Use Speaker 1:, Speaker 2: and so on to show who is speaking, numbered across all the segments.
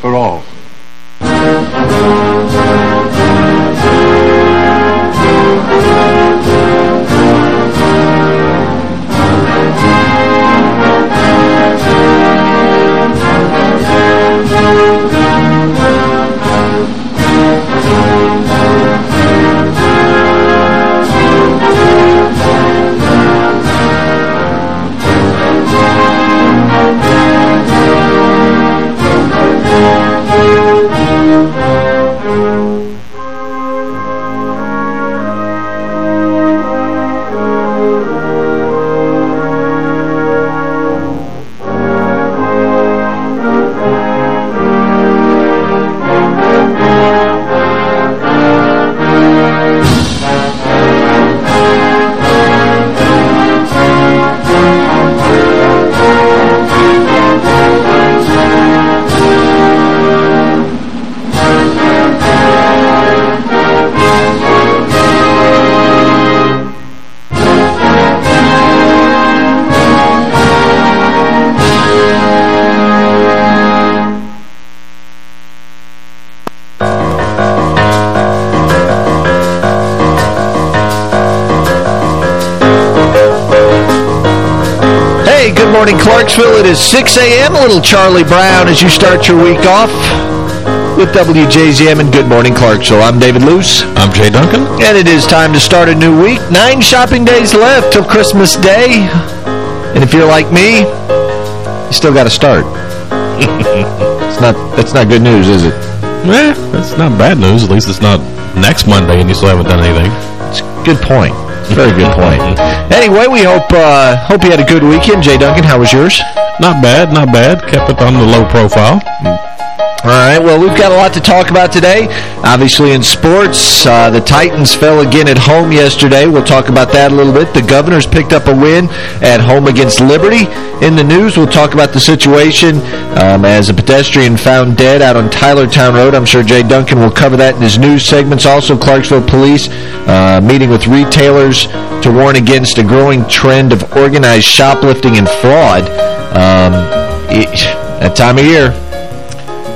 Speaker 1: for all.
Speaker 2: 6 a.m. A little Charlie Brown as you start your week off with WJZM and Good Morning Clarksville. I'm David Luce.
Speaker 3: I'm Jay Duncan.
Speaker 2: And it is time to start a new week. Nine shopping days left till Christmas Day. And if you're like me, you still got to start. it's not That's not good news, is it?
Speaker 3: Eh, that's not bad news. At least it's not next Monday and you still haven't done anything.
Speaker 2: It's a good point. Very good point. anyway, we hope uh, hope you had a good weekend. Jay Duncan, how was yours?
Speaker 3: Not bad, not bad. Kept it on the low profile.
Speaker 2: All right, well, we've got a lot to talk about today. Obviously, in sports, uh, the Titans fell again at home yesterday. We'll talk about that a little bit. The Governors picked up a win at home against Liberty. In the news, we'll talk about the situation um, as a pedestrian found dead out on Tylertown Road. I'm sure Jay Duncan will cover that in his news segments. Also, Clarksville Police uh, meeting with retailers to warn against a growing trend of organized shoplifting and fraud. Um, that time of year,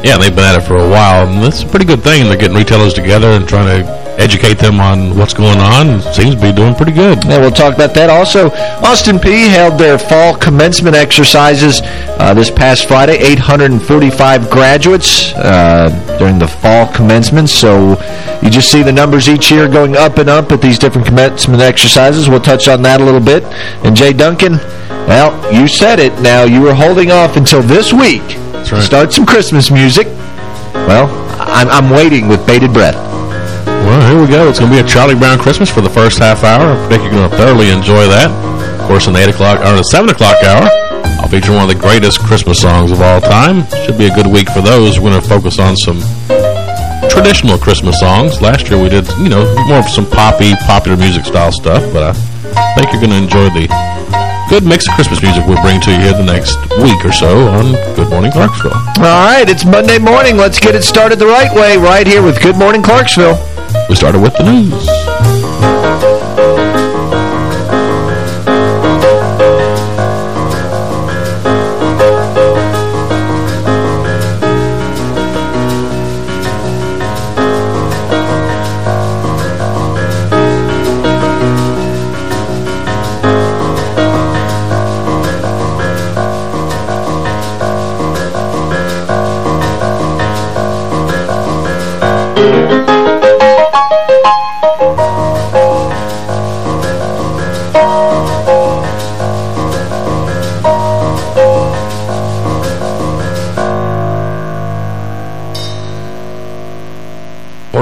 Speaker 3: Yeah, they've been at it for a while, and that's a pretty good thing. They're getting retailers together and trying to educate them on what's going on. Seems to be doing pretty good.
Speaker 2: Yeah, we'll talk about that. Also, Austin Peay held their fall commencement exercises uh, this past Friday. 845 graduates uh, during the fall commencement. So you just see the numbers each year going up and up at these different commencement exercises. We'll touch on that a little bit. And Jay Duncan, well, you said it. Now, you were holding off until this week to
Speaker 3: right.
Speaker 2: start some Christmas music. Well, I'm, I'm waiting with bated breath.
Speaker 3: Well, here we go. It's going to be a Charlie Brown Christmas for the first half hour. I think you're going to thoroughly enjoy that. Of course, in the 8 o'clock or the 7 o'clock hour, I'll feature one of the greatest Christmas songs of all time. Should be a good week for those. We're going to focus on some traditional Christmas songs. Last year we did, you know, more of some poppy, popular music style stuff, but I think you're going to enjoy the good mix of Christmas music we'll bring to you here the next week or so on Good Morning Clarksville.
Speaker 2: All right, it's Monday morning. Let's get it started the right way right here with Good Morning Clarksville.
Speaker 3: We started with the news.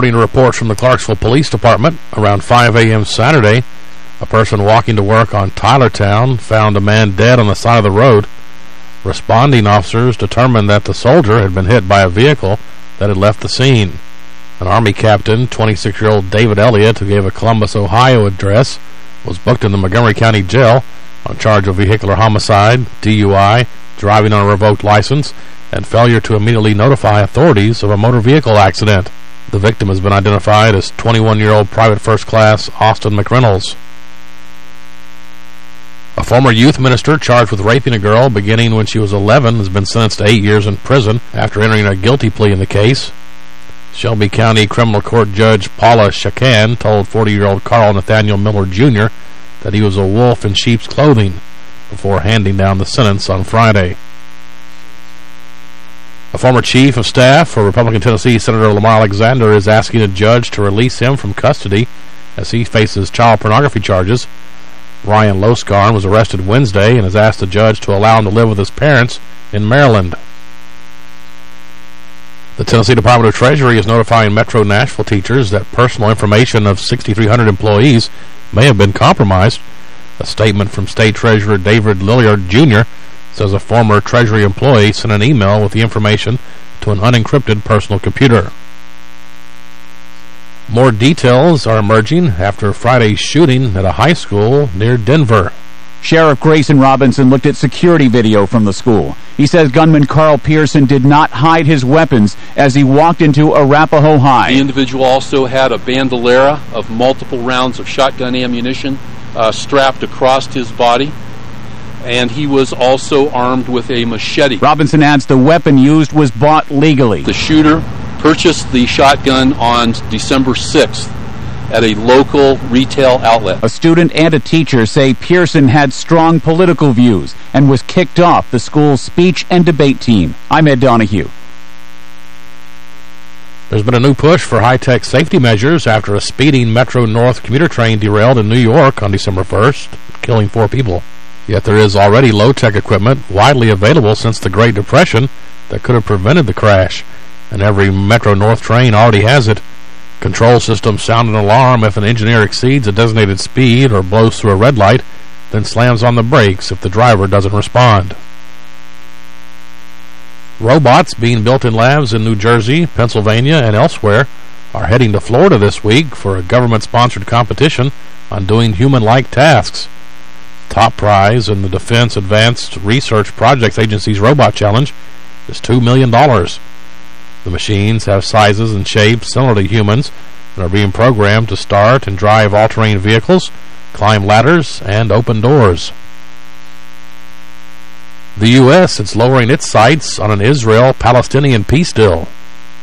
Speaker 3: According to reports from the Clarksville Police Department, around 5 a.m. Saturday, a person walking to work on Tylertown found a man dead on the side of the road. Responding officers determined that the soldier had been hit by a vehicle that had left the scene. An Army captain, 26-year-old David Elliott, who gave a Columbus, Ohio address, was booked in the Montgomery County Jail on charge of vehicular homicide, DUI, driving on a revoked license, and failure to immediately notify authorities of a motor vehicle accident. The victim has been identified as 21-year-old Private First Class Austin McReynolds. A former youth minister charged with raping a girl beginning when she was 11 has been sentenced to eight years in prison after entering a guilty plea in the case. Shelby County Criminal Court Judge Paula Skahan told 40-year-old Carl Nathaniel Miller Jr. that he was a wolf in sheep's clothing before handing down the sentence on Friday. Former chief of staff for Republican Tennessee Senator Lamar Alexander is asking a judge to release him from custody as he faces child pornography charges. Ryan Loskarn was arrested Wednesday and has asked the judge to allow him to live with his parents in Maryland. The Tennessee Department of Treasury is notifying Metro Nashville teachers that personal information of 6,300 employees may have been compromised. A statement from State Treasurer David Lillard, Jr. says a former Treasury employee sent an email with the information to an unencrypted personal computer. More details are emerging after Friday's shooting at a high school near Denver.
Speaker 1: Sheriff Grayson Robinson looked at security video from the school. He says gunman Karl Pierson did not hide his weapons as he walked into Arapahoe High.
Speaker 4: The individual also had a bandolera of multiple rounds of shotgun ammunition uh, strapped across his body, and he was also armed with a machete.
Speaker 1: Robinson adds the weapon used was bought legally.
Speaker 4: The shooter purchased the shotgun on December 6th at a local retail outlet.
Speaker 1: A student and a teacher say Pierson had strong political views and was kicked off the school's speech and debate team. I'm Ed Donahue.
Speaker 3: There's been a new push for high-tech safety measures after a speeding Metro North commuter train derailed in New York on December 1st, killing four people. Yet there is already low-tech equipment widely available since the Great Depression that could have prevented the crash, and every Metro North train already has it. Control systems sound an alarm if an engineer exceeds a designated speed or blows through a red light, then slams on the brakes if the driver doesn't respond. Robots being built in labs in New Jersey, Pennsylvania, and elsewhere are heading to Florida this week for a government-sponsored competition on doing human-like tasks. Top prize in the Defense Advanced Research Projects Agency's Robot Challenge is $2 million. The machines have sizes and shapes similar to humans and are being programmed to start and drive all-terrain vehicles, climb ladders, and open doors. The U.S. is lowering its sights on an Israel-Palestinian peace deal.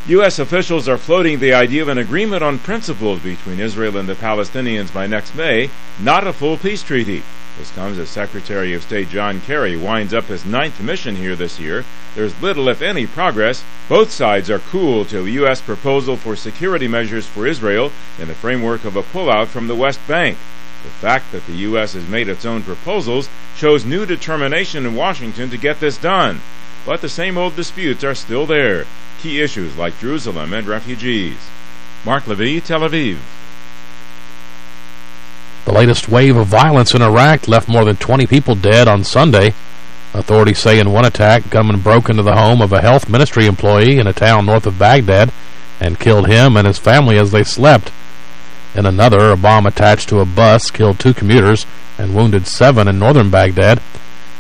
Speaker 5: U.S. officials are floating the idea of an agreement on principles between Israel and the Palestinians by next May, not a full peace treaty. This comes as Secretary of State John Kerry winds up his ninth mission here this year. There's little, if any, progress. Both sides are cool to a U.S. proposal for security measures for Israel in the framework of a pullout from the West Bank. The fact that the U.S. has made its own proposals shows new determination in Washington to get this done. But the same old disputes are still there. Key issues like Jerusalem and refugees. Mark Lavie, Tel Aviv.
Speaker 3: The latest wave of violence in Iraq left more than 20 people dead on Sunday. Authorities say in one attack, gunmen broke into the home of a health ministry employee in a town north of Baghdad and killed him and his family as they slept. In another, a bomb attached to a bus killed two commuters and wounded seven in northern Baghdad.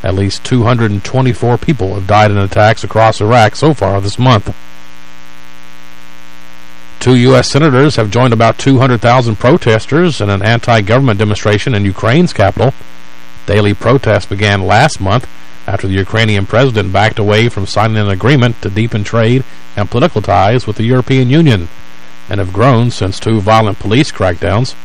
Speaker 3: At least 224 people have died in attacks across Iraq so far this month. Two U.S. senators have joined about 200,000 protesters in an anti-government demonstration in Ukraine's capital. Daily protests began last month after the Ukrainian president backed away from signing an agreement to deepen trade and political ties with the European Union, and have grown since two violent police crackdowns.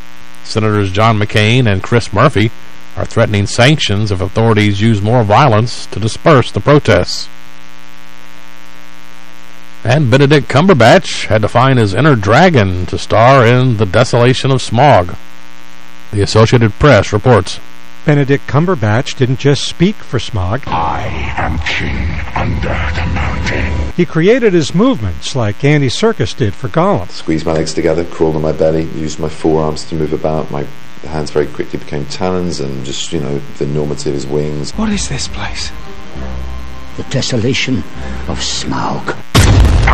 Speaker 3: Senators John McCain and Chris Murphy are threatening sanctions if authorities use more violence to disperse the protests. And Benedict Cumberbatch had to find his inner dragon to star in The Desolation of Smaug. The Associated Press reports.
Speaker 6: Benedict Cumberbatch didn't just speak for Smaug.
Speaker 7: I am king under the mountain.
Speaker 6: He created his movements like Andy Serkis did for Gollum.
Speaker 8: Squeezed my legs together, crawled on my belly, used my forearms to move about. My hands very quickly became talons and just, you know, the enormity of his wings.
Speaker 2: What is this place?
Speaker 9: The desolation of Smaug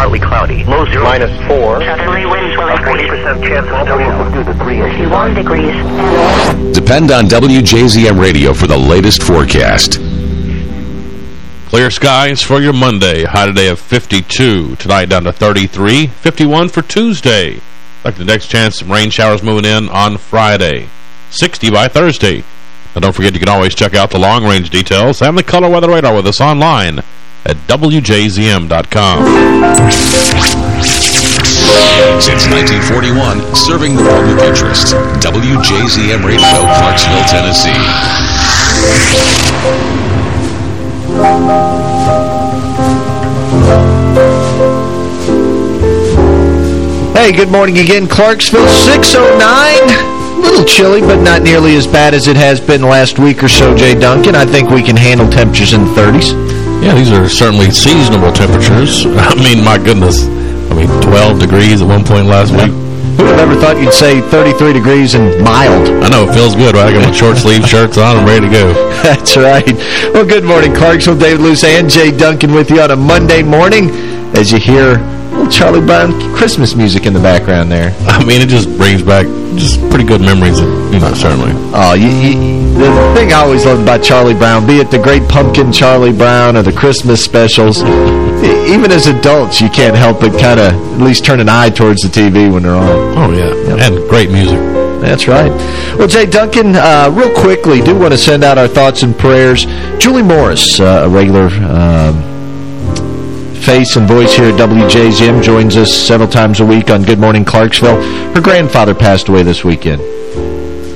Speaker 10: partly cloudy. Low zero minus four.
Speaker 11: Southerly winds will
Speaker 10: increase. 40% chance of
Speaker 11: snow. 51 degrees.
Speaker 12: Depend on WJZM Radio for the latest forecast.
Speaker 3: Clear skies for your Monday. High today of 52. Tonight down to 33. 51 for Tuesday. Like the next chance some rain showers moving in on Friday. 60 by Thursday. And don't forget, you can always check out the long-range details and the color weather radar with us online at WJZM.com.
Speaker 12: Since 1941, serving the public interest. WJZM Radio, Clarksville, Tennessee.
Speaker 2: Hey, good morning again, Clarksville. 609. A little chilly, but not nearly as bad as it has been last week or so, Jay Duncan. I think we can handle temperatures in the 30s.
Speaker 3: Yeah, these are certainly seasonable temperatures. I mean, my goodness. I mean, 12 degrees at one point last week.
Speaker 2: Who would have ever thought you'd say 33 degrees and mild?
Speaker 3: I know, it feels good, right? I got my short sleeve shirts on. I'm ready to go.
Speaker 2: That's right. Well, good morning, Clarksville. David Luce and Jay Duncan with you on a Monday morning as you hear Charlie Brown Christmas music in the background there.
Speaker 3: I mean, it just brings back just pretty good memories, you know, certainly.
Speaker 2: Oh, you, you, the thing I always loved about Charlie Brown, be it the Great Pumpkin Charlie Brown or the Christmas specials, even as adults, you can't help but kind of at least turn an eye towards the TV when they're on.
Speaker 3: Oh, yeah. Yep. And great music.
Speaker 2: That's right. Well, Jay Duncan, uh, real quickly, do want to send out our thoughts and prayers. Julie Morris, uh, a regular... Um, face and voice here at WJZM, joins us several times a week on Good Morning Clarksville. Her grandfather passed away this weekend.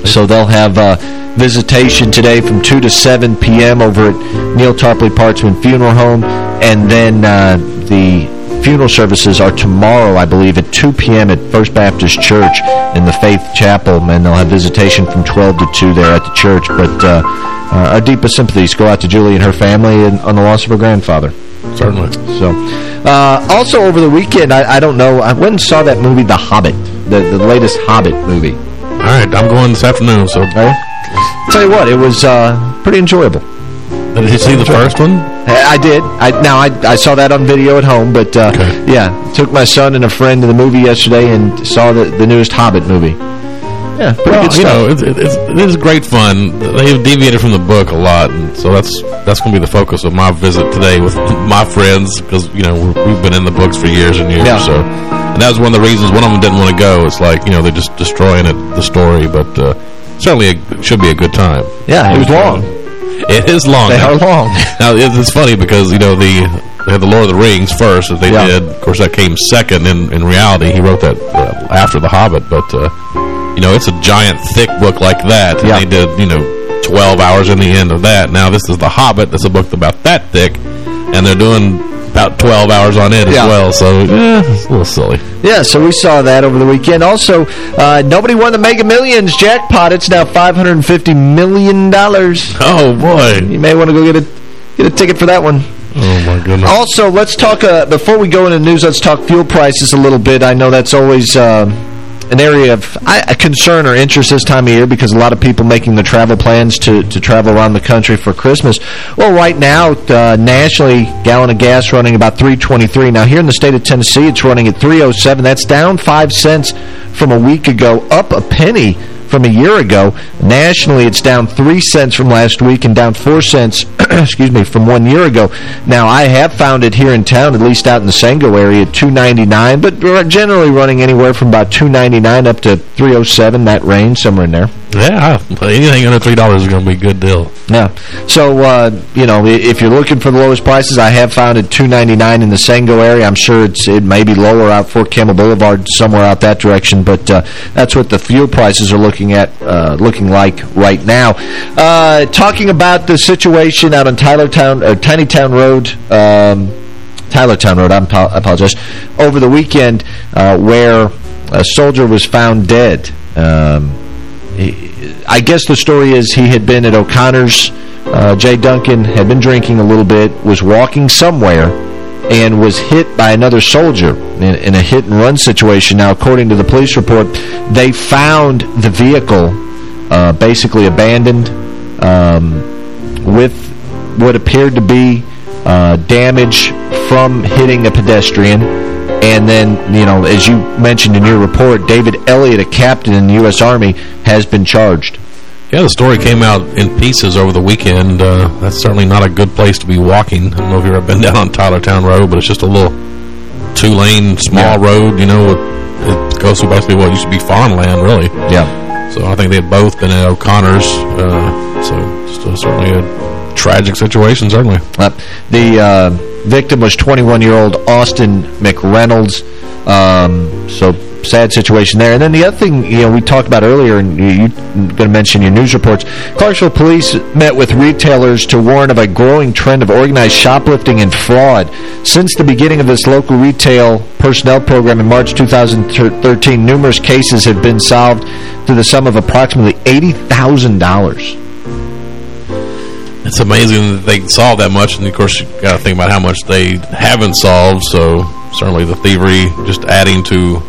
Speaker 2: So they'll have uh, visitation today from 2 to 7 p.m. over at Neal Tarpley Parchman Funeral Home. And then uh, the funeral services are tomorrow, I believe, at 2 p.m. at First Baptist Church in the Faith Chapel. And they'll have visitation from 12 to 2 there at the church. But uh, our deepest sympathies go out to Julie and her family and on the loss of her grandfather.
Speaker 3: Certainly.
Speaker 2: So, uh, also over the weekend, I, I, don't know, I went and saw that movie, The Hobbit, the, the latest Hobbit movie.
Speaker 3: All right, I'm going this afternoon, so...
Speaker 2: Right. Tell you what, it was uh, pretty enjoyable.
Speaker 3: Did you see the first one?
Speaker 2: I did. I Now, I, I saw that on video at home, but uh, okay. yeah, took my son and a friend to the movie yesterday and saw the, the newest Hobbit movie. Yeah,
Speaker 3: well, you know, it's, it's, it is great fun. They've deviated from the book a lot, and so that's that's going to be the focus of my visit today with my friends because you know we've been in the books for years and years. Yeah. So, and that was one of the reasons one of them didn't want to go. It's like you know they're just destroying it, the story, but uh, certainly it should be a good time.
Speaker 2: Yeah, it was long.
Speaker 3: It is long.
Speaker 2: They
Speaker 3: now,
Speaker 2: are long.
Speaker 3: Now it's funny because you know the they had the Lord of the Rings first that they yeah. did. Of course, that came second in in reality. He wrote that uh, after the Hobbit, but. Uh, you know, it's a giant, thick book like that. And they did, you know, 12 hours in the end of that. Now, this is The Hobbit. That's a book about that thick. And they're doing about 12 hours on it as yeah. well. So, yeah, it's a little silly.
Speaker 2: Yeah, so we saw that over the weekend. Also, uh, nobody won the Mega Millions jackpot. It's now $550 million.
Speaker 3: Oh, boy.
Speaker 2: You may want to go get a, get a ticket for that one.
Speaker 3: Oh, my goodness.
Speaker 2: Also, let's talk, uh, before we go into news, let's talk fuel prices a little bit. I know that's always... Uh, an area of a concern or interest this time of year because a lot of people making the travel plans to, to travel around the country for Christmas. Well, right now, uh, nationally, gallon of gas running about 323. Now, here in the state of Tennessee, it's running at 307. That's down 5 cents from a week ago, up a penny from a year ago. Nationally, it's down 3 cents from last week and down 4 cents, excuse me, from one year ago. Now, I have found it here in town, at least out in the Sango area, at 2.99, but generally running anywhere from about 2.99 up to 3.07, that range, somewhere in there.
Speaker 3: Yeah, anything under $3 is going to be a good deal.
Speaker 2: Yeah. So, uh, you know, if you're looking for the lowest prices, I have found it 2.99 in the Sango area. I'm sure it's it may be lower out Fort Campbell Boulevard, somewhere out that direction, but uh, that's what the fuel prices are looking at, uh, looking like right now. Uh, talking about the situation out on Tylertown, or Tiny Town Road, um, Tylertown Road, I'm, i apologize, over the weekend uh, where a soldier was found dead. Um, he, I guess the story is he had been at O'Connor's. Uh, Jay Duncan had been drinking a little bit, was walking somewhere, and was hit by another soldier in, in a hit-and-run situation. Now, according to the police report, they found the vehicle uh, basically abandoned um, with what appeared to be uh, damage from hitting a pedestrian. And then, you know, as you mentioned in your report, David Elliott, a captain in the U.S. Army, has been charged.
Speaker 3: Yeah, the story came out in pieces over the weekend. Uh, that's certainly not a good place to be walking. I don't know if you've ever been down on Tylertown Road, but it's just a little two-lane, small yeah. road, you know. It goes through basically what used to be farmland, really.
Speaker 2: Yeah.
Speaker 3: So I think they've both been at O'Connor's uh,
Speaker 13: So a, certainly a tragic situation, certainly.
Speaker 2: Uh, the uh, victim was 21-year-old Austin McReynolds. Um, so sad situation there. And then the other thing, you know, we talked about earlier, and you, you're going to mention your news reports, Clarksville police met with retailers to warn of a growing trend of organized shoplifting and fraud. Since the beginning of this local retail personnel program in March 2013, numerous cases have been solved to the sum of approximately $80,000.
Speaker 13: It's amazing that they solved that much, and of course you got to think about how much they haven't solved. So certainly the thievery just adding to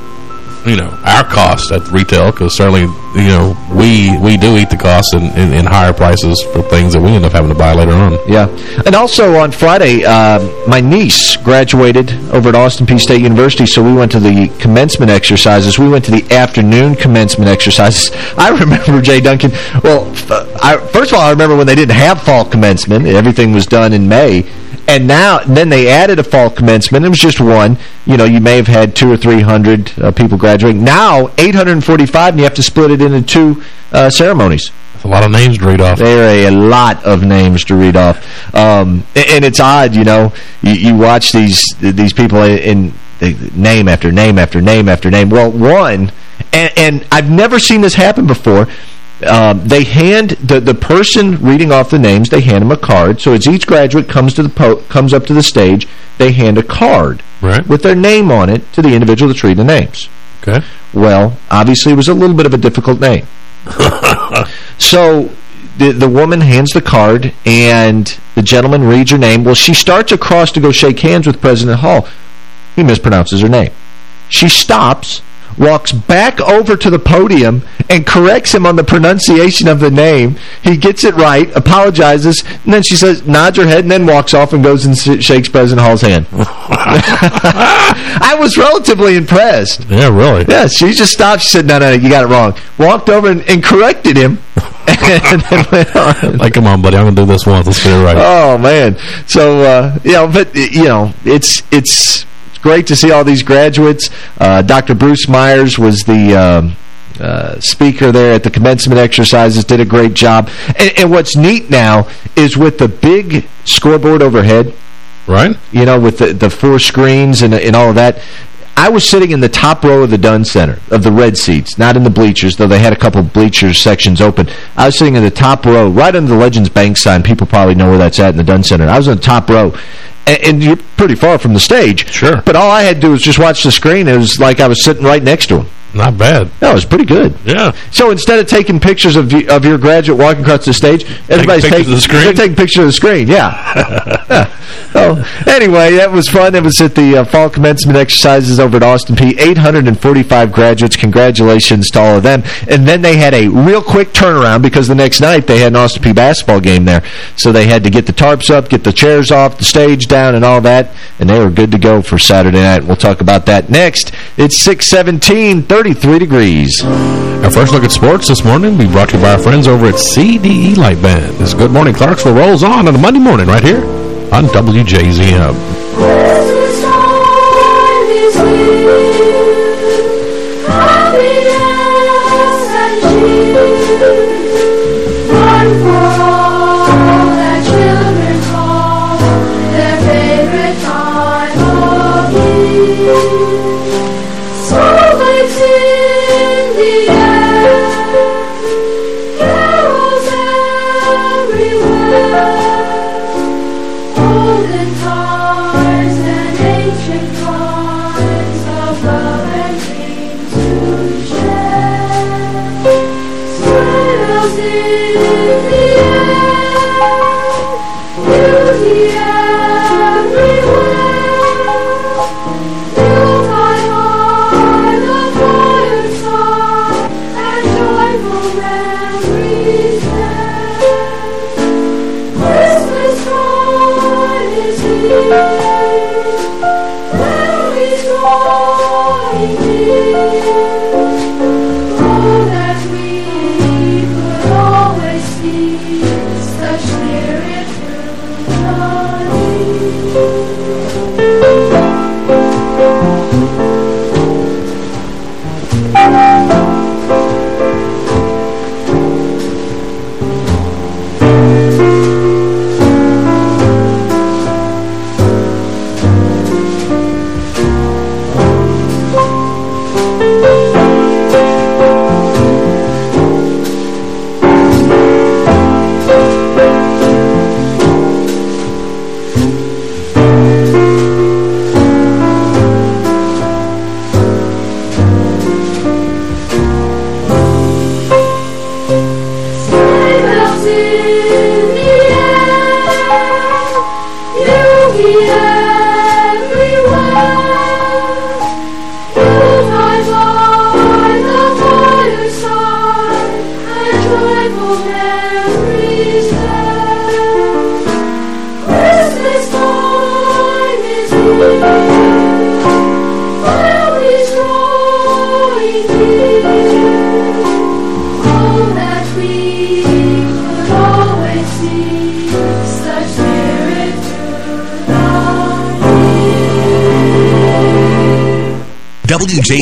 Speaker 13: you know, our cost at retail, because certainly, you know, we we do eat the cost in, in, in, higher prices for things that we end up having to buy later on.
Speaker 2: Yeah. And also on Friday, uh, my niece graduated over at Austin Peay State University, so we went to the commencement exercises. We went to the afternoon commencement exercises. I remember, Jay Duncan, well, I, first of all, I remember when they didn't have fall commencement. Everything was done in May. And now, then they added a fall commencement. It was just one. You know, you may have had two or three hundred uh, people graduating. Now, 845, and you have to split it into two uh, ceremonies.
Speaker 13: That's a lot of names to read off.
Speaker 2: There are a lot of names to read off. Um, and it's odd, you know, you, you watch these these people in, in name after name after name after name. Well, one, and, and I've never seen this happen before, um, they hand the the person reading off the names. They hand them a card. So as each graduate comes to the comes up to the stage, they hand a card
Speaker 13: right.
Speaker 2: with their name on it to the individual that's reading the names.
Speaker 13: Okay.
Speaker 2: Well, obviously, it was a little bit of a difficult name. so the the woman hands the card, and the gentleman reads her name. Well, she starts across to go shake hands with President Hall. He mispronounces her name. She stops walks back over to the podium and corrects him on the pronunciation of the name. He gets it right, apologizes, and then she says, nods her head, and then walks off and goes and shakes President Hall's hand. I was relatively impressed.
Speaker 13: Yeah, really?
Speaker 2: Yeah, she just stopped. She said, no, no, you got it wrong. Walked over and, and corrected him. and then went on.
Speaker 13: Like, come on, buddy, I'm going to do this once. Let's get it right.
Speaker 2: Oh, man. So, uh, you know, but, you know, it's it's great to see all these graduates. Uh, Dr. Bruce Myers was the... Um, uh, speaker there at the commencement exercises did a great job. And, and, what's neat now is with the big scoreboard overhead,
Speaker 13: right?
Speaker 2: You know, with the, the four screens and, and all of that, I was sitting in the top row of the Dunn Center, of the red seats, not in the bleachers, though they had a couple bleachers sections open. I was sitting in the top row, right under the Legends Bank sign. People probably know where that's at in the Dunn Center. I was in the top row, and, you're pretty far from the stage.
Speaker 13: Sure.
Speaker 2: But all I had to do was just watch the screen. It was like I was sitting right next to him.
Speaker 13: Not bad.
Speaker 2: No, it was pretty good.
Speaker 13: Yeah.
Speaker 2: So instead of taking pictures of you, of your graduate walking across the stage, everybody's taking,
Speaker 13: the screen?
Speaker 2: they're taking pictures of the screen. Yeah. So anyway, that was fun. It was at the uh, fall commencement exercises over at Austin Peay. 845 graduates. Congratulations to all of them. And then they had a real quick turnaround because the next night they had an Austin Peay basketball game there. So they had to get the tarps up, get the chairs off, the stage down, and all that. And they were good to go for Saturday night. We'll talk about that next. It's 617, 33 degrees.
Speaker 13: Our first look at sports this morning will be brought to you by our friends over at CDE Light Band. This Good Morning Clarksville rolls on on a Monday morning right here on WJZM.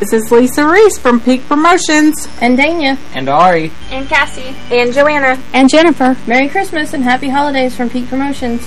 Speaker 14: This is Lisa Reese from Peak Promotions.
Speaker 15: And Dania.
Speaker 16: And Ari.
Speaker 17: And Cassie. And Joanna.
Speaker 15: And Jennifer. Merry Christmas and Happy Holidays from Peak Promotions.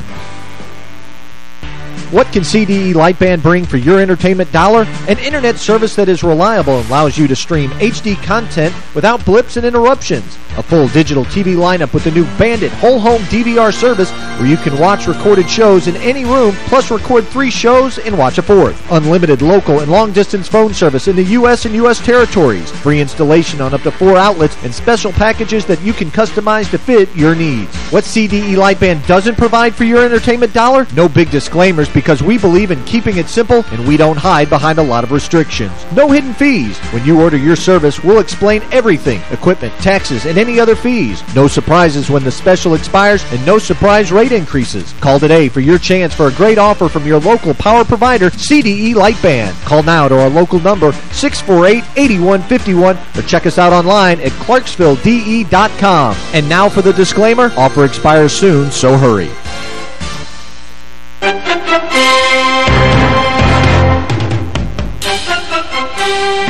Speaker 2: What can CDE Lightband bring for your entertainment dollar? An internet service that is reliable and allows you to stream HD content without blips and interruptions. A full digital TV lineup with the new Bandit Whole Home DVR service where you can watch recorded shows in any room plus record three shows and watch a fourth. Unlimited local and long-distance phone service in the U.S. and U.S. territories. Free installation on up to four outlets and special packages that you can customize to fit your needs. What CDE Lightband doesn't provide for your entertainment dollar? No big disclaimers because we believe in keeping it simple and we don't hide behind a lot of restrictions. No hidden fees. When you order your service, we'll explain everything, equipment, taxes, and any other fees. No surprises when the special expires and no surprise rate increases. Call today for your chance for a great offer from your local power provider, CDE Lightband. Call now to our local number, 648-8151, or check us out online at clarksvilledE.com. And now for the disclaimer, offer expires soon, so hurry.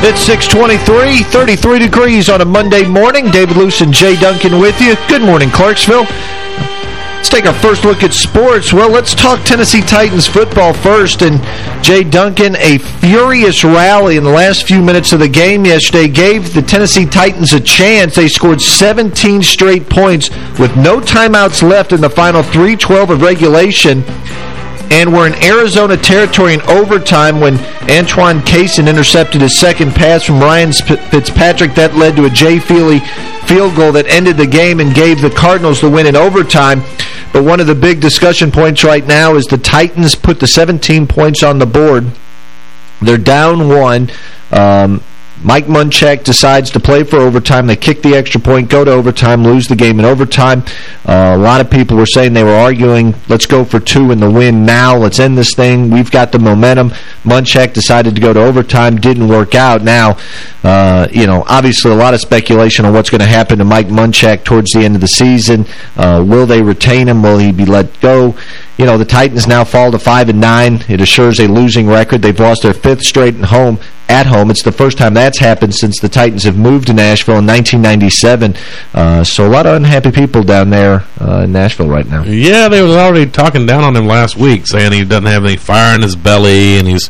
Speaker 2: It's 623, 33 degrees on a Monday morning. David Luce and Jay Duncan with you. Good morning, Clarksville. Let's take our first look at sports. Well, let's talk Tennessee Titans football first. And Jay Duncan, a furious rally in the last few minutes of the game yesterday gave the Tennessee Titans a chance. They scored 17 straight points with no timeouts left in the final 3-12 of regulation and we're in Arizona territory in overtime when Antoine Cason intercepted his second pass from Ryan Fitzpatrick. That led to a Jay Feely field goal that ended the game and gave the Cardinals the win in overtime. But one of the big discussion points right now is the Titans put the 17 points on the board. They're down one. Um, Mike Munchak decides to play for overtime. They kick the extra point, go to overtime, lose the game in overtime. Uh, a lot of people were saying they were arguing, let's go for two in the win now. Let's end this thing. We've got the momentum. Munchak decided to go to overtime. Didn't work out. Now, uh, you know, obviously a lot of speculation on what's going to happen to Mike Munchak towards the end of the season. Uh, will they retain him? Will he be let go? You know, the Titans now fall to 5 and nine. It assures a losing record. They've lost their fifth straight at home. At home, it's the first time that's happened since the Titans have moved to Nashville in 1997. Uh, so a lot of unhappy people down there uh, in Nashville right now.
Speaker 3: Yeah, they was already talking down on him last week, saying he doesn't have any fire in his belly, and he's,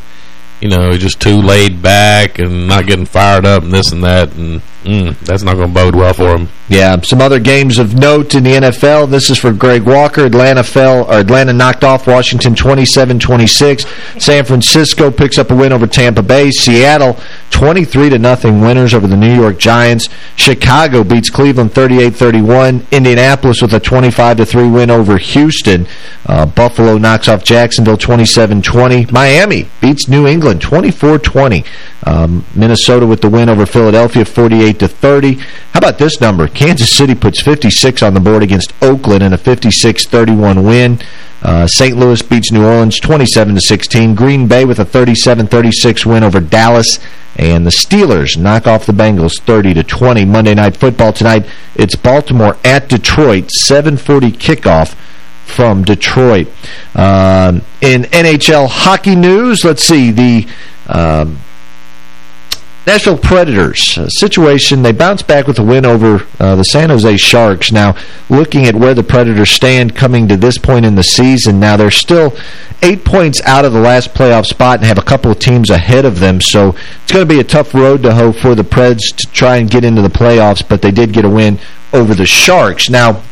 Speaker 3: you know, just too laid back and not getting fired up and this and that, and mm, that's not going to bode well for him.
Speaker 2: Yeah, some other games of note in the NFL. This is for Greg Walker. Atlanta fell, or Atlanta knocked off Washington 27-26. San Francisco picks up a win over Tampa Bay. Seattle 23 to nothing winners over the New York Giants. Chicago beats Cleveland 38-31. Indianapolis with a 25 to 3 win over Houston. Uh, Buffalo knocks off Jacksonville 27-20. Miami beats New England 24-20. Um, Minnesota with the win over Philadelphia 48 to 30. How about this number? Kansas City puts 56 on the board against Oakland in a 56-31 win. Uh, St. Louis beats New Orleans 27-16. Green Bay with a 37-36 win over Dallas. And the Steelers knock off the Bengals 30-20. Monday Night Football tonight, it's Baltimore at Detroit, 740 kickoff from Detroit. Uh, in NHL hockey news, let's see, the... Um, Nashville Predators uh, situation, they bounced back with a win over uh, the San Jose Sharks. Now, looking at where the Predators stand coming to this point in the season, now they're still eight points out of the last playoff spot and have a couple of teams ahead of them. So it's going to be a tough road to hoe for the Preds to try and get into the playoffs, but they did get a win over the Sharks. Now,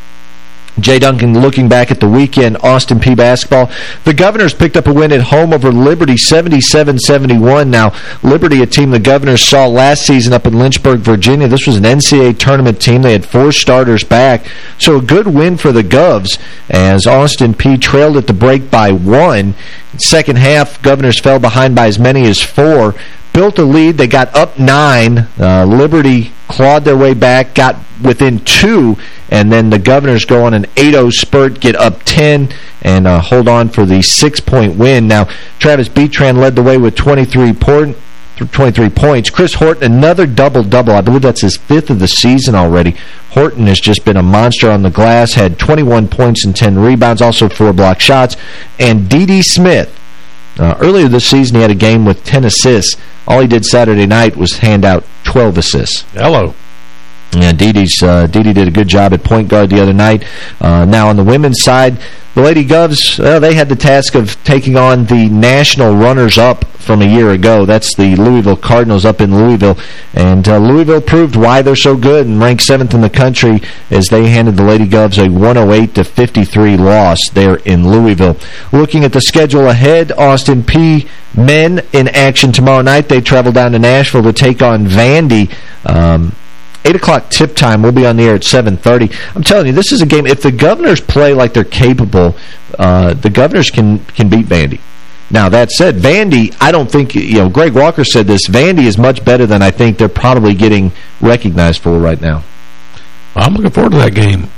Speaker 2: Jay Duncan looking back at the weekend, Austin Peay basketball. The Governors picked up a win at home over Liberty, 77-71. Now, Liberty, a team the Governors saw last season up in Lynchburg, Virginia. This was an NCAA tournament team. They had four starters back. So a good win for the Govs as Austin Peay trailed at the break by one. Second half, Governors fell behind by as many as four built a lead. They got up nine. Uh, Liberty clawed their way back, got within two, and then the Governors go on an 8-0 spurt, get up 10, and uh, hold on for the six-point win. Now, Travis Betran led the way with 23 point, 23 points. Chris Horton, another double-double. I believe that's his fifth of the season already. Horton has just been a monster on the glass, had 21 points and 10 rebounds, also four block shots. And D.D. Smith, uh, earlier this season, he had a game with 10 assists. All he did Saturday night was hand out 12 assists.
Speaker 3: Hello.
Speaker 2: Yeah, Didi's, uh, Didi did a good job at point guard the other night. Uh, now, on the women's side, the Lady Govs, uh, they had the task of taking on the national runners-up from a year ago. That's the Louisville Cardinals up in Louisville. And uh, Louisville proved why they're so good and ranked seventh in the country as they handed the Lady Govs a 108-53 loss there in Louisville. Looking at the schedule ahead, Austin Peay men in action tomorrow night. They travel down to Nashville to take on Vandy. Um, 8 o'clock tip time. We'll be on the air at 7.30. I'm telling you, this is a game. If the Governors play like they're capable, uh, the Governors can, can beat Vandy. Now, that said, Vandy, I don't think, you know, Greg Walker said this, Vandy is much better than I think they're probably getting recognized for right now.
Speaker 3: I'm looking forward to that game.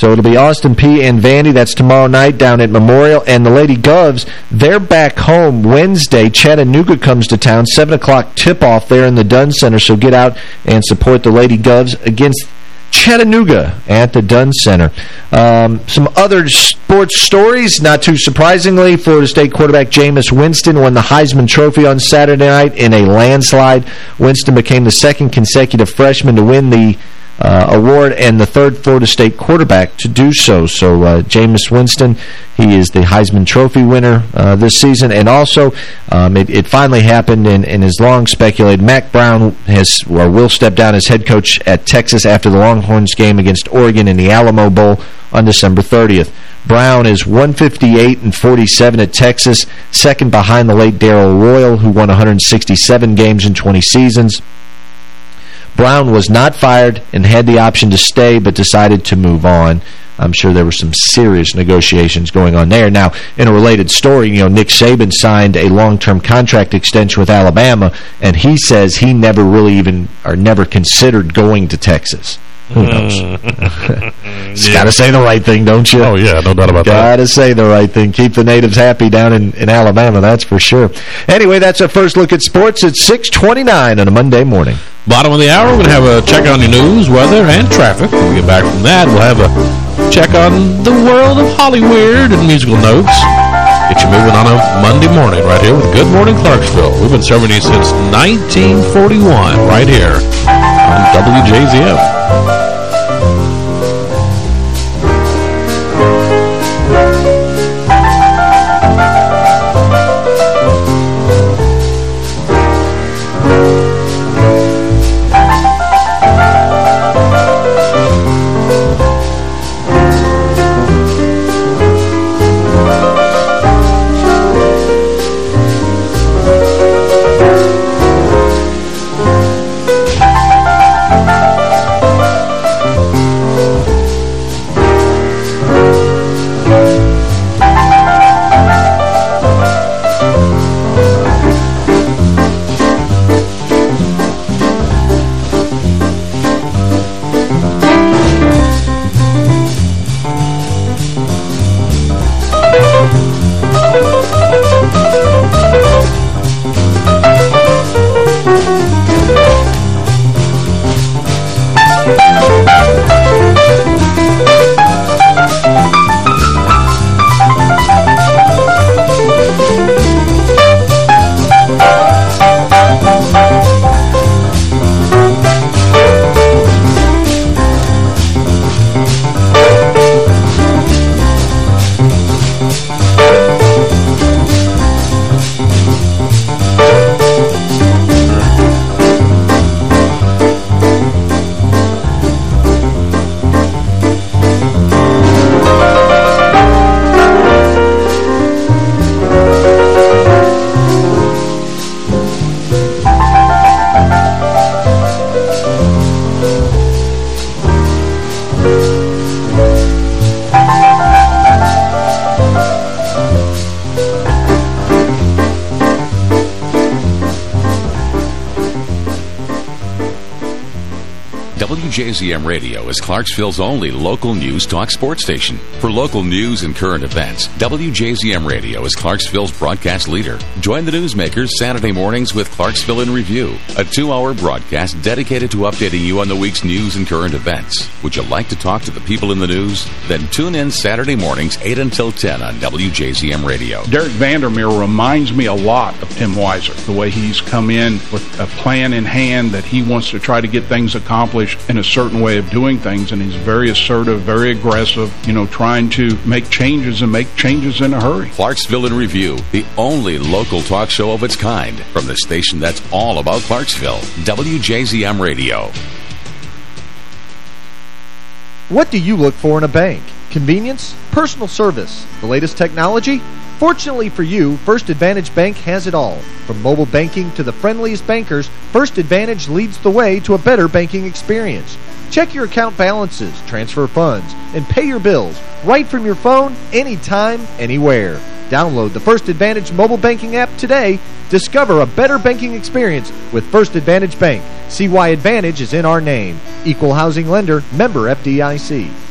Speaker 2: So it'll be Austin Peay and Vandy. That's tomorrow night down at Memorial. And the Lady Govs, they're back home Wednesday. Chattanooga comes to town. 7 o'clock tip-off there in the Dunn Center. So get out and support the Lady Govs against Chattanooga at the Dunn Center. Um, some other sports stories, not too surprisingly, Florida State quarterback Jameis Winston won the Heisman Trophy on Saturday night in a landslide. Winston became the second consecutive freshman to win the uh, award and the third Florida State quarterback to do so. So uh, Jameis Winston, he is the Heisman Trophy winner uh, this season. And also, um, it, it, finally happened and, and is long speculated. Mack Brown has or will step down as head coach at Texas after the Longhorns game against Oregon in the Alamo Bowl on December 30th. Brown is 158 and 47 at Texas, second behind the late Darrell Royal, who won 167 games in 20 seasons. Brown was not fired and had the option to stay but decided to move on. I'm sure there were some serious negotiations going on there. Now, in a related story, you know, Nick Saban signed a long-term contract extension with Alabama, and he says he never really even, or never considered going to Texas. Who hmm. knows? yeah. got to say the right thing, don't you?
Speaker 3: Oh, yeah, no doubt about
Speaker 2: gotta
Speaker 3: that.
Speaker 2: Got to say the right thing. Keep the natives happy down in, in Alabama, that's for sure. Anyway, that's our first look at sports. It's 629 on a Monday morning.
Speaker 3: Bottom of the hour, we're going to have a check on your news, weather, and traffic. When we get back from that, we'll have a check on the world of Hollywood and musical notes. Get you moving on a Monday morning right here with Good Morning Clarksville. We've been serving you since 1941 right here on WJZM.
Speaker 12: WJZM Radio is Clarksville's only local news talk sports station. For local news and current events, WJZM Radio is Clarksville's broadcast leader. Join the newsmakers Saturday mornings with Clarksville in Review, a two-hour broadcast dedicated to updating you on the week's news and current events. Would you like to talk to the people in the news? Then tune in Saturday mornings 8 until 10 on WJZM Radio.
Speaker 18: Derek Vandermeer reminds me a lot of Tim Weiser, the way he's come in with a plan in hand that he wants to try to get things accomplished in a certain way of doing things, and he's very assertive, very aggressive, you know, trying to make changes and make changes in a hurry.
Speaker 12: Clarksville in Review, the only local talk show of its kind from the station that's all about Clarksville, WJZM Radio.
Speaker 19: What do you look for in a bank? Convenience? Personal service? The latest technology? Fortunately for you, First Advantage Bank has it all. From mobile banking to the friendliest bankers, First Advantage leads the way to a better banking experience. Check your account balances, transfer funds, and pay your bills right from your phone, anytime, anywhere. Download the First Advantage mobile banking app today. Discover a better banking experience with First Advantage Bank. See why Advantage is in our name. Equal Housing Lender, member FDIC.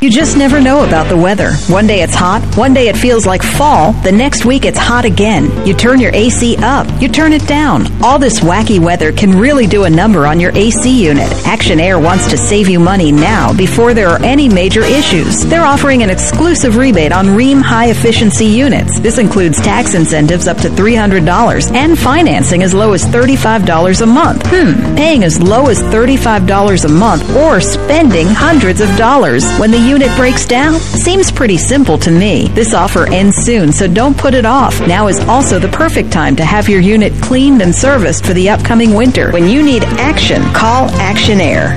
Speaker 20: You just never know about the weather. One day it's hot, one day it feels like fall, the next week it's hot again. You turn your AC up, you turn it down. All this wacky weather can really do a number on your AC unit. Action Air wants to save you money now before there are any major issues. They're offering an exclusive rebate on Rheem high efficiency units. This includes tax incentives up to $300 and financing as low as $35 a month. Hmm, paying as low as $35 a month or spending hundreds of dollars when the unit breaks down? Seems pretty simple to me. This offer ends soon, so don't put it off. Now is also the perfect time to have your unit cleaned and serviced for the upcoming winter. When you need action, call Action Air.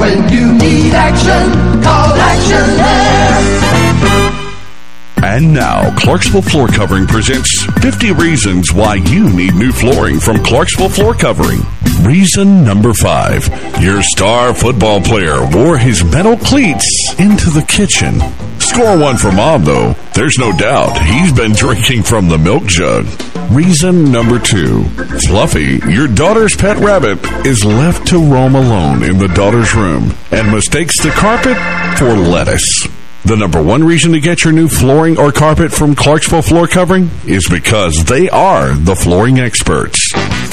Speaker 21: When you need action, call Action Air.
Speaker 22: And now, Clarksville Floor Covering presents 50 Reasons Why You Need New Flooring from Clarksville Floor Covering. Reason number five. Your star football player wore his metal cleats into the kitchen. Score one for mom, though. There's no doubt he's been drinking from the milk jug. Reason number two. Fluffy, your daughter's pet rabbit, is left to roam alone in the daughter's room and mistakes the carpet for lettuce. The number one reason to get your new flooring or carpet from Clarksville Floor Covering is because they are the flooring experts.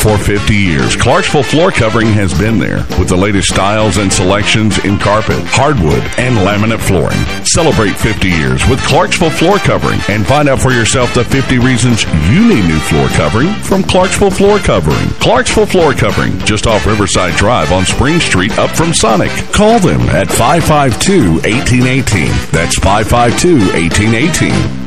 Speaker 22: For 50 years, Clarksville Floor Covering has been there with the latest styles and selections in carpet, hardwood, and laminate flooring. Celebrate 50 years with Clarksville Floor Covering and find out for yourself the 50 reasons you need new floor covering from Clarksville Floor Covering. Clarksville Floor Covering, just off Riverside Drive on Spring Street up from Sonic. Call them at 552-1818. That's 552-1818.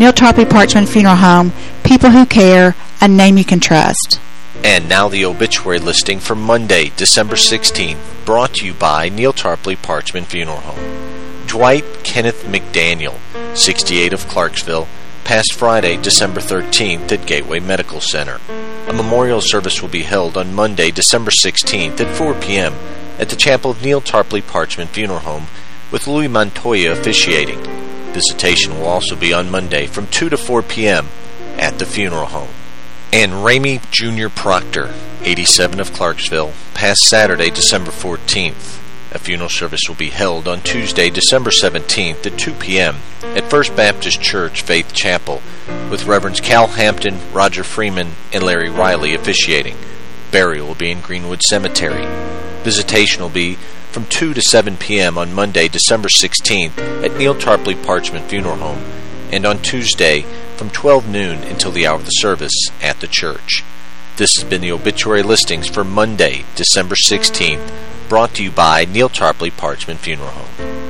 Speaker 23: Neal Tarpley Parchman Funeral Home, people who care, a name you can trust.
Speaker 2: And now the obituary listing for Monday, December 16th, brought to you by Neal Tarpley Parchman Funeral Home. Dwight Kenneth McDaniel, 68 of Clarksville, passed Friday, December 13th at Gateway Medical Center. A memorial service will be held on Monday, December 16th at 4 p.m. at the chapel of Neal Tarpley Parchman Funeral Home with Louis Montoya officiating. Visitation will also be on Monday from 2 to 4 p.m. at the funeral home. And Ramey Jr. Proctor, 87 of Clarksville, passed Saturday, December 14th. A funeral service will be held on Tuesday, December 17th at 2 p.m. at First Baptist Church Faith Chapel with Reverends Cal Hampton, Roger Freeman, and Larry Riley officiating. Burial will be in Greenwood Cemetery. Visitation will be from 2 to 7 p.m. on Monday, December 16th at Neal Tarpley Parchman Funeral Home and on Tuesday from 12 noon until the hour of the service at the church. This has been the obituary listings for Monday, December 16th, brought to you by Neal Tarpley Parchman Funeral Home.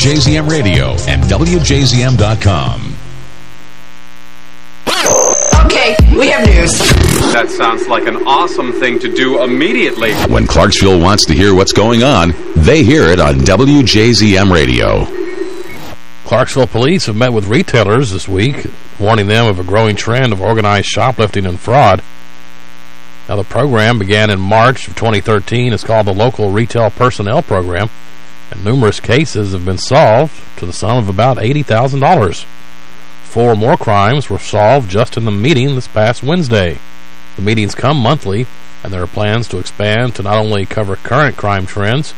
Speaker 12: Radio and WJZM.com.
Speaker 24: Okay, we have news.
Speaker 4: That sounds like an awesome thing to do immediately.
Speaker 12: When Clarksville wants to hear what's going on, they hear it on WJZM Radio.
Speaker 3: Clarksville police have met with retailers this week, warning them of a growing trend of organized shoplifting and fraud. Now, the program began in March of 2013. It's called the Local Retail Personnel Program, and numerous cases have been solved to the sum of about $80,000. Four more crimes were solved just in the meeting this past Wednesday. The meetings come monthly, and there are plans to expand to not only cover current crime trends,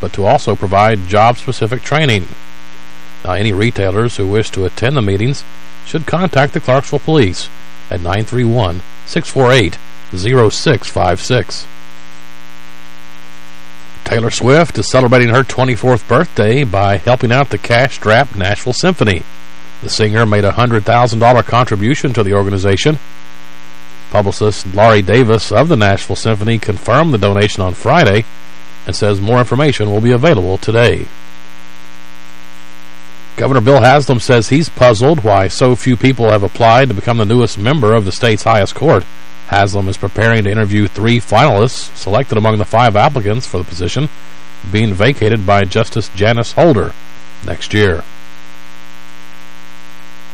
Speaker 3: but to also provide job-specific training. Now, any retailers who wish to attend the meetings should contact the Clarksville Police at 931-648-0656. Taylor Swift is celebrating her 24th birthday by helping out the cash-strapped Nashville Symphony. The singer made a $100,000 contribution to the organization. Publicist Laurie Davis of the Nashville Symphony confirmed the donation on Friday and says more information will be available today. Governor Bill Haslam says he's puzzled why so few people have applied to become the newest member of the state's highest court. Haslam is preparing to interview three finalists selected among the five applicants for the position, being vacated by Justice Janice Holder next year.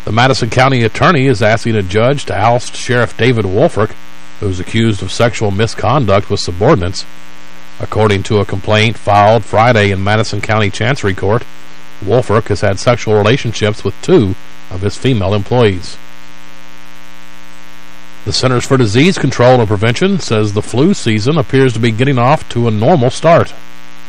Speaker 3: The Madison County Attorney is asking a judge to oust Sheriff David Woolfork, who's accused of sexual misconduct with subordinates. According to a complaint filed Friday in Madison County Chancery Court, Woolfork has had sexual relationships with two of his female employees. The Centers for Disease Control and Prevention says the flu season appears to be getting off to a normal start.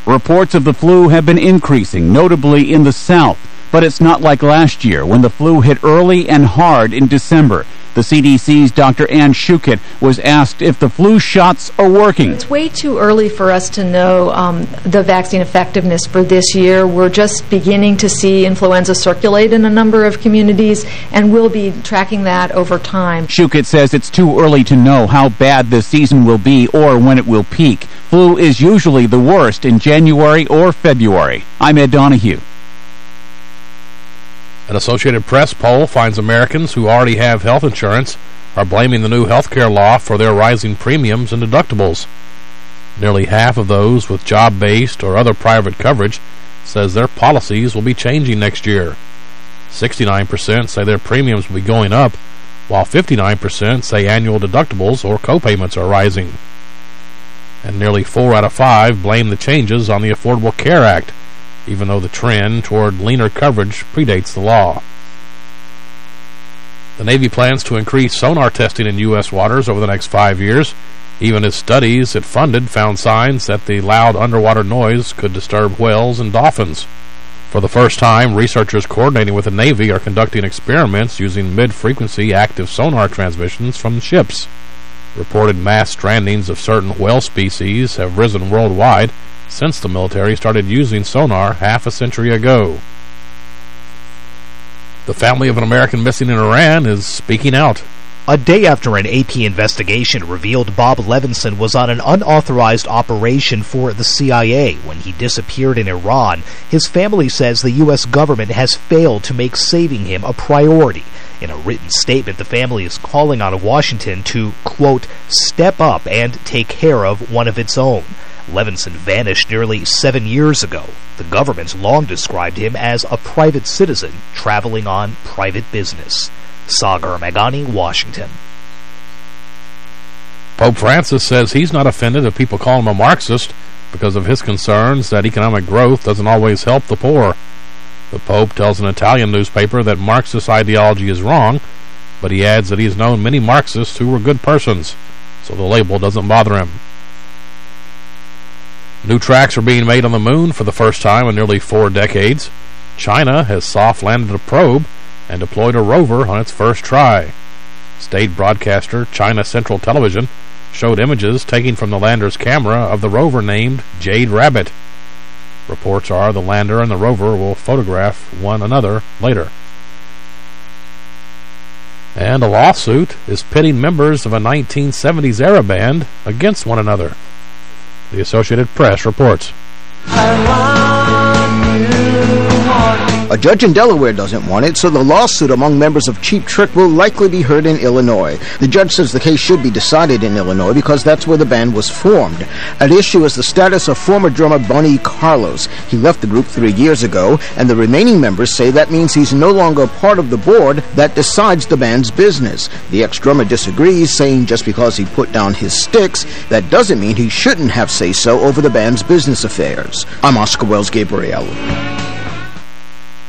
Speaker 25: Reports of the flu have been increasing, notably in the South. But it's not like last year when the flu hit early and hard in December. The CDC's Dr. Ann Schuchat was asked if the flu shots are working.
Speaker 26: It's way too early for us to know um, the vaccine effectiveness for this year. We're just beginning to see influenza circulate in a number of communities, and we'll be tracking that over time.
Speaker 25: Schuchat says it's too early to know how bad this season will be or when it will peak. Flu is usually the worst in January or February. I'm Ed Donahue.
Speaker 3: An Associated Press poll finds Americans who already have health insurance are blaming the new health care law for their rising premiums and deductibles. Nearly half of those with job-based or other private coverage says their policies will be changing next year. 69% say their premiums will be going up, while 59% say annual deductibles or copayments are rising. And nearly 4 out of 5 blame the changes on the Affordable Care Act, even though the trend toward leaner coverage predates the law. The Navy plans to increase sonar testing in U.S. waters over the next five years, even as studies it funded found signs that the loud underwater noise could disturb whales and dolphins. For the first time, researchers coordinating with the Navy are conducting experiments using mid-frequency active sonar transmissions from ships. Reported mass strandings of certain whale species have risen worldwide since the military started using sonar half a century ago. The family of an American missing in Iran is speaking out.
Speaker 27: A day after an AP investigation revealed Bob Levinson was on an unauthorized operation for the CIA when he disappeared in Iran, his family says the U.S. government has failed to make saving him a priority. In a written statement, the family is calling on Washington to, quote, step up and take care of one of its own. Levinson vanished nearly seven years ago. The government's long described him as a private citizen traveling on private business. Sagar Meghani, Washington.
Speaker 3: Pope Francis says he's not offended if people call him a Marxist because of his concerns that economic growth doesn't always help the poor. The Pope tells an Italian newspaper that Marxist ideology is wrong, but he adds that he has known many Marxists who were good persons, so the label doesn't bother him. New tracks are being made on the moon for the first time in nearly four decades. China has soft-landed a probe and deployed a rover on its first try. State broadcaster China Central Television showed images taken from the lander's camera of the rover named Jade Rabbit. Reports are the lander and the rover will photograph one another later. And a lawsuit is pitting members of a 1970s-era band against one another. The Associated Press reports.
Speaker 28: A judge in Delaware doesn't want it, so the lawsuit among members of Cheap Trick will likely be heard in Illinois. The judge says the case should be decided in Illinois because that's where the band was formed. At issue is the status of former drummer Bunny Carlos. He left the group three years ago, and the remaining members say that means he's no longer part of the board that decides the band's business. The ex-drummer disagrees, saying just because he put down his sticks, that doesn't mean he shouldn't have say-so over the band's business affairs. I'm Oscar Wells Gabriel.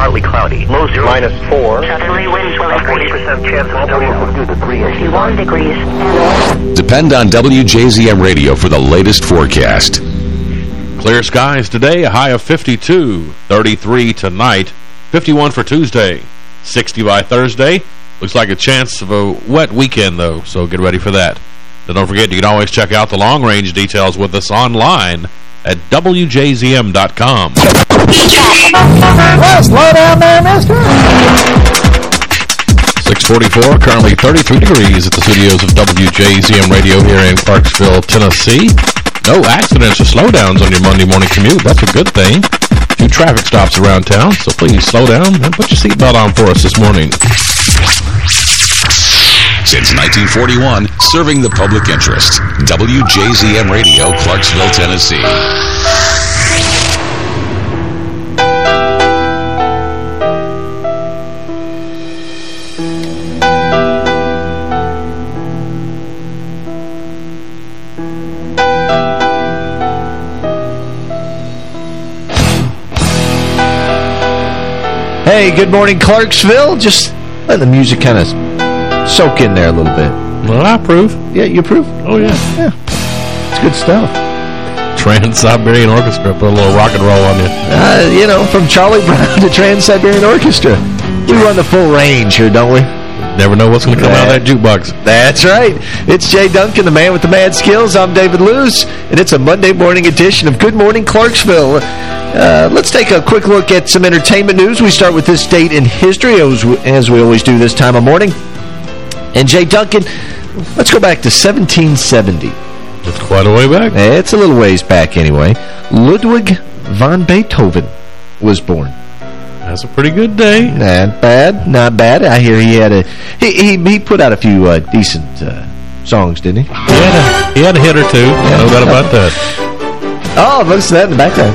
Speaker 29: Partly cloudy. Low zero. Minus four. Southerly winds will increase. 40% chance of 51 degrees.
Speaker 22: Depend on WJZM Radio for the latest forecast.
Speaker 3: Clear skies today, a high of 52, 33 tonight, 51 for Tuesday, 60 by Thursday. Looks like a chance of a wet weekend, though, so get ready for that. Then don't forget, you can always check out the long-range details with us online at WJZM.com.
Speaker 30: Well, slow down there, mister.
Speaker 3: 644, currently 33 degrees at the studios of WJZM Radio here in Clarksville, Tennessee. No accidents or slowdowns on your Monday morning commute. That's a good thing. A few traffic stops around town, so please slow down and put your seatbelt on for us this morning.
Speaker 12: Since 1941, serving the public interest. WJZM Radio, Clarksville, Tennessee.
Speaker 2: Hey, good morning, Clarksville. Just let the music kind of soak in there a little bit.
Speaker 3: Well, I approve.
Speaker 2: Yeah, you approve?
Speaker 3: Oh, yeah.
Speaker 2: Yeah. It's good stuff.
Speaker 3: Trans-Siberian Orchestra put a little rock and roll on you.
Speaker 2: Uh, you know, from Charlie Brown to Trans-Siberian Orchestra. We run the full range here, don't we?
Speaker 3: Never know what's going to come out of that jukebox.
Speaker 2: That's right. It's Jay Duncan, the man with the mad skills. I'm David Luce, and it's a Monday morning edition of Good Morning Clarksville. Uh, let's take a quick look at some entertainment news. We start with this date in history, as we always do this time of morning. And Jay Duncan, let's go back to 1770.
Speaker 3: That's quite a way back.
Speaker 2: Eh, it's a little ways back anyway. Ludwig von Beethoven was born.
Speaker 3: That's a pretty good day.
Speaker 2: Not bad, not bad. I hear he had a he he, he put out a few uh, decent uh, songs, didn't he?
Speaker 3: He had a, he had a hit or two.
Speaker 2: Yeah.
Speaker 3: No doubt about that.
Speaker 2: Oh, notice that in the background.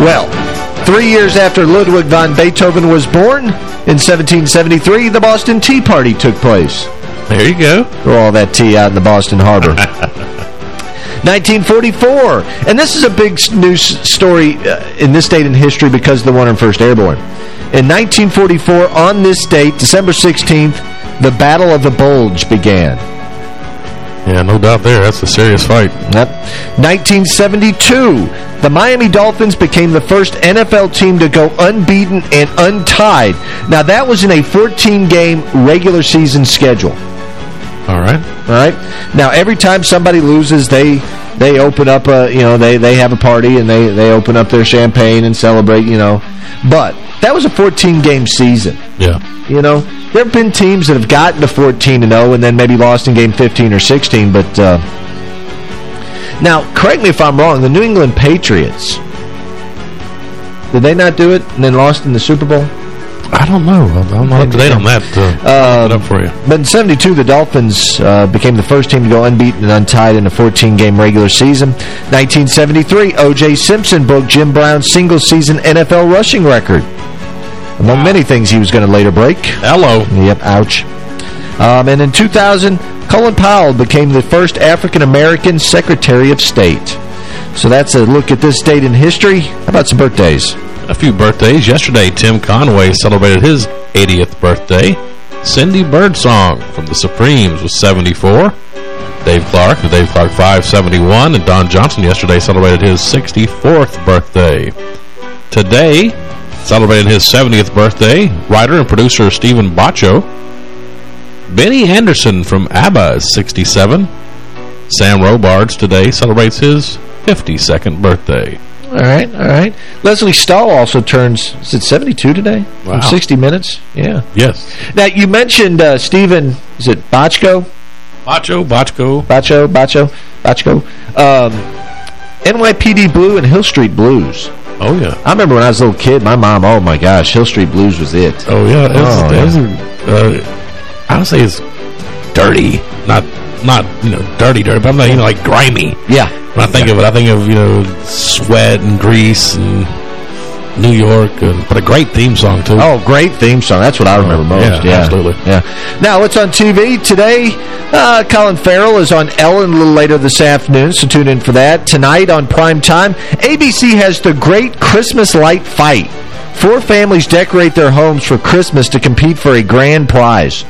Speaker 2: Well, three years after Ludwig von Beethoven was born, in 1773, the Boston Tea Party took place.
Speaker 3: There you go.
Speaker 2: Throw all that tea out in the Boston Harbor. 1944. And this is a big news story uh, in this date in history because of the 101st Airborne. In 1944, on this date, December 16th, the Battle of the Bulge began.
Speaker 3: Yeah, no doubt there. That's a serious fight.
Speaker 2: Yep. 1972, the Miami Dolphins became the first NFL team to go unbeaten and untied. Now, that was in a 14-game regular season schedule.
Speaker 3: All right.
Speaker 2: All right. Now, every time somebody loses, they they open up a, you know, they, they have a party and they, they open up their champagne and celebrate, you know. But that was a 14-game season.
Speaker 3: Yeah.
Speaker 2: You know, there have been teams that have gotten to 14 and 0 and then maybe lost in game 15 or 16, but uh, now correct me if I'm wrong. The New England Patriots did they not do it and then lost in the Super Bowl?
Speaker 3: I don't know. I'm not up to date on that. Uh,
Speaker 2: Um,
Speaker 3: up for you.
Speaker 2: But in 72, the Dolphins uh, became the first team to go unbeaten and untied in a 14-game regular season. 1973, O.J. Simpson broke Jim Brown's single-season NFL rushing record. Among many things he was going to later break.
Speaker 3: Hello.
Speaker 2: Yep, ouch. Um, and in 2000, Colin Powell became the first African-American Secretary of State. So that's a look at this date in history. How about some birthdays?
Speaker 3: A few birthdays. Yesterday, Tim Conway celebrated his 80th birthday. Cindy Birdsong from the Supremes was 74. Dave Clark, the Dave Clark 571, and Don Johnson yesterday celebrated his 64th birthday. Today, celebrating his 70th birthday, writer and producer Stephen Baccio. Benny Andersson from ABBA is 67. Sam Robards today celebrates his 52nd birthday.
Speaker 2: All right, all right. Lesley Stahl also turns, is it 72 today?
Speaker 3: Wow.
Speaker 2: From 60 Minutes? Yeah.
Speaker 3: Yes.
Speaker 2: Now, you mentioned uh, Stephen, is it Bochco?
Speaker 3: Bacho, Bachko.
Speaker 2: Bacho, Bacho, Bachko. Um, NYPD Blue and Hill Street Blues.
Speaker 3: Oh, yeah.
Speaker 2: I remember when I was a little kid, my mom, oh my gosh, Hill Street Blues was it.
Speaker 3: Oh, yeah. It was,
Speaker 2: Oh,
Speaker 3: it was,
Speaker 2: yeah.
Speaker 3: uh, I would say it's dirty. Not, not you know, dirty, dirty, but I'm not, you know, like grimy.
Speaker 2: Yeah.
Speaker 3: When I think of it, I think of, you know, sweat and grease and New York. And, but a great theme song, too.
Speaker 2: Oh, great theme song. That's what I remember most.
Speaker 3: yeah,
Speaker 2: Yeah,
Speaker 3: absolutely.
Speaker 2: Yeah. Now, what's on TV today? Uh, Colin Farrell is on Ellen a little later this afternoon, so tune in for that. Tonight on prime time, ABC has the Great Christmas Light Fight. Four families decorate their homes for Christmas to compete for a grand prize.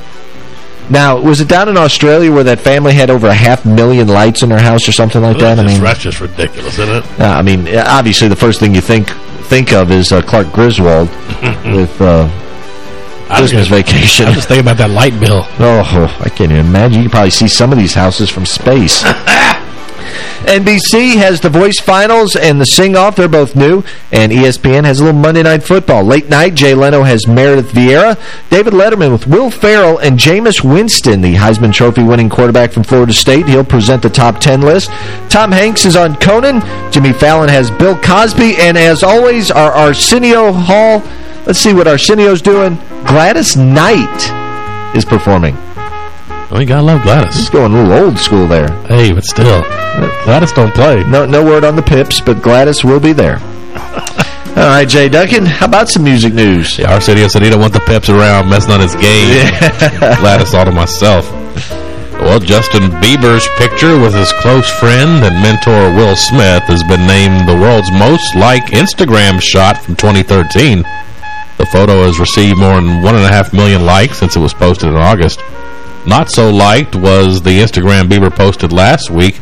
Speaker 2: Now, was it down in Australia where that family had over a half million lights in their house or something like that? I mean,
Speaker 3: that's just ridiculous, isn't it?
Speaker 2: uh, I mean, obviously the first thing you think think of is uh, Clark Griswold with uh, Christmas
Speaker 3: gonna-
Speaker 2: vacation.
Speaker 3: I was just thinking about that light bill.
Speaker 2: Oh, I can't even imagine. You can probably see some of these houses from space. NBC has the voice finals and the sing-off. They're both new. And ESPN has a little Monday Night Football. Late night, Jay Leno has Meredith Vieira. David Letterman with Will Ferrell and Jameis Winston, the Heisman Trophy winning quarterback from Florida State. He'll present the top 10 list. Tom Hanks is on Conan. Jimmy Fallon has Bill Cosby. And as always, our Arsenio Hall. Let's see what Arsenio's doing. Gladys Knight is performing.
Speaker 3: Oh, you gotta love Gladys.
Speaker 2: He's going a little old school there.
Speaker 3: Hey, but still, Gladys don't play.
Speaker 2: No, no word on the Pips, but Gladys will be there. All right, Jay Duncan, how about some music news?
Speaker 3: Yeah, Arsenio said he don't want the Peps around messing on his game. Gladys all to myself. Well, Justin Bieber's picture with his close friend and mentor Will Smith has been named the world's most liked Instagram shot from 2013. The photo has received more than one and a half million likes since it was posted in August. Not so liked was the Instagram Bieber posted last week,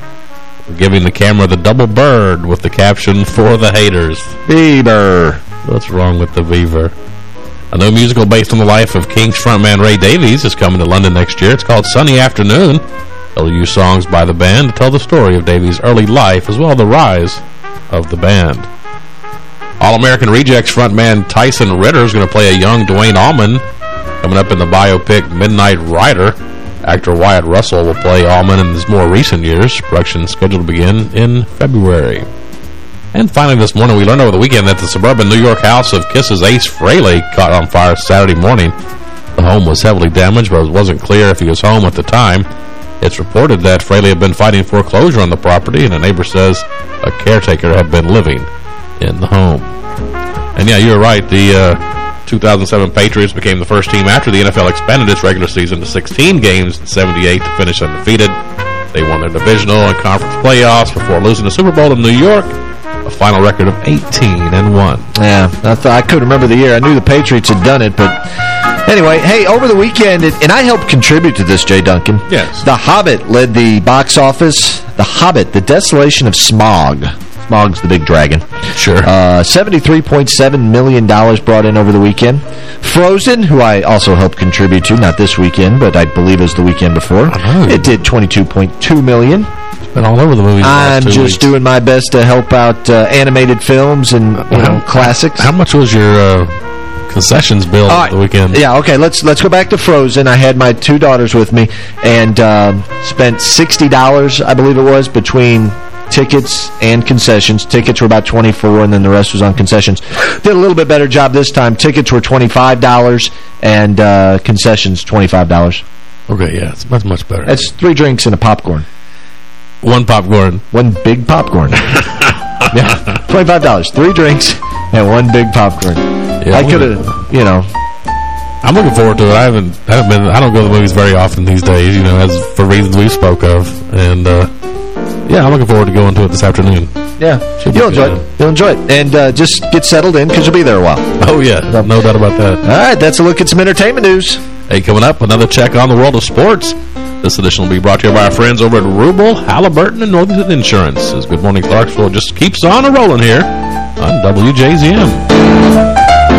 Speaker 3: giving the camera the double bird with the caption, For the Haters.
Speaker 2: Bieber.
Speaker 3: What's wrong with the Beaver? A new musical based on the life of Kinks frontman Ray Davies is coming to London next year. It's called Sunny Afternoon. They'll use songs by the band to tell the story of Davies' early life as well as the rise of the band. All-American Rejects frontman Tyson Ritter is going to play a young Duane Allman coming up in the biopic Midnight Rider. Actor Wyatt Russell will play Allman in his more recent years. Production scheduled to begin in February. And finally this morning, we learned over the weekend that the suburban New York house of Kiss's Ace Frehley caught on fire Saturday morning. The home was heavily damaged, but it wasn't clear if he was home at the time. It's reported that Frehley had been fighting foreclosure on the property, and a neighbor says a caretaker had been living in the home. And yeah, you're right. The uh, 2007 Patriots became the first team after the NFL expanded its regular season to 16 games in 78 to finish undefeated. They won their divisional and conference playoffs before losing the Super Bowl in New York, a final record of 18 and 1.
Speaker 2: Yeah, I thought I couldn't remember the year. I knew the Patriots had done it, but anyway, hey, over the weekend, and I helped contribute to this, Jay Duncan.
Speaker 3: Yes.
Speaker 2: The Hobbit led the box office. The Hobbit, The Desolation of Smaug. Smog's the big dragon.
Speaker 3: Sure.
Speaker 2: Uh, $73.7 million brought in over the weekend. Frozen, who I also helped contribute to, not this weekend, but I believe it was the weekend before. It did 22.2 million.
Speaker 3: Been all over the movies the
Speaker 2: I'm just
Speaker 3: weeks.
Speaker 2: doing my best to help out uh, animated films and you know classics.
Speaker 3: How much was your uh, concessions bill
Speaker 2: All right.
Speaker 3: the weekend?
Speaker 2: Yeah, okay, let's let's go back to Frozen. I had my two daughters with me and um, spent $60, I believe it was, between tickets and concessions. Tickets were about 24 and then the rest was on concessions. Did a little bit better job this time. Tickets were $25 and uh, concessions $25.
Speaker 3: Okay, yeah, it's much, much better.
Speaker 2: That's three drinks and a popcorn.
Speaker 3: One popcorn.
Speaker 2: One big popcorn. yeah, $25. Three drinks and one big popcorn.
Speaker 3: Yeah,
Speaker 2: I could have, you know...
Speaker 3: I'm looking forward to it. I haven't, I haven't been, I don't go to the movies very often these days, you know, as for reasons we spoke of. And, uh, yeah, I'm looking forward to going to it this afternoon.
Speaker 2: Yeah,
Speaker 3: Should
Speaker 2: you'll enjoy
Speaker 3: good.
Speaker 2: it. You'll enjoy it. And uh, just get settled in because you'll be there a while.
Speaker 3: Oh, yeah, no doubt about that.
Speaker 2: All right, that's a look at some entertainment news.
Speaker 3: Hey, coming up, another check on the world of sports. This edition will be brought to you by our friends over at Rubel, Halliburton, and Northington Insurance. As Good Morning Clarksville just keeps on a rolling here on WJZM.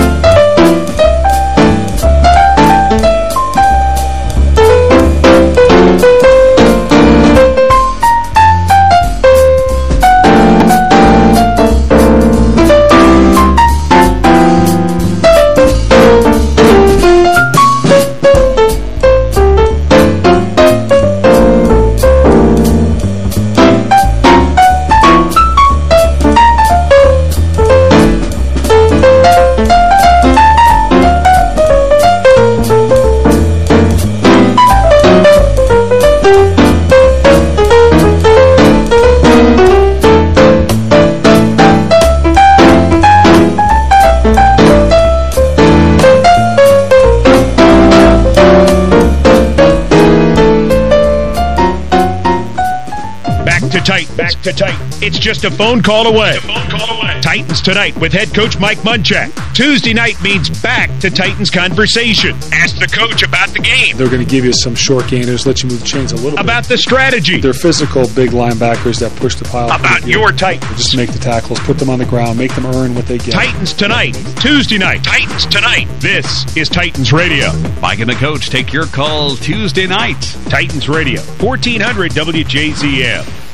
Speaker 31: Tight, back to tight. It's just a phone call away. phone call away. Titans tonight with head coach Mike Munchak. Tuesday night means back to Titans conversation. Ask the coach about the game,
Speaker 32: They're going to give you some short gainers, let you move the chains a little bit.
Speaker 31: about the strategy,
Speaker 32: They're physical, big linebackers that push the pile.
Speaker 31: about your Titans.
Speaker 32: Just make the tackles, put them on the ground, make them earn what they get.
Speaker 31: Titans tonight, Tuesday night. Titans tonight. This is Titans Radio.
Speaker 33: Mike and the coach take your call Tuesday night.
Speaker 31: Titans Radio, 1400 WJZM.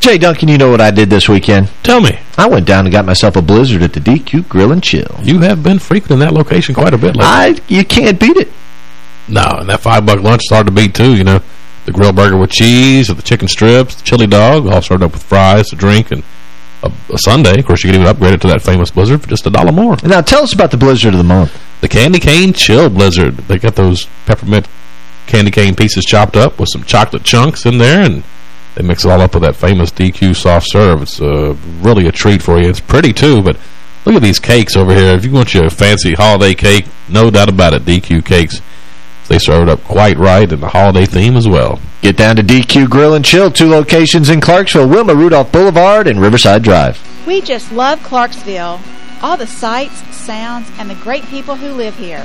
Speaker 2: Jay Duncan, you know what I did this weekend?
Speaker 3: Tell me.
Speaker 2: I went down and got myself a blizzard at the DQ Grill and Chill.
Speaker 3: You have been frequenting that location quite a bit lately.
Speaker 2: I, you can't beat it.
Speaker 3: No, and that five-buck lunch is hard to beat, too, you know. The grill burger with cheese, or the chicken strips, the chili dog, all served up with fries, a drink, and a, a sundae. Of course, you can even upgrade it to that famous blizzard for just a dollar more.
Speaker 2: Now, tell us about the blizzard of the month.
Speaker 3: The Candy Cane Chill Blizzard. They got those peppermint candy cane pieces chopped up with some chocolate chunks in there, and they mix it all up with that famous DQ soft serve. It's uh, really a treat for you. It's pretty, too, but look at these cakes over here. If you want your fancy holiday cake, no doubt about it, DQ cakes. They serve it up quite right in the holiday theme as well.
Speaker 2: Get down to DQ Grill and Chill, two locations in Clarksville, Wilma Rudolph Boulevard and Riverside Drive.
Speaker 23: We just love Clarksville. All the sights, sounds, and the great people who live here.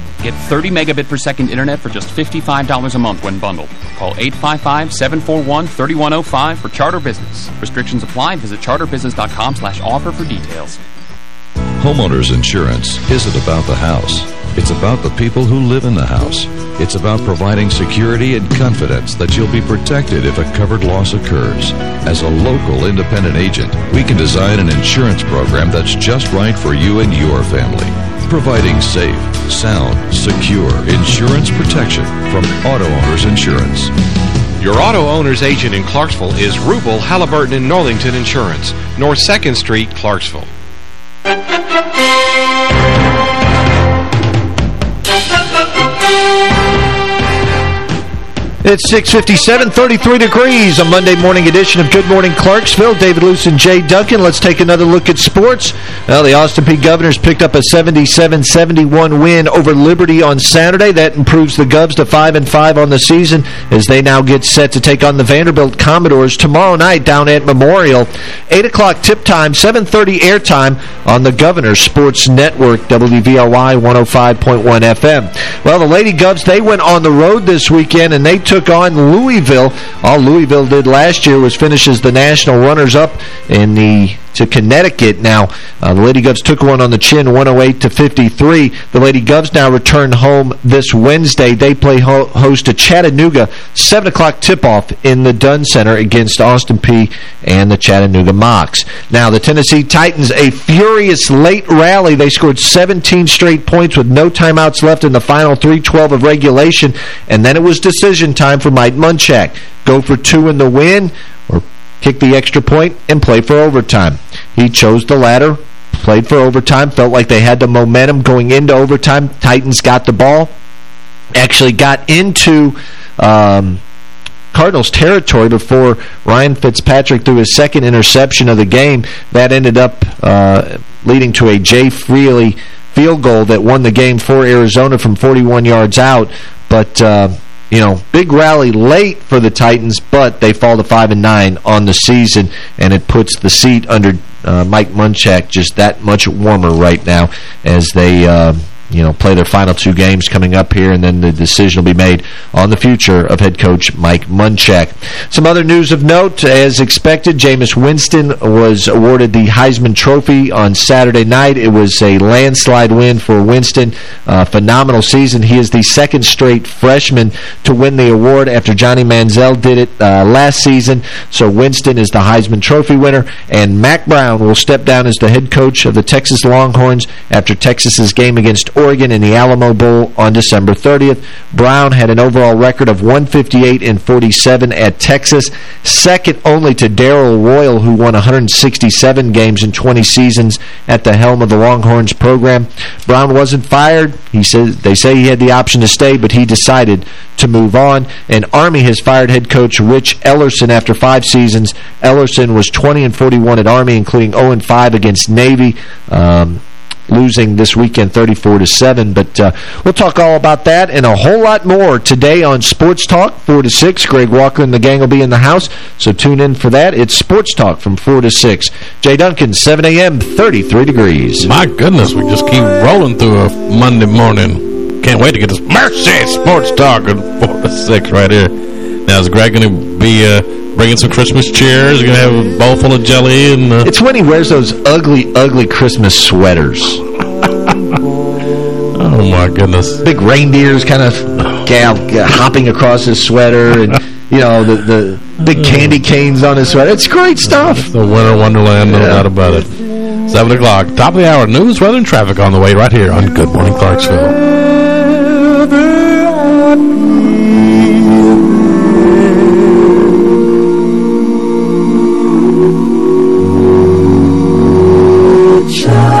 Speaker 34: Get 30 megabit per second internet for just $55 a month when bundled. Call 855-741-3105 for Charter Business. Restrictions apply. Visit charterbusiness.com slash offer for details.
Speaker 35: Homeowners insurance isn't about the house. It's about the people who live in the house. It's about providing security and confidence that you'll be protected if a covered loss occurs. As a local independent agent, we can design an insurance program that's just right for you and your family. Providing safe, sound, secure insurance protection from Auto Owners Insurance.
Speaker 36: Your auto owner's agent in Clarksville is Rubel, Halliburton, and Northington Insurance, North 2nd Street, Clarksville.
Speaker 2: It's 657, 33 degrees, a Monday morning edition of Good Morning Clarksville. David Luce and Jay Duncan. Let's take another look at sports. Well, the Austin Peay Governors picked up a 77-71 win over Liberty on Saturday. That improves the Govs to 5 and 5 on the season as they now get set to take on the Vanderbilt Commodores tomorrow night down at Memorial. 8 o'clock tip time, 7.30 airtime on the Governors Sports Network, WVLY 105.1 FM. Well, the Lady Govs, they went on the road this weekend and they took on Louisville. All Louisville did last year was finish as the national runners-up in the to Connecticut. Now, uh, the Lady Govs took one on the chin, 108 to 53. The Lady Govs now return home this Wednesday. They play ho host to Chattanooga, 7 o'clock tip-off in the Dunn Center against Austin Peay and the Chattanooga Mocs. Now, the Tennessee Titans, a furious late rally. They scored 17 straight points with no timeouts left in the final 312 of regulation, and then it was decision time for Mike Munchak. Go for two in the win kick the extra point, and play for overtime. He chose the latter, played for overtime, felt like they had the momentum going into overtime. Titans got the ball, actually got into... Um, Cardinals territory before Ryan Fitzpatrick threw his second interception of the game. That ended up uh, leading to a Jay Feely field goal that won the game for Arizona from 41 yards out. But... Uh, you know, big rally late for the Titans, but they fall to 5 and nine on the season, and it puts the seat under uh, Mike Munchak just that much warmer right now as they... Uh, you know, play their final two games coming up here, and then the decision will be made on the future of head coach Mike Munchak. Some other news of note, as expected, Jameis Winston was awarded the Heisman Trophy on Saturday night. It was a landslide win for Winston. Uh, phenomenal season. He is the second straight freshman to win the award after Johnny Manziel did it uh, last season. So Winston is the Heisman Trophy winner, and Mack Brown will step down as the head coach of the Texas Longhorns after Texas's game against in the Alamo Bowl on December 30th. Brown had an overall record of 158 and 47 at Texas, second only to Darrell Royal, who won 167 games in 20 seasons at the helm of the Longhorns program. Brown wasn't fired. He says They say he had the option to stay, but he decided to move on. And Army has fired head coach Rich Ellerson after five seasons. Ellerson was 20 and 41 at Army, including 0 and 5 against Navy. Um, losing this weekend 34 to 7 but uh, we'll talk all about that and a whole lot more today on Sports Talk 4 to 6 Greg Walker and the gang will be in the house so tune in for that. It's Sports Talk from 4 to 6 Jay Duncan 7 a.m. 33 degrees.
Speaker 3: My goodness we just keep rolling through a Monday morning. Can't wait to get this Mercy Sports Talk at 4 to 6 right here. Now is Greg going to be uh, bringing some Christmas cheers. You're going to have a bowl full of jelly. and. Uh...
Speaker 2: It's when he wears those ugly, ugly Christmas sweaters.
Speaker 3: oh, my goodness.
Speaker 2: Big reindeers kind of gal, hopping across his sweater and, you know, the, the big candy canes on his sweater. It's great stuff.
Speaker 3: It's the winter wonderland, no yeah. doubt about it. 7 o'clock, top of the hour, news, weather, and traffic on the way right here on Good Morning Clarksville.
Speaker 19: Try.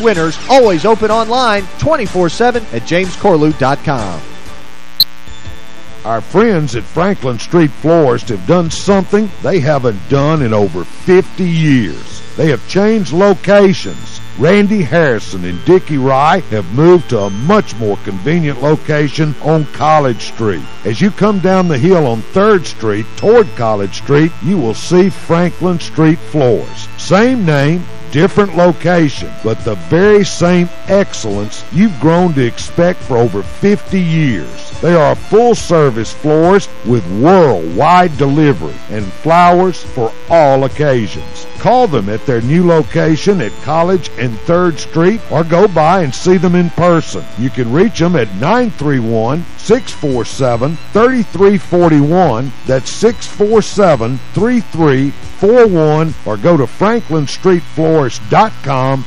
Speaker 19: winners, always open online 24-7 at jamescorlew.com.
Speaker 37: Our friends at Franklin Street Florist have done something they haven't done in over 50 years. They have changed locations. Randy Harrison and Dickie Rye have moved to a much more convenient location on College Street. As you come down the hill on 3rd Street toward College Street, you will see Franklin Street Florist. Same name, different location, but the very same excellence you've grown to expect for over 50 years. They are full-service florist with worldwide delivery and flowers for all occasions. Call them at their new location at College and 3rd Street or go by and see them in person. You can reach them at 931-647-3341. That's 647-3341 or go to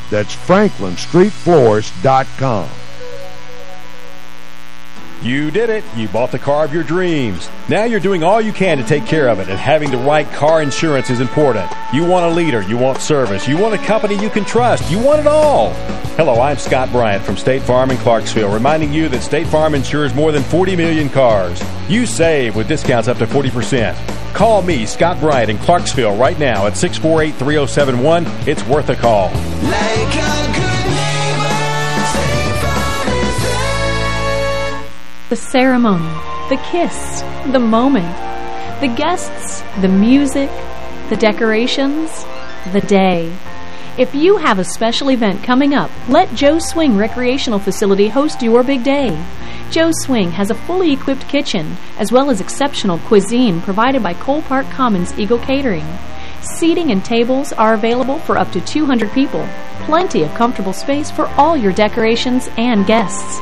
Speaker 37: That's franklinstreetflorist.com.
Speaker 38: You did it. You bought the car of your dreams. Now you're doing all you can to take care of it, and having the right car insurance is important. You want a leader. You want service. You want a company you can trust. You want it all. Hello, I'm Scott Bryant from State Farm in Clarksville, reminding you that State Farm insures more than 40 million cars. You save with discounts up to 40%. Call me, Scott Bryant, in Clarksville right now at 648-3071. It's worth a call.
Speaker 39: The ceremony, the kiss, the moment, the guests, the music, the decorations, the day. If you have a special event coming up, let Joe Swing Recreational Facility host your big day. Joe Swing has a fully equipped kitchen, as well as exceptional cuisine provided by Cole Park Commons Eagle Catering. Seating and tables are available for up to 200 people. Plenty of comfortable space for all your decorations and guests.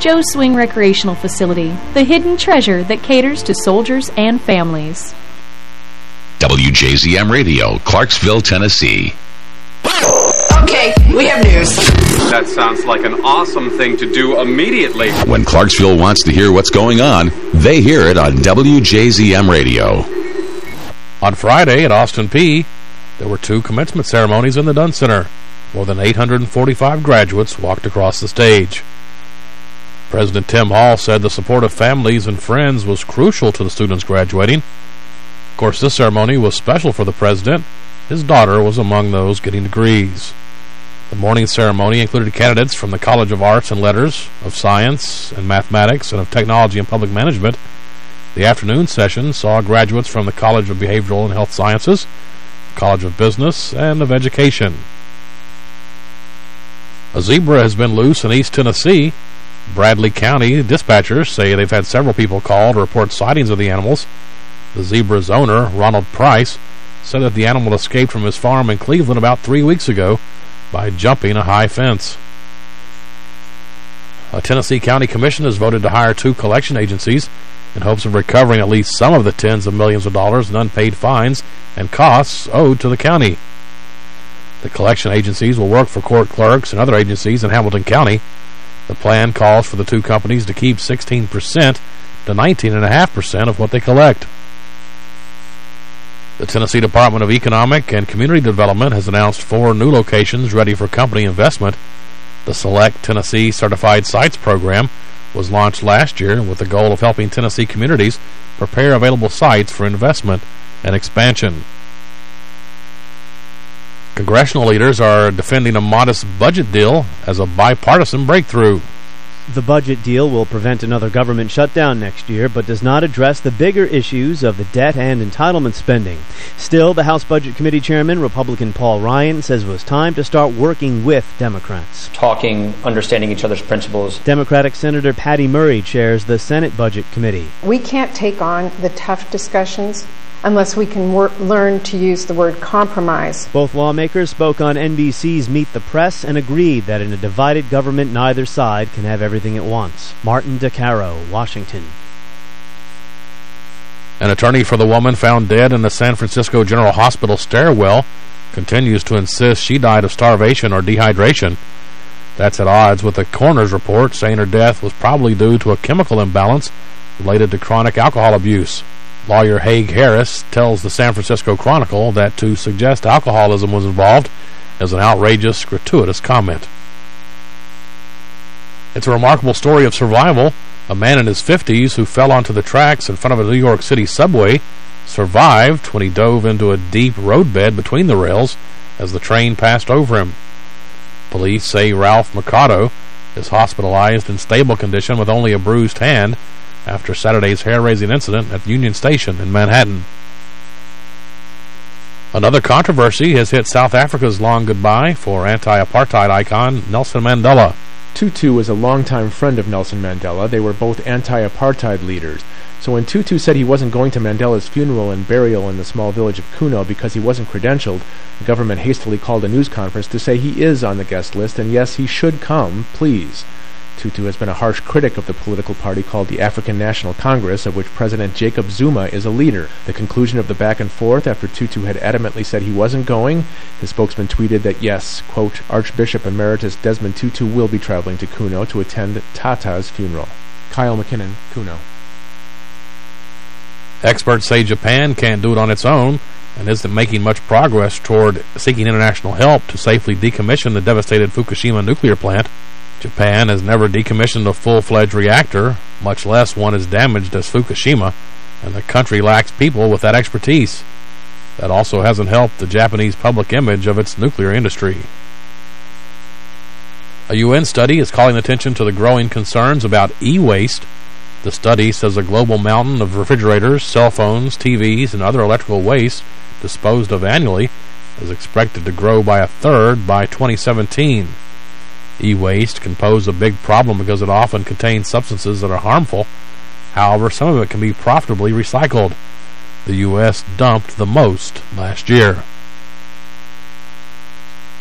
Speaker 39: Joe's Swing Recreational Facility, the hidden treasure that caters to soldiers and families.
Speaker 12: WJZM Radio, Clarksville, Tennessee.
Speaker 40: Okay, we have news.
Speaker 4: That sounds like an awesome thing to do immediately.
Speaker 12: When Clarksville wants to hear what's going on, they hear it on WJZM Radio.
Speaker 3: On Friday at Austin Peay, there were two commencement ceremonies in the Dunn Center. More than 845 graduates walked across the stage. President Tim Hall said the support of families and friends was crucial to the students graduating. Of course, this ceremony was special for the president. His daughter was among those getting degrees. The morning ceremony included candidates from the College of Arts and Letters, of Science and Mathematics, and of Technology and Public Management. The afternoon session saw graduates from the College of Behavioral and Health Sciences, College of Business, and of Education. A zebra has been loose in East Tennessee. Bradley County dispatchers say they've had several people call to report sightings of the animals. The zebra's owner, Ronald Price, said that the animal escaped from his farm in Cleveland about three weeks ago by jumping a high fence. A Tennessee County Commission has voted to hire two collection agencies in hopes of recovering at least some of the tens of millions of dollars in unpaid fines and costs owed to the county. The collection agencies will work for court clerks and other agencies in Hamilton County. The plan calls for the two companies to keep 16% to 19.5% of what they collect. The Tennessee Department of Economic and Community Development has announced four new locations ready for company investment. The Select Tennessee Certified Sites program was launched last year with the goal of helping Tennessee communities prepare available sites for investment and expansion. Congressional leaders are defending a modest budget deal as a bipartisan breakthrough.
Speaker 41: The budget deal will prevent another government shutdown next year, but does not address the bigger issues of the debt and entitlement spending. Still, the House Budget Committee Chairman, Republican Paul Ryan, says it was time to start working with Democrats.
Speaker 42: Talking, understanding each other's principles.
Speaker 41: Democratic Senator Patty Murray chairs the Senate Budget Committee.
Speaker 43: We can't take on the tough discussions unless we can work, learn to use the word compromise.
Speaker 41: Both lawmakers spoke on NBC's Meet the Press and agreed that in a divided government, neither side can have everything at once. Martin DeCaro, Washington.
Speaker 3: An attorney for the woman found dead in the San Francisco General Hospital stairwell continues to insist she died of starvation or dehydration. That's at odds with the coroner's report saying her death was probably due to a chemical imbalance related to chronic alcohol abuse. Lawyer Haig Harris tells the San Francisco Chronicle that to suggest alcoholism was involved is an outrageous, gratuitous comment. It's a remarkable story of survival. A man in his 50s who fell onto the tracks in front of a New York City subway survived when he dove into a deep roadbed between the rails as the train passed over him. Police say Ralph Mercado is hospitalized in stable condition with only a bruised hand after Saturday's hair-raising incident at Union Station in Manhattan. Another controversy has hit South Africa's long goodbye for anti-apartheid icon Nelson Mandela.
Speaker 44: Tutu was a longtime friend of Nelson Mandela. They were both anti-apartheid leaders. So when Tutu said he wasn't going to Mandela's funeral and burial in the small village of Qunu because he wasn't credentialed, the government hastily called a news conference to say he is on the guest list and yes, he should come, please. Tutu has been a harsh critic of the political party called the African National Congress, of which President Jacob Zuma is a leader. The conclusion of the back and forth after Tutu had adamantly said he wasn't going, his spokesman tweeted that yes, quote, Archbishop Emeritus Desmond Tutu will be traveling to Qunu to attend Tata's funeral. Kyle McKinnon, Qunu.
Speaker 3: Experts say Japan can't do it on its own and isn't making much progress toward seeking international help to safely decommission the devastated Fukushima nuclear plant. Japan has never decommissioned a full-fledged reactor, much less one as damaged as Fukushima, and the country lacks people with that expertise. That also hasn't helped the Japanese public image of its nuclear industry. A UN study is calling attention to the growing concerns about e-waste. The study says a global mountain of refrigerators, cell phones, TVs, and other electrical waste disposed of annually is expected to grow by a third by 2017. E-waste can pose a big problem because it often contains substances that are harmful. However, some of it can be profitably recycled. The U.S. dumped the most last year.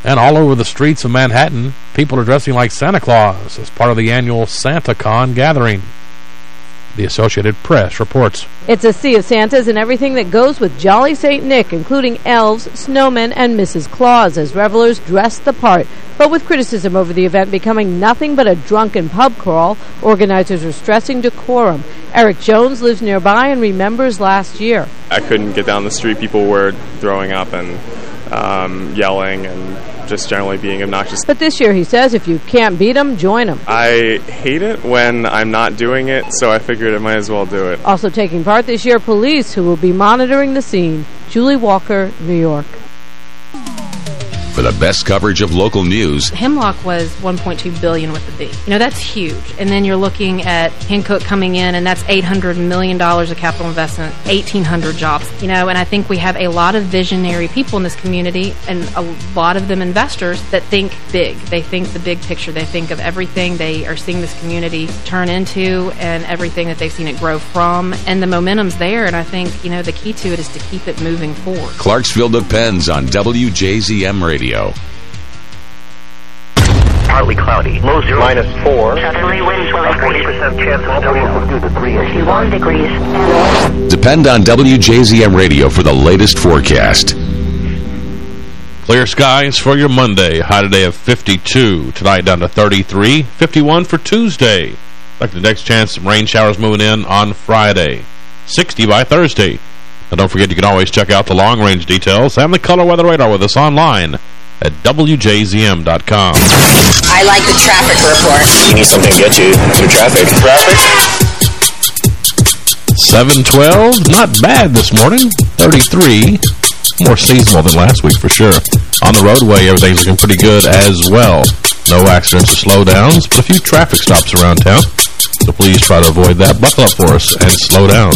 Speaker 3: And all over the streets of Manhattan, people are dressing like Santa Claus as part of the annual SantaCon gathering. The Associated Press reports.
Speaker 45: It's a sea of Santas and everything that goes with Jolly St. Nick, including elves, snowmen, and Mrs. Claus, as revelers dress the part. But with criticism over the event becoming nothing but a drunken pub crawl, organizers are stressing decorum. Eric Jones lives nearby and remembers last year.
Speaker 46: I couldn't get down the street. People were throwing up and um, yelling and just generally being obnoxious.
Speaker 45: But this year, he says, if you can't beat them, join them.
Speaker 46: I hate it when I'm not doing it, so I figured I might as well do it.
Speaker 45: Also taking part this year, police who will be monitoring the scene. Julie Walker, New York.
Speaker 12: For the best coverage of local news,
Speaker 47: Hemlock was 1.2 billion with the B. You know, that's huge. And then you're looking at Hankook coming in, and that's $800 million of capital investment, 1,800 jobs. You know, and I think we have a lot of visionary people in this community, and a lot of them investors that think big. They think the big picture. They think of everything they are seeing this community turn into and everything that they've seen it grow from. And the momentum's there, and I think, you know, the key to it is to keep it moving forward.
Speaker 12: Clarksville depends on WJZM Radio.
Speaker 29: Partly cloudy. Low zero minus four. Southerly winds will increase. 40% chance of snow. to 51 degrees.
Speaker 12: Depend on WJZM Radio for the latest forecast.
Speaker 3: Clear skies for your Monday. High today of 52. Tonight down to 33. 51 for Tuesday. Like the next chance some rain showers moving in on Friday. 60 by Thursday. Now don't forget you can always check out the long-range details and the color weather radar with us online at WJZM.com.
Speaker 48: I
Speaker 49: I like the traffic report.
Speaker 42: You need something to get you through traffic. Traffic?
Speaker 3: 712, not bad this morning. 33, more seasonal than last week for sure. On the roadway, everything's looking pretty good as well. No accidents or slowdowns, but a few traffic stops around town. So please try to avoid that. Buckle up for us and slow down.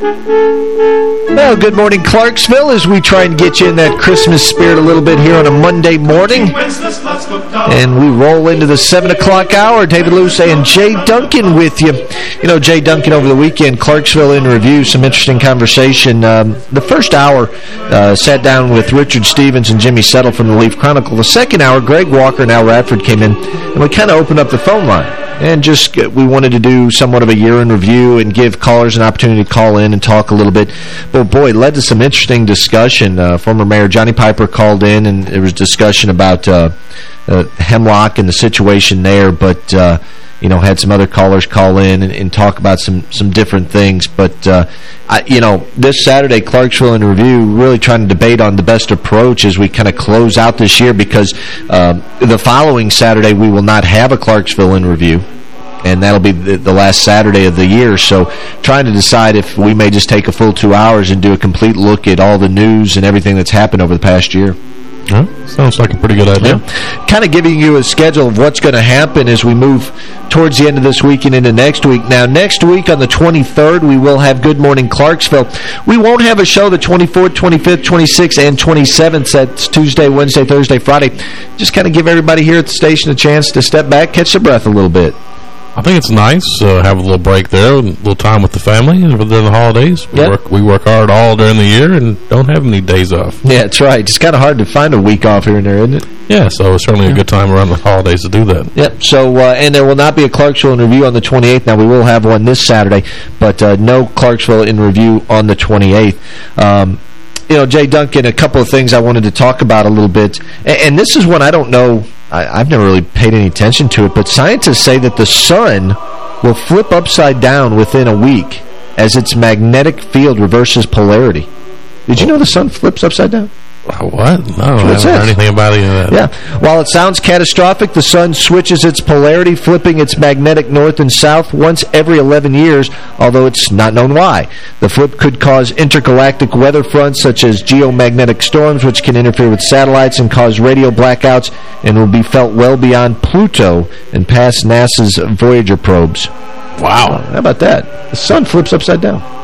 Speaker 2: Well, good morning, Clarksville, as we try and get you in that Christmas spirit a little bit here on a Monday morning. And we roll into the 7 o'clock hour. David Luce and Jay Duncan with you. You know, Jay Duncan over the weekend, Clarksville in Review, some interesting conversation. Um, the first hour uh, sat down with Richard Stevens and Jimmy Settle from the Leaf Chronicle. The second hour, Greg Walker and Al Radford came in, and we kind of opened up the phone line and just we wanted to do somewhat of a year in review and give callers an opportunity to call in and talk a little bit. But boy, it led to some interesting discussion. Uh, former Mayor Johnny Piper called in and there was discussion about uh, uh, Hemlock and the situation there, but uh, you know, had some other callers call in and, and talk about some some different things. But, uh, I, you know, this Saturday, Clarksville in Review, really trying to debate on the best approach as we kind of close out this year because um, the following Saturday we will not have a Clarksville in Review and that'll be the, the, last Saturday of the year. So trying to decide if we may just take a full two hours and do a complete look at all the news and everything that's happened over the past year.
Speaker 3: Sounds like a pretty good idea.
Speaker 2: Yeah. Kind of giving you a schedule of what's going to happen as we move towards the end of this week and into next week. Now, next week on the 23rd, we will have Good Morning Clarksville. We won't have a show the 24th, 25th, 26th, and 27th. That's Tuesday, Wednesday, Thursday, Friday. Just kind of give everybody here at the station a chance to step back, catch their breath a little bit.
Speaker 3: I think it's nice uh, have a little break there, a little time with the family during the holidays. We,
Speaker 2: yep.
Speaker 3: work, we work hard all during the year and don't have any days off.
Speaker 2: Yeah, that's right. It's kind of hard to find a week off here and there, isn't it?
Speaker 3: Yeah, so it's certainly a good time around the holidays to do that.
Speaker 2: Yep, so, uh, and there will not be a Clarksville in Review on the 28th. Now, we will have one this Saturday, but uh, no Clarksville in Review on the 28th. Um, you know, Jay Duncan, a couple of things I wanted to talk about a little bit. And, and this is one I don't know, I, I've never really paid any attention to it, but scientists say that the sun will flip upside down within a week as its magnetic field reverses polarity. Did you know the sun flips upside down?
Speaker 3: What? No, I haven't heard anything about any of that.
Speaker 2: Yeah. While it sounds catastrophic, the sun switches its polarity, flipping its magnetic north and south once every 11 years, although it's not known why. The flip could cause intergalactic weather fronts such as geomagnetic storms, which can interfere with satellites and cause radio blackouts and will be felt well beyond Pluto and past NASA's Voyager probes.
Speaker 3: Wow.
Speaker 2: How about that? The sun flips upside down.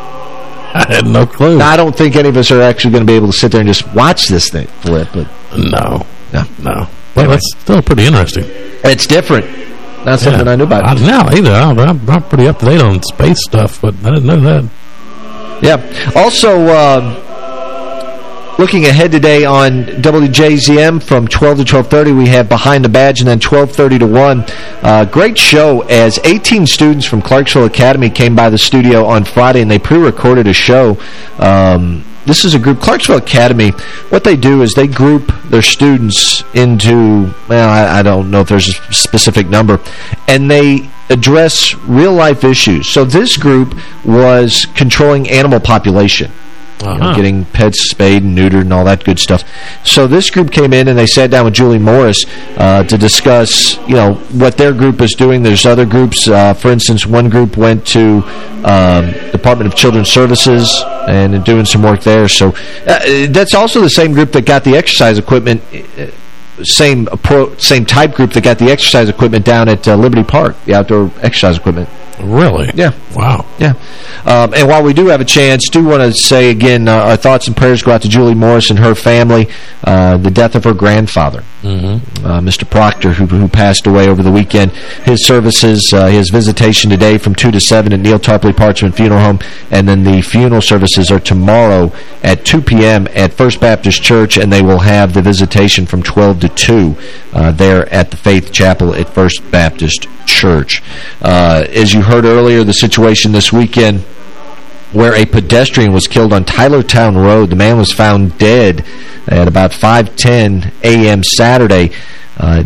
Speaker 3: I had no clue.
Speaker 2: Now, I don't think any of us are actually going to be able to sit there and just watch this thing flip. But
Speaker 3: no,
Speaker 2: no,
Speaker 3: no. Well, that's still pretty interesting.
Speaker 2: It's different. Not something
Speaker 3: yeah.
Speaker 2: I knew about.
Speaker 3: I know either. I'm, I'm pretty up to date on space stuff, but I didn't know that.
Speaker 2: Yeah. Also, uh, Looking ahead today on WJZM from 12 to 12.30, we have Behind the Badge, and then 12.30 to 1. Uh, great show as 18 students from Clarksville Academy came by the studio on Friday, and they pre-recorded a show. Um, this is a group, Clarksville Academy, what they do is they group their students into, well, I, I don't know if there's a specific number, and they address real-life issues. So this group was controlling animal population. Uh -huh. you know, getting pets spayed and neutered and all that good stuff. So this group came in and they sat down with Julie Morris uh, to discuss, you know, what their group is doing. There's other groups. Uh, for instance, one group went to um, Department of Children's Services and doing some work there. So uh, that's also the same group that got the exercise equipment same same type group that got the exercise equipment down at uh, Liberty Park, the outdoor exercise equipment.
Speaker 3: Really?
Speaker 2: Yeah.
Speaker 3: Wow.
Speaker 2: Yeah. Um, and while we do have a chance, do want to say again, uh, our thoughts and prayers go out to Julie Morris and her family, uh, the death of her grandfather,
Speaker 3: mm -hmm.
Speaker 2: uh, Mr. Proctor, who, who passed away over the weekend. His services, uh, his visitation today from 2 to 7 at Neal Tarpley Parchman Funeral Home, and then the funeral services are tomorrow at 2 p.m. at First Baptist Church, and they will have the visitation from 12 to 2 uh, there at the Faith Chapel at First Baptist Church. Uh, as you heard earlier, the situation this weekend where a pedestrian was killed on Tylertown Road. The man was found dead at about 5.10 a.m. Saturday. Uh,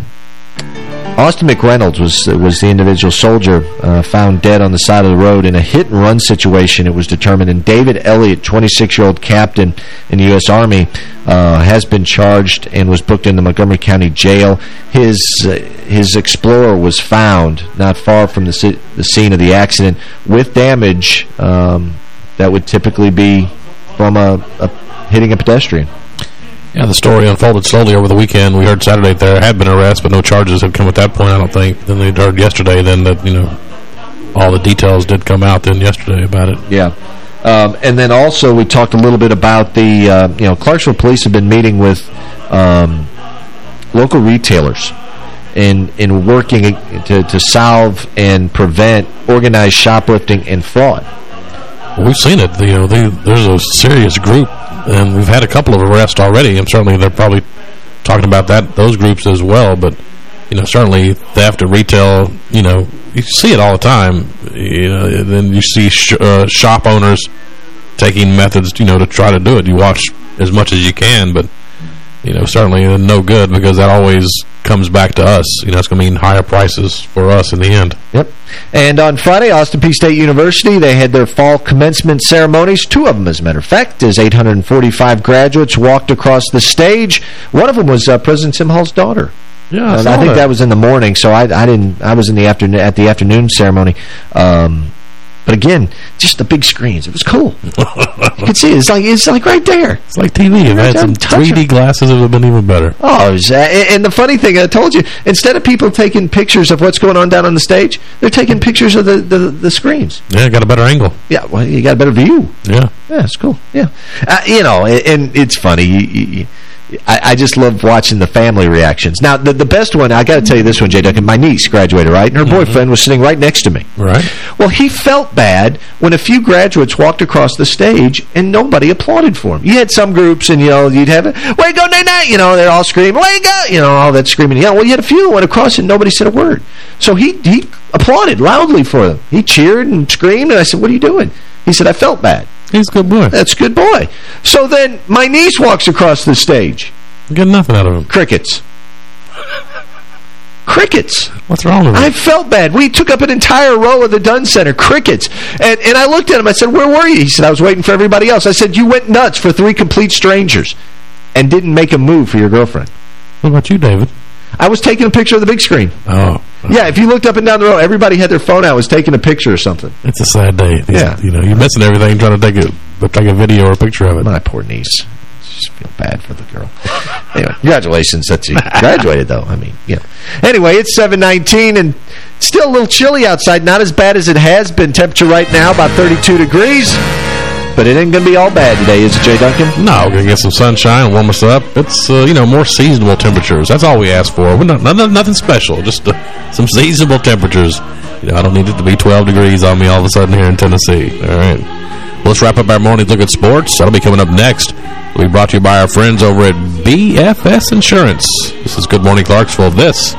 Speaker 2: Austin McReynolds was was the individual soldier uh, found dead on the side of the road in a hit-and-run situation, it was determined. And David Elliott, 26-year-old captain in the U.S. Army, uh, has been charged and was booked in the Montgomery County Jail. His uh, his Explorer was found not far from the, the scene of the accident with damage um, that would typically be from a, a hitting a pedestrian.
Speaker 3: Yeah, the story unfolded slowly over the weekend. We heard Saturday there had been arrests, but no charges had come at that point, I don't think. Then they heard yesterday then that, you know, all the details did come out then yesterday about it.
Speaker 2: Yeah. Um, and then also we talked a little bit about the, uh, you know, Clarksville Police have been meeting with um, local retailers in in working to, to solve and prevent organized shoplifting and fraud.
Speaker 3: We've seen it. You know, they, there's a serious group and we've had a couple of arrests already. And certainly they're probably talking about that those groups as well. But you know, certainly theft at retail. You know, you see it all the time. You know, and then you see sh uh, shop owners taking methods, you know, to try to do it. You watch as much as you can, but you know, certainly no good because that always comes back to us. You know, it's going to mean higher prices for us in the end.
Speaker 2: Yep. And on Friday, Austin Peay State University, they had their fall commencement ceremonies. Two of them, as a matter of fact, as 845 graduates walked across the stage. One of them was uh, President Tim Hall's daughter.
Speaker 3: Yeah, I,
Speaker 2: I think that. that. was in the morning, so I, I didn't. I was in the afternoon at the afternoon ceremony. Um, but again, just the big screens. It was cool. you can see it. It's like it's like right there.
Speaker 3: It's like TV. If I had some 3D glasses, it would have been even better.
Speaker 2: Oh, was, uh, and the funny thing, I told you, instead of people taking pictures of what's going on down on the stage, they're taking pictures of the, the, the screens.
Speaker 3: Yeah, got a better angle.
Speaker 2: Yeah, well, you got a better view.
Speaker 3: Yeah.
Speaker 2: Yeah, it's cool. Yeah. Uh, you know, and it's funny. You, you, I, I, just love watching the family reactions. Now, the, the best one, I got to tell you this one, Jay Duncan. My niece graduated, right? And her mm -hmm. boyfriend was sitting right next to me.
Speaker 3: Right.
Speaker 2: Well, he felt bad when a few graduates walked across the stage and nobody applauded for him. You had some groups and, you know, you'd have, way go, night, night, you know, they're all screaming, way go, you know, all that screaming. Yeah, well, you had a few that went across and nobody said a word. So he, he applauded loudly for them. He cheered and screamed, and I said, what are you doing? He said, I felt bad.
Speaker 3: He's a good boy.
Speaker 2: That's a good boy. So then my niece walks across the stage.
Speaker 3: Get nothing out of him.
Speaker 2: Crickets. Crickets.
Speaker 3: What's wrong with him?
Speaker 2: I felt bad. We took up an entire row of the Dunn Center. Crickets. And, and I looked at him. I said, where were you? He said, I was waiting for everybody else. I said, you went nuts for three complete strangers and didn't make a move for your girlfriend.
Speaker 3: What about you, David?
Speaker 2: I was taking a picture of the big screen.
Speaker 3: Oh.
Speaker 2: Okay. Yeah, if you looked up and down the row, everybody had their phone out, was taking a picture or something.
Speaker 3: It's a sad day.
Speaker 2: yeah.
Speaker 3: You know, you're missing everything trying to take a, take a video or a picture of it.
Speaker 2: My poor niece just feel bad for the girl. anyway, congratulations that she graduated, though. I mean, yeah. Anyway, it's 719 and still a little chilly outside. Not as bad as it has been. Temperature right now about 32 degrees. But it ain't going to be all bad today, is it, Jay Duncan?
Speaker 3: No, we're going to get some sunshine, warm us up. It's, uh, you know, more seasonable temperatures. That's all we ask for. We're not, nothing, nothing special, just uh, some seasonable temperatures. You know, I don't need it to be 12 degrees on me all of a sudden here in Tennessee. All right. Well, let's wrap up our morning look at sports. That'll be coming up next. We brought to you by our friends over at BFS Insurance. This is Good Morning Clarksville. This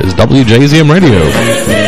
Speaker 3: is WJZM Radio.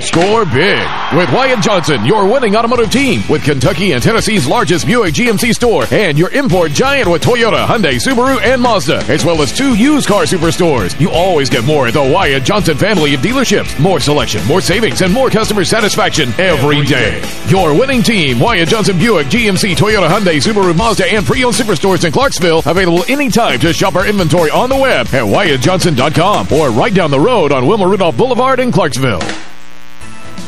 Speaker 22: Score big with Wyatt Johnson, your winning automotive team, with Kentucky and Tennessee's largest Buick GMC store, and your import giant with Toyota, Hyundai, Subaru, and Mazda, as well as two used car superstores. You always get more at the Wyatt Johnson family of dealerships. More selection, more savings, and more customer satisfaction every day. Your winning team, Wyatt Johnson Buick, GMC, Toyota, Hyundai, Subaru, Mazda, and pre-owned superstores in Clarksville, available anytime to shop our inventory on the web at WyattJohnson.com or right down the road on Wilma Rudolph Boulevard in Clarksville.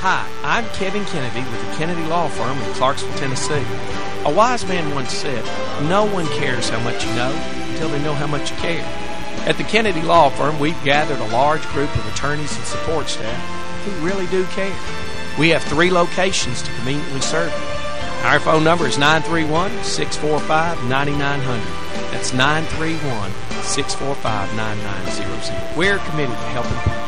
Speaker 46: Hi, I'm Kevin Kennedy with the Kennedy Law Firm in Clarksville, Tennessee. A wise man once said, no one cares how much you know until they know how much you care. At the Kennedy Law Firm, we've gathered a large group of attorneys and support staff who really do care. We have three locations to conveniently serve you. Our phone number is 931-645-9900. That's 931-645-9900. We're committed to helping people.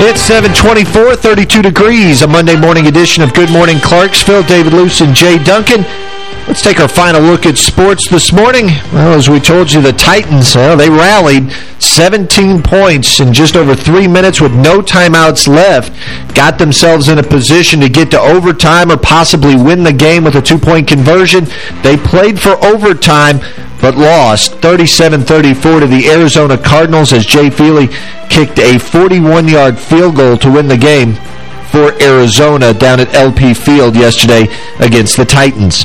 Speaker 2: It's 724, 32 degrees, a Monday morning edition of Good Morning Clarksville. David Luce and Jay Duncan. Let's take our final look at sports this morning. Well, as we told you, the Titans, well, they rallied 17 points in just over three minutes with no timeouts left. Got themselves in a position to get to overtime or possibly win the game with a two-point conversion. They played for overtime, but lost 37-34 to the Arizona Cardinals as Jay Feely kicked a 41-yard field goal to win the game for Arizona down at LP Field yesterday against the Titans.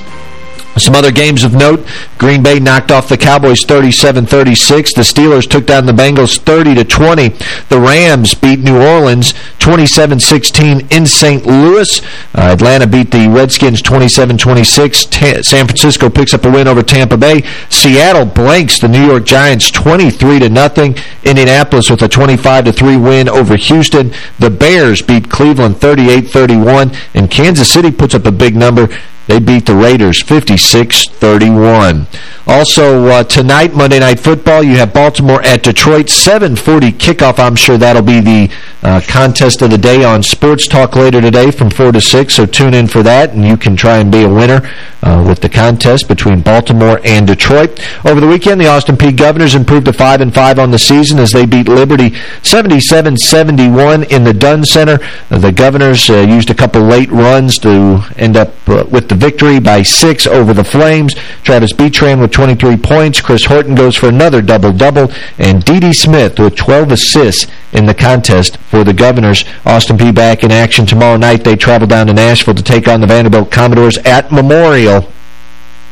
Speaker 2: Some other games of note, Green Bay knocked off the Cowboys 37-36. The Steelers took down the Bengals 30-20. The Rams beat New Orleans 27-16 in St. Louis. Uh, Atlanta beat the Redskins 27-26. San Francisco picks up a win over Tampa Bay. Seattle blanks the New York Giants 23-0. Indianapolis with a 25-3 win over Houston. The Bears beat Cleveland 38-31. And Kansas City puts up a big number they beat the Raiders 56-31. Also, uh, tonight, Monday Night Football, you have Baltimore at Detroit, 7.40 kickoff. I'm sure that'll be the uh, contest of the day on Sports Talk later today from 4 to 6, so tune in for that, and you can try and be a winner uh, with the contest between Baltimore and Detroit. Over the weekend, the Austin Peay Governors improved to 5 and 5 on the season as they beat Liberty 77-71 in the Dunn Center. the Governors uh, used a couple late runs to end up uh, with the victory by six over the Flames. Travis Betran with 23 points. Chris Horton goes for another double-double. And D.D. Smith with 12 assists in the contest for the Governors. Austin Peay back in action tomorrow night. They travel down to Nashville to take on the Vanderbilt Commodores at Memorial.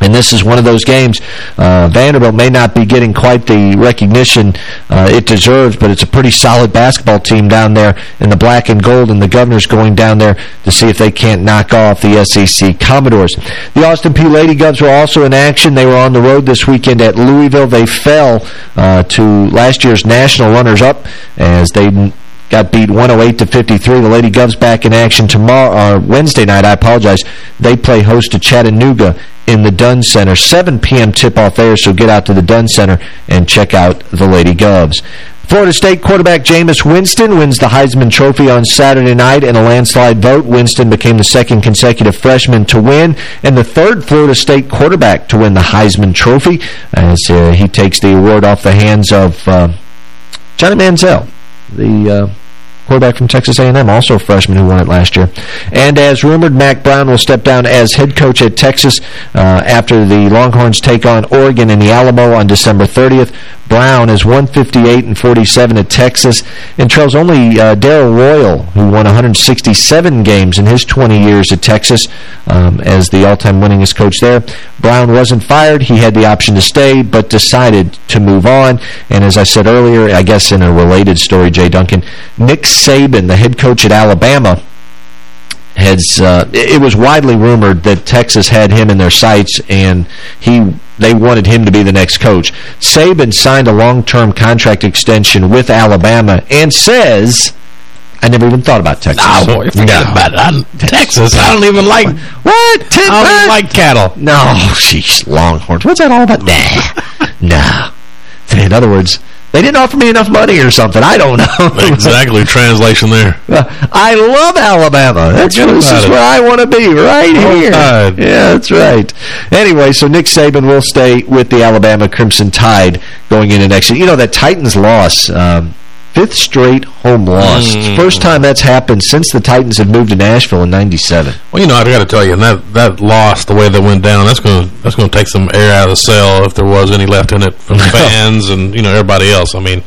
Speaker 2: And this is one of those games. Uh, Vanderbilt may not be getting quite the recognition uh, it deserves, but it's a pretty solid basketball team down there in the black and gold, and the Governor's going down there to see if they can't knock off the SEC Commodores. The Austin Peay Lady Govs were also in action. They were on the road this weekend at Louisville. They fell uh, to last year's national runners-up as they got beat 108 to 53. The Lady Govs back in action tomorrow, or Wednesday night, I apologize. They play host to Chattanooga in the Dunn Center. 7 p.m. tip-off there, so get out to the Dunn Center and check out the Lady Govs. Florida State quarterback Jameis Winston wins the Heisman Trophy on Saturday night in a landslide vote. Winston became the second consecutive freshman to win and the third Florida State quarterback to win the Heisman Trophy as uh, he takes the award off the hands of uh, Johnny Manziel, the uh, quarterback from Texas A&M, also a freshman who won it last year. And as rumored, Mack Brown will step down as head coach at Texas uh, after the Longhorns take on Oregon in the Alamo on December 30th. Brown is 158 and 47 at Texas and trails only uh, Darrell Royal, who won 167 games in his 20 years at Texas um, as the all-time winningest coach there. Brown wasn't fired. He had the option to stay, but decided to move on. And as I said earlier, I guess in a related story, Jay Duncan, Nick Saban, the head coach at Alabama, has uh, it was widely rumored that Texas had him in their sights and he they wanted him to be the next coach. Saban signed a long-term contract extension with Alabama and says I never even thought about Texas.
Speaker 3: No, boy, forget no. about it. I'm, Texas, I don't even like...
Speaker 2: What?
Speaker 3: I don't even like cattle.
Speaker 2: No, sheesh, Longhorns. What's that all about? Nah. nah. In other words, they didn't offer me enough money or something. I don't know.
Speaker 3: exactly. Translation there.
Speaker 2: I love Alabama. That's this is where I want to be, right here. Yeah, that's right. Anyway, so Nick Saban will stay with the Alabama Crimson Tide going into next year. You know, that Titans loss... Um, Fifth straight home loss. Mm. First time that's happened since the Titans had moved to Nashville in '97.
Speaker 3: Well, you know, I've got to tell you, that that loss, the way that went down, that's going to that's going to take some air out of the cell if there was any left in it from fans and you know everybody else. I mean,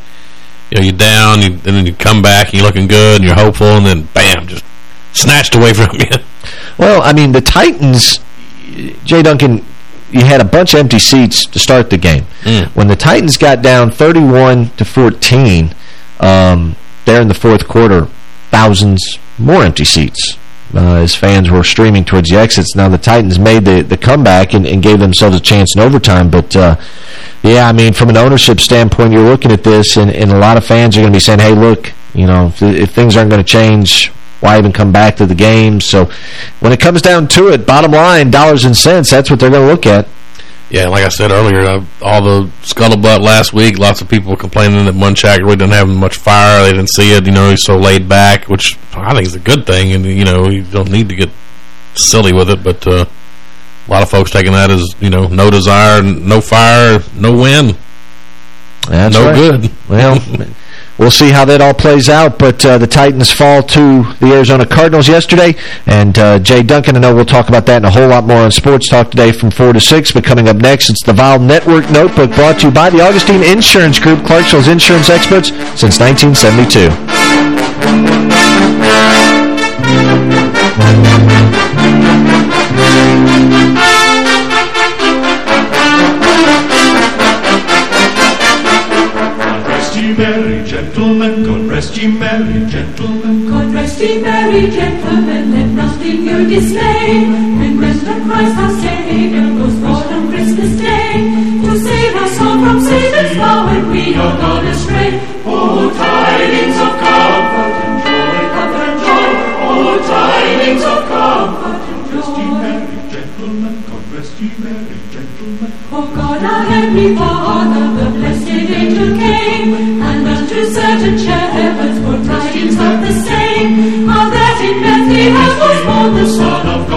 Speaker 3: you know, you're down, you, and then you come back and you're looking good and you're hopeful, and then bam, just snatched away from you.
Speaker 2: Well, I mean, the Titans, Jay Duncan, you had a bunch of empty seats to start the game. Mm. When the Titans got down 31 to 14 um, there in the fourth quarter, thousands more empty seats uh, as fans were streaming towards the exits. Now the Titans made the, the comeback and, and gave themselves a chance in overtime. But, uh, yeah, I mean, from an ownership standpoint, you're looking at this, and, and a lot of fans are going to be saying, hey, look, you know, if, if things aren't going to change, why even come back to the game? So when it comes down to it, bottom line, dollars and cents, that's what they're going to look at.
Speaker 3: Yeah, like I said earlier, uh, all the scuttlebutt last week, lots of people complaining that Munchak really didn't have much fire. They didn't see it. You know, he's so laid back, which I think is a good thing. And, you know, you don't need to get silly with it. But uh, a lot of folks taking that as, you know, no desire, no fire, no win.
Speaker 2: That's
Speaker 3: no
Speaker 2: right.
Speaker 3: good.
Speaker 2: Well... we'll see how that all plays out. But uh, the Titans fall to the Arizona Cardinals yesterday. And uh, Jay Duncan, I know we'll talk about that and a whole lot more on Sports Talk today from 4 to 6. But coming up next, it's the Vol Network Notebook brought to you by the Augustine Insurance Group, Clarksville's insurance experts since 1972.
Speaker 13: Rest ye merry gentlemen. God rest ye merry gentlemen, let nothing you dismay. Remember Christ our Savior Born the Son of God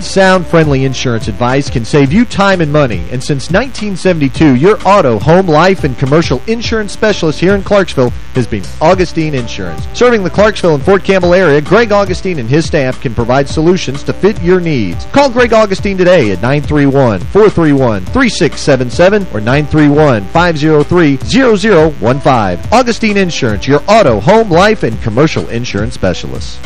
Speaker 50: Good, sound, friendly insurance advice can save you time and money. And since 1972, your auto, home, life, and commercial insurance specialist here in Clarksville has been Augustine Insurance. Serving the Clarksville and Fort Campbell area, Greg Augustine and his staff can provide solutions to fit your needs. Call Greg Augustine today at 931-431-3677 or 931-503-0015. Augustine Insurance, your auto, home, life, and commercial insurance specialist.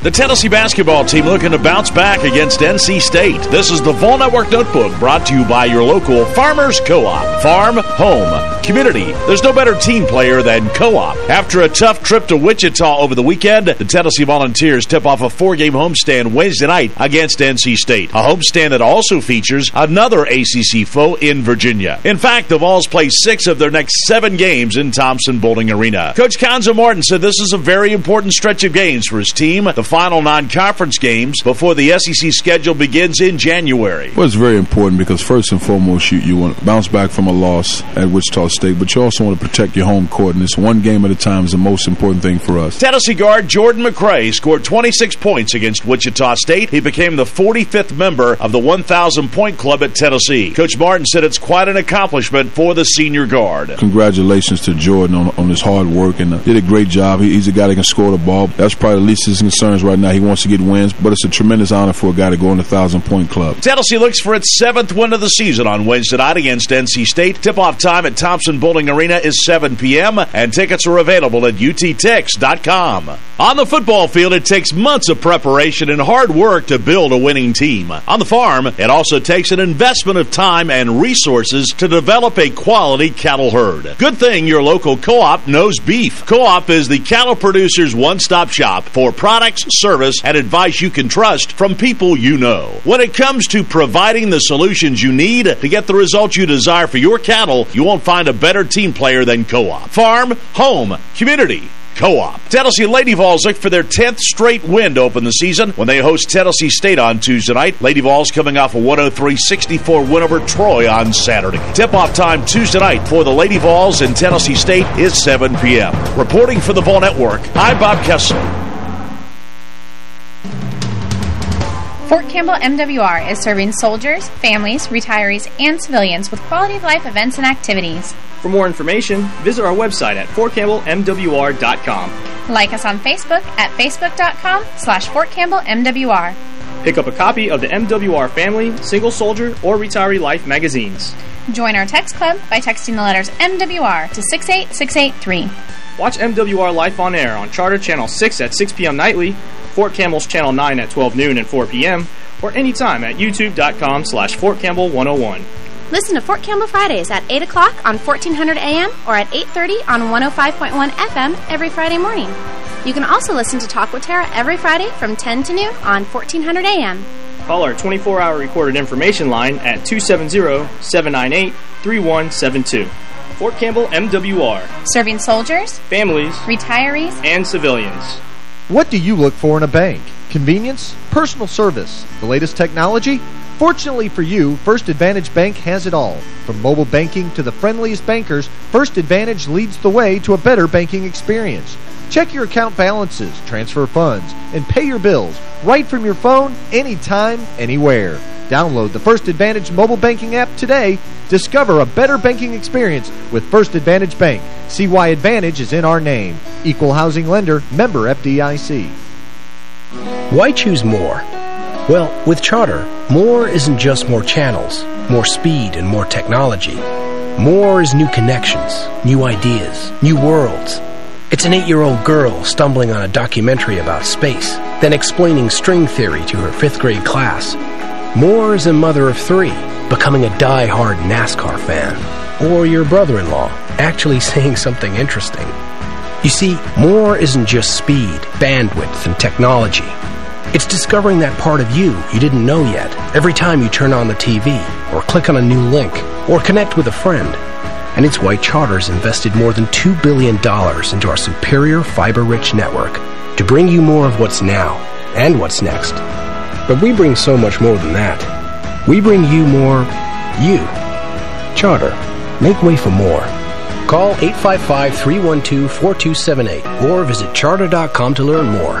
Speaker 51: The Tennessee basketball team looking to bounce back against NC State. This is the Vol Network Notebook brought to you by your local Farmers Co-op. Farm, home, community. There's no better team player than Co-op. After a tough trip to Wichita over the weekend, the Tennessee Volunteers tip off a four-game homestand Wednesday night against NC State. A homestand that also features another ACC foe in Virginia. In fact, the Vols play six of their next seven games in Thompson Boling Arena. Coach Cuonzo Martin said this is a very important stretch of games for his team, the final non-conference games before the SEC schedule begins in January.
Speaker 52: Well, it's very important because first and foremost, you, you want to bounce back from a loss at Wichita State, but you also want to protect your home court, and it's one game at a time is the most important thing for us.
Speaker 51: Tennessee guard Jordan McRae scored 26 points against Wichita State. He became the 45th member of the 1,000-point club at Tennessee. Coach Martin said it's quite an accomplishment for the senior guard.
Speaker 52: Congratulations to Jordan on, on his hard work, and uh, did a great job. He, he's a guy that can score the ball. That's probably the least his concerns right now. He wants to get wins, but it's a tremendous honor for a guy to go in the 1,000-point club.
Speaker 51: Tennessee looks for its seventh win of the season on Wednesday night against NC State. Tip-off time at Thompson Boling Arena is 7 p.m., and tickets are available at uttix.com. On the football field, it takes months of preparation and hard work to build a winning team. On the farm, it also takes an investment of time and resources to develop a quality cattle herd. Good thing your local co-op knows beef. Co-op is the cattle producer's one-stop shop for products, service, and advice you can trust from people you know. When it comes to providing the solutions you need to get the results you desire for your cattle, you won't find a better team player than Co-op. Farm, home, community, Co-op. Tennessee Lady Vols look for their 10th straight win to open the season when they host Tennessee State on Tuesday night. Lady Vols coming off a 103-64 win over Troy on Saturday. Tip-off time Tuesday night for the Lady Vols in Tennessee State is 7 p.m. Reporting for the Vol Network, I'm Bob Kessler.
Speaker 53: Fort Campbell MWR is serving soldiers, families, retirees, and civilians with quality of life events and activities.
Speaker 54: For more information, visit our website at fortcampbellmwr.com.
Speaker 53: Like us on Facebook at facebook.com slash fortcampbellmwr.
Speaker 54: Pick up a copy of the MWR Family, Single Soldier, or Retiree Life magazines.
Speaker 53: Join our text club by texting the letters MWR to 68683.
Speaker 54: Watch MWR Life on Air on Charter Channel 6 at 6 p.m. nightly, Fort Campbell's Channel 9 at 12 noon and 4 p.m., or anytime at youtube.com slash Fort Campbell 101.
Speaker 53: Listen to Fort Campbell Fridays at 8 o'clock on 1400 AM or at 8.30 on 105.1 FM every Friday morning. You can also listen to Talk with Tara every Friday from 10 to noon on 1400 AM.
Speaker 54: Call our 24-hour recorded information line at 270-798-3172. Fort Campbell MWR.
Speaker 53: Serving soldiers,
Speaker 54: families,
Speaker 53: retirees,
Speaker 54: and civilians.
Speaker 19: What do you look for in a bank? Convenience? Personal service? The latest technology? Fortunately for you, First Advantage Bank has it all. From mobile banking to the friendliest bankers, First Advantage leads the way to a better banking experience. Check your account balances, transfer funds, and pay your bills right from your phone, anytime, anywhere. Download the First Advantage mobile banking app today. Discover a better banking experience with First Advantage Bank. See why Advantage is in our name. Equal housing lender, member FDIC.
Speaker 55: Why choose more? Well, with Charter, more isn't just more channels, more speed, and more technology. More is new connections, new ideas, new worlds. It's an eight-year-old girl stumbling on a documentary about space, then explaining string theory to her fifth grade class. More is a mother of three, becoming a die-hard NASCAR fan. Or your brother-in-law, actually saying something interesting. You see, more isn't just speed, bandwidth, and technology. It's discovering that part of you you didn't know yet every time you turn on the TV, or click on a new link, or connect with a friend. And it's why Charter's invested more than $2 billion into our superior fiber-rich network to bring you more of what's now and what's next. But we bring so much more than that. We bring you more you. Charter. Make way for more. Call 855-312-4278 or visit charter.com to learn more.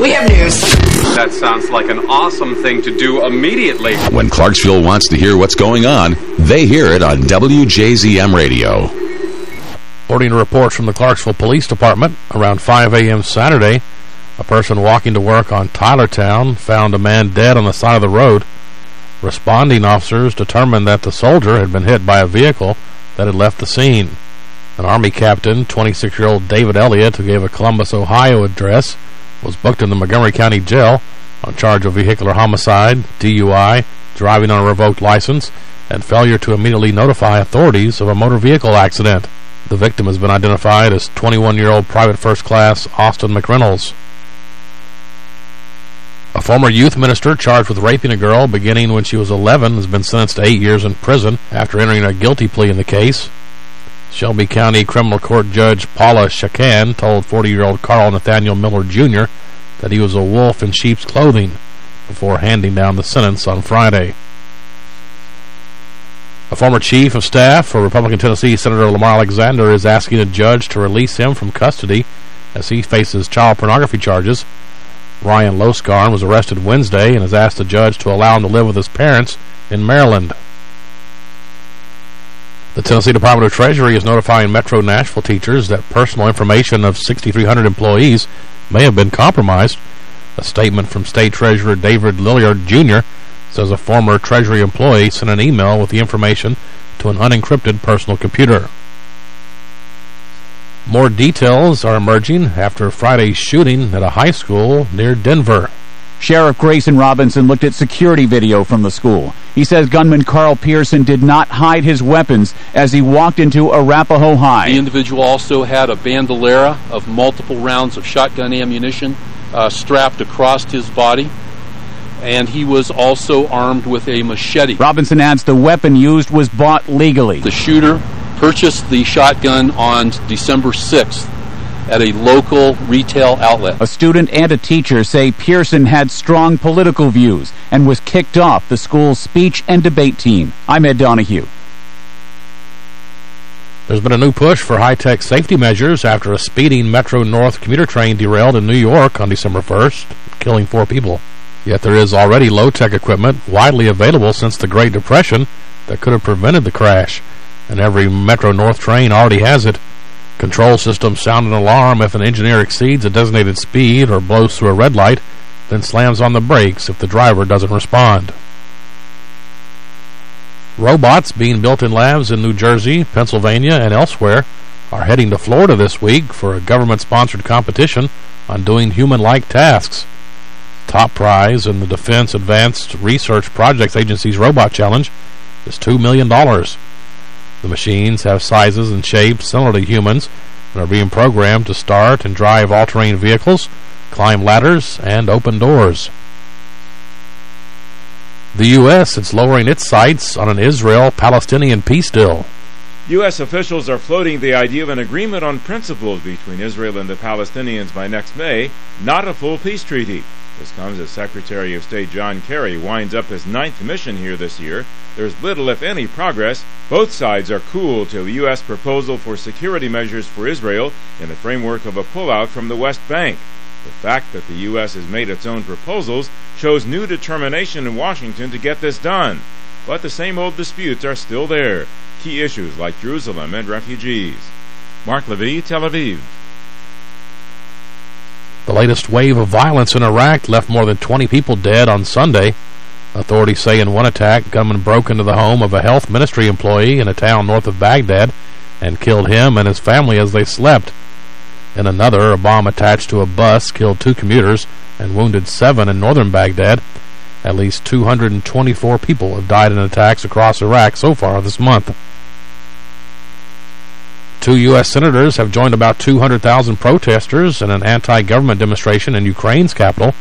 Speaker 29: We have news.
Speaker 56: That sounds like an awesome thing to do immediately.
Speaker 12: When Clarksville wants to hear what's going on, they hear it on WJZM Radio.
Speaker 3: According to reports from the Clarksville Police Department, around 5 a.m. Saturday, a person walking to work on Tylertown found a man dead on the side of the road. Responding officers determined that the soldier had been hit by a vehicle that had left the scene. An Army captain, 26-year-old David Elliott, who gave a Columbus, Ohio address, was booked in the Montgomery County Jail on charge of vehicular homicide, DUI, driving on a revoked license, and failure to immediately notify authorities of a motor vehicle accident. The victim has been identified as 21-year-old Private First Class Austin McReynolds. A former youth minister charged with raping a girl beginning when she was 11 has been sentenced to eight years in prison after entering a guilty plea in the case. Shelby County Criminal Court Judge Paula Skahan told 40-year-old Carl Nathaniel Miller Jr. that he was a wolf in sheep's clothing before handing down the sentence on Friday. A former chief of staff for Republican Tennessee Senator Lamar Alexander is asking a judge to release him from custody as he faces child pornography charges. Ryan Loskarn was arrested Wednesday and has asked the judge to allow him to live with his parents in Maryland. The Tennessee Department of Treasury is notifying Metro Nashville teachers that personal information of 6,300 employees may have been compromised. A statement from State Treasurer David Lillard, Jr. says a former Treasury employee sent an email with the information to an unencrypted personal computer. More details are emerging after Friday's shooting at a high school near Denver.
Speaker 25: Sheriff Grayson Robinson looked at security video from the school. He says gunman Karl Pierson did not hide his weapons as he walked into Arapahoe High.
Speaker 4: The individual also had a bandolera of multiple rounds of shotgun ammunition uh, strapped across his body, and he was also armed with a machete.
Speaker 25: Robinson adds the weapon used was bought legally.
Speaker 4: The shooter purchased the shotgun on December 6th at a local retail outlet.
Speaker 25: A student and a teacher say Pierson had strong political views and was kicked off the school's speech and debate team. I'm Ed Donahue.
Speaker 3: There's been a new push for high-tech safety measures after a speeding Metro North commuter train derailed in New York on December 1st, killing four people. Yet there is already low-tech equipment widely available since the Great Depression that could have prevented the crash, and every Metro North train already has it. Control systems sound an alarm if an engineer exceeds a designated speed or blows through a red light, then slams on the brakes if the driver doesn't respond. Robots being built in labs in New Jersey, Pennsylvania, and elsewhere are heading to Florida this week for a government-sponsored competition on doing human-like tasks. Top prize in the Defense Advanced Research Projects Agency's Robot Challenge is $2 million. The machines have sizes and shapes similar to humans and are being programmed to start and drive all-terrain vehicles, climb ladders, and open doors. The U.S. is lowering its sights on an Israel-Palestinian peace deal.
Speaker 5: U.S. officials are floating the idea of an agreement on principles between Israel and the Palestinians by next May, not a full peace treaty. This comes as Secretary of State John Kerry winds up his ninth mission here this year. There's little, if any, progress. Both sides are cool to a U.S. proposal for security measures for Israel in the framework of a pullout from the West Bank. The fact that the U.S. has made its own proposals shows new determination in Washington to get this done. But the same old disputes are still there. Key issues like Jerusalem and refugees. Mark Lavie, Tel Aviv.
Speaker 3: The latest wave of violence in Iraq left more than 20 people dead on Sunday. Authorities say in one attack, gunmen broke into the home of a health ministry employee in a town north of Baghdad and killed him and his family as they slept. In another, a bomb attached to a bus killed two commuters and wounded seven in northern Baghdad. At least 224 people have died in attacks across Iraq so far this month. Two U.S. senators have joined about 200,000 protesters in an anti-government demonstration in Ukraine's capital.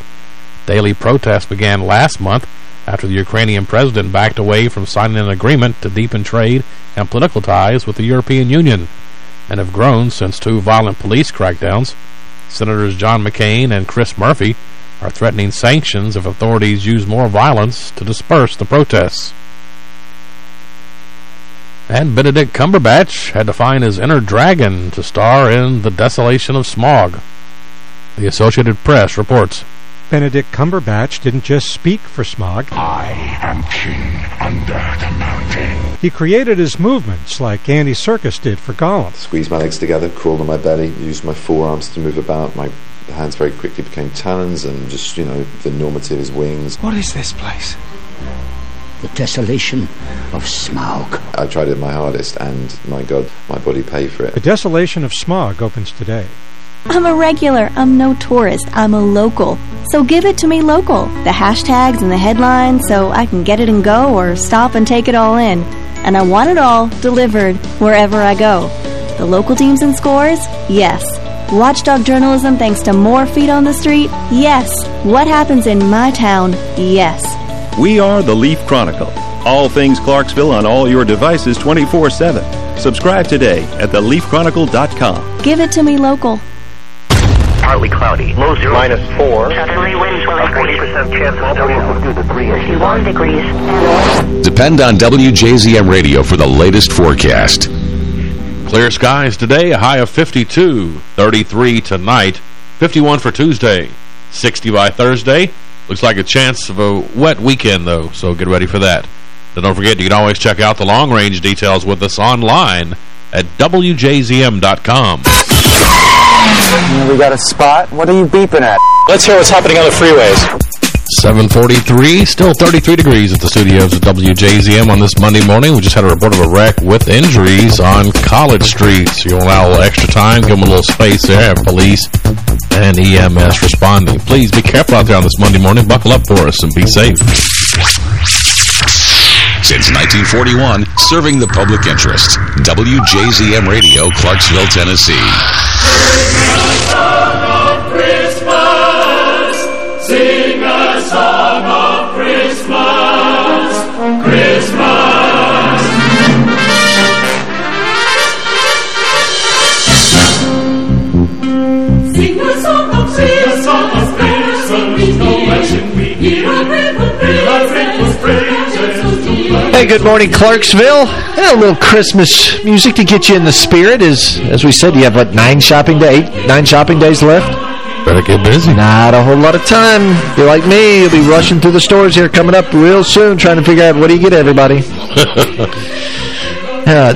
Speaker 3: Daily protests began last month after the Ukrainian president backed away from signing an agreement to deepen trade and political ties with the European Union and have grown since two violent police crackdowns. Senators John McCain and Chris Murphy are threatening sanctions if authorities use more violence to disperse the protests. And Benedict Cumberbatch had to find his inner dragon to star in The Desolation of Smaug. The Associated Press reports.
Speaker 57: Benedict Cumberbatch didn't just speak for Smaug.
Speaker 58: I am king under the mountain.
Speaker 57: He created his movements like Andy Serkis did for Gollum.
Speaker 59: Squeezed my legs together, crawled on my belly, used my forearms to move about. My hands very quickly became talons and just, you know, the enormity of his wings.
Speaker 58: What is this place?
Speaker 60: The desolation of Smaug.
Speaker 59: I tried it my hardest, and my God, my body paid for it.
Speaker 57: The Desolation of Smaug opens today.
Speaker 61: I'm a regular. I'm no tourist. I'm a local. So give it to me local. The hashtags and the headlines so I can get it and go or stop and take it all in. And I want it all delivered wherever I go. The local teams and scores? Yes. Watchdog journalism thanks to more feet on the street? Yes. What happens in my town? Yes.
Speaker 36: We are the Leaf Chronicle. All things Clarksville on all your devices 24-7. Subscribe today at theleafchronicle.com.
Speaker 61: Give it to me local.
Speaker 62: Partly cloudy. Low zero minus four. Southerly winds will increase. 40% chance of snow. Due to 51 degrees.
Speaker 35: Depend on WJZM Radio for the latest forecast.
Speaker 3: Clear skies today, a high of 52, 33 tonight, 51 for Tuesday, 60 by Thursday. Looks like a chance of a wet weekend, though, so get ready for that. Then don't forget, you can always check out the long-range details with us online at WJZM.com.
Speaker 63: We got a spot. What are you beeping at? Let's hear what's happening on the freeways.
Speaker 3: 743, still 33 degrees at the studios of WJZM on this Monday morning. We just had a report of a wreck with injuries on College Street. So you allow a little extra time, give them a little space there, have police and EMS responding. Please be careful out there on this Monday morning. Buckle up for us and be safe.
Speaker 35: Since 1941, serving the public interest. WJZM Radio, Clarksville, Tennessee.
Speaker 2: Hey, good morning, Clarksville. Yeah, a little Christmas music to get you in the spirit. Is as we said, you have what nine shopping day, eight, nine shopping days left.
Speaker 3: Better get busy.
Speaker 2: Not a whole lot of time. If you're like me, you'll be rushing through the stores here coming up real soon, trying to figure out what do you get everybody. Uh,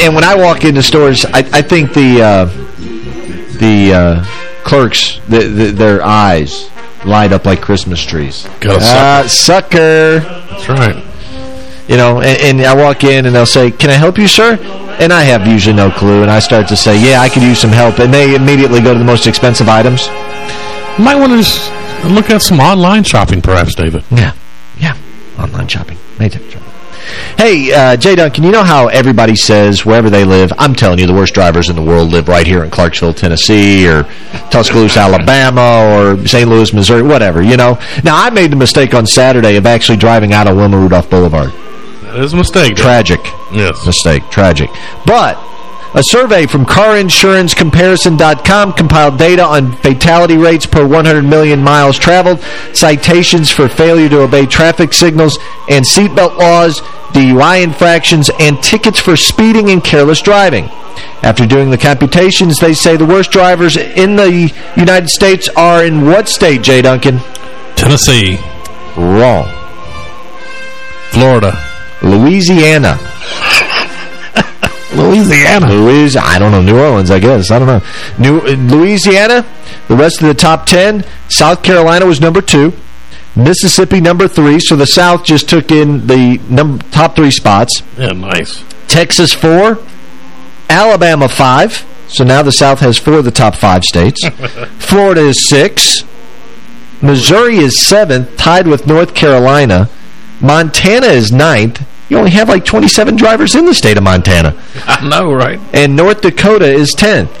Speaker 2: and when I walk into stores, I, I think the uh, the uh, clerks, the, the, their eyes light up like Christmas trees.
Speaker 3: Got a
Speaker 2: Ah, sucker.
Speaker 3: That's right.
Speaker 2: You know, and, and I walk in and they'll say, can I help you, sir? And I have usually no clue, and I start to say, yeah, I could use some help. And they immediately go to the most expensive items.
Speaker 3: You might want to just look at some online shopping, perhaps, David.
Speaker 2: Yeah. Yeah. Online shopping. Maytag shopping. Hey, uh, Jay Duncan, you know how everybody says wherever they live, I'm telling you, the worst drivers in the world live right here in Clarksville, Tennessee, or Tuscaloosa, Alabama, or St. Louis, Missouri, whatever, you know? Now, I made the mistake on Saturday of actually driving out of Wilma Rudolph Boulevard.
Speaker 3: That is a mistake.
Speaker 2: Tragic.
Speaker 3: Yes.
Speaker 2: Mistake. Tragic. But a survey from CarInsuranceComparison.com compiled data on fatality rates per 100 million miles traveled, citations for failure to obey traffic signals and seatbelt laws, DUI infractions, and tickets for speeding and careless driving. After doing the computations, they say the worst drivers in the United States are in what state, Jay Duncan?
Speaker 3: Tennessee.
Speaker 2: Wrong.
Speaker 3: Florida.
Speaker 2: Louisiana.
Speaker 3: Louisiana.
Speaker 2: Louis, I don't know. New Orleans, I guess. I don't know. New uh, Louisiana, the rest of the top 10. South Carolina was number two. Mississippi, number three. So the South just took in the top three spots.
Speaker 3: Yeah, nice.
Speaker 2: Texas, four. Alabama, five. So now the South has four of the top five states. Florida is six. Missouri is seventh, tied with North Carolina. Montana is ninth. You only have like 27 drivers in the state of Montana.
Speaker 3: I know, right?
Speaker 2: And North Dakota is 10th.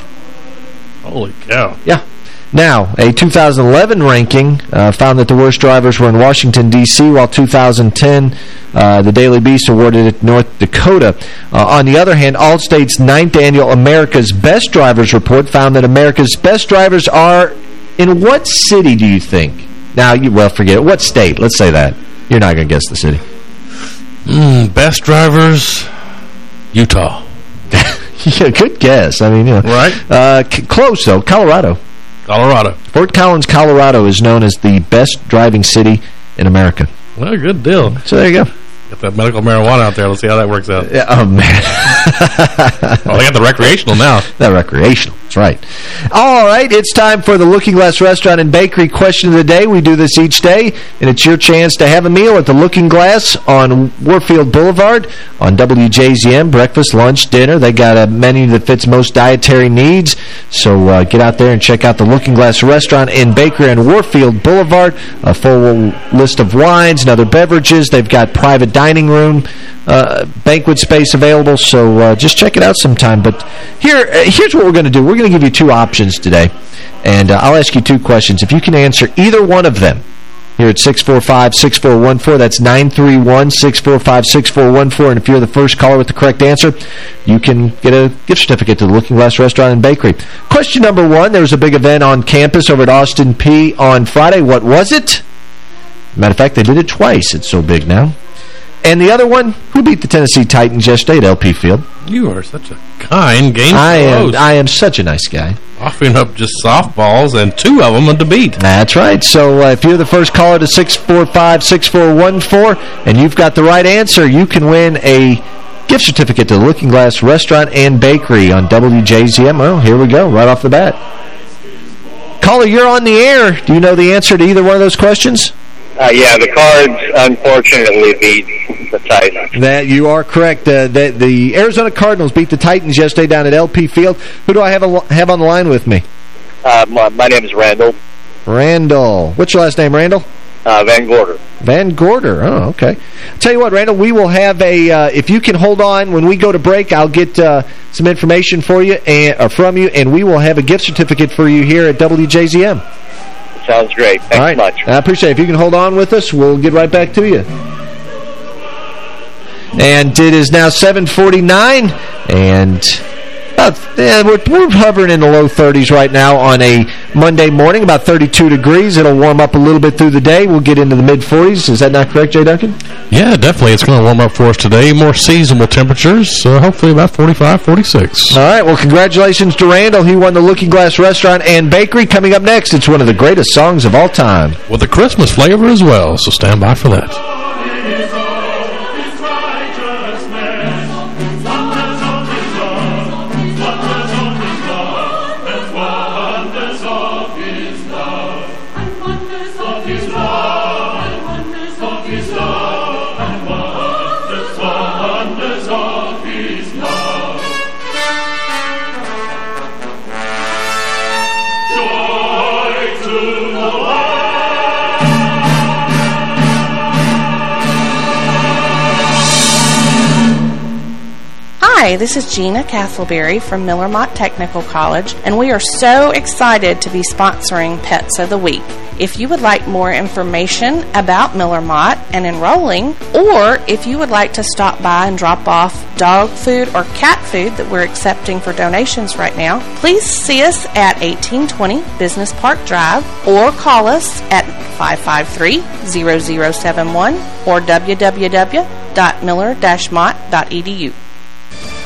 Speaker 3: Holy cow.
Speaker 2: Yeah. Now, a 2011 ranking uh, found that the worst drivers were in Washington, D.C., while 2010, uh, the Daily Beast awarded it North Dakota. Uh, on the other hand, Allstate's ninth annual America's Best Drivers Report found that America's best drivers are in what city, do you think? Now, you well, forget it. What state? Let's say that. You're not going to guess the city.
Speaker 3: Mm, best drivers, Utah.
Speaker 2: yeah, good guess. I mean, you know.
Speaker 3: Right.
Speaker 2: Uh, close, though. Colorado.
Speaker 3: Colorado.
Speaker 2: Fort Collins, Colorado is known as the best driving city in America.
Speaker 3: Well, good deal.
Speaker 2: So there you go.
Speaker 3: Get that medical marijuana out there. Let's see how that works out.
Speaker 2: Yeah, oh, man.
Speaker 3: oh, they got the recreational now.
Speaker 2: The recreational. That's right. All right, it's time for the Looking Glass Restaurant and Bakery question of the day. We do this each day, and it's your chance to have a meal at the Looking Glass on Warfield Boulevard on WJZM, breakfast, lunch, dinner. They got a menu that fits most dietary needs, so uh, get out there and check out the Looking Glass Restaurant and Bakery on Warfield Boulevard. A full list of wines and other beverages. They've got private dining room, uh, banquet space available, so uh, just check it out sometime. But here, uh, here's what we're going to do. We're going to give you two options today, and uh, I'll ask you two questions. If you can answer either one of them, here at 645-6414. That's 931-645-6414. And if you're the first caller with the correct answer, you can get a gift certificate to the Looking Glass Restaurant and Bakery. Question number one, there was a big event on campus over at Austin Peay on Friday. What was it? Matter of fact, they did it twice. It's so big now. And the other one, who beat the Tennessee Titans yesterday at LP Field?
Speaker 3: You are such a kind game
Speaker 2: I am, I am such a nice guy.
Speaker 3: Offering up just softballs and two of them a debate.
Speaker 2: That's right. So uh, if you're the first caller to 645-6414 and you've got the right answer, you can win a gift certificate to the Looking Glass Restaurant and Bakery on WJZM. Well, here we go, right off the bat. Caller, you're on the air. Do you know the answer to either one of those questions?
Speaker 62: Uh, yeah, the Cards unfortunately beat the Titans.
Speaker 2: That you are correct. Uh, the, the Arizona Cardinals beat the Titans yesterday down at LP Field. Who do I have a, have on the line with me?
Speaker 62: Uh, my, my name is Randall.
Speaker 2: Randall. What's your last name, Randall?
Speaker 62: Uh, Van Gorder.
Speaker 2: Van Gorder. Oh, okay. tell you what, Randall, we will have a, uh, if you can hold on, when we go to break, I'll get uh, some information for you and or from you, and we will have a gift certificate for you here at WJZM.
Speaker 62: Sounds great. Thanks
Speaker 2: All right.
Speaker 62: much.
Speaker 2: I appreciate it. If you can hold on with us, we'll get right back to you. And it is now 749, and about, yeah, we're, we're hovering in the low 30s right now on a Monday morning, about 32 degrees. It'll warm up a little bit through the day. We'll get into the mid-40s. Is that not correct, Jay Duncan?
Speaker 3: Yeah, definitely. It's going to warm up for us today. More seasonable temperatures, uh, hopefully about 45, 46.
Speaker 2: All right, well, congratulations to Randall. He won the Looking Glass Restaurant and Bakery. Coming up next, it's one of the greatest songs of all time.
Speaker 3: With a Christmas flavor as well, so stand by for that.
Speaker 46: Hi, this is Gina Castleberry from Miller-Motte Technical College, and we are so excited to be sponsoring Pets of the Week. If you would like more information about Miller-Motte and enrolling, or if you would like to stop by and drop off dog food or cat food that we're accepting for donations right now, please see us at 1820 Business Park Drive or call us at 553-0071 or www.miller-motte.edu.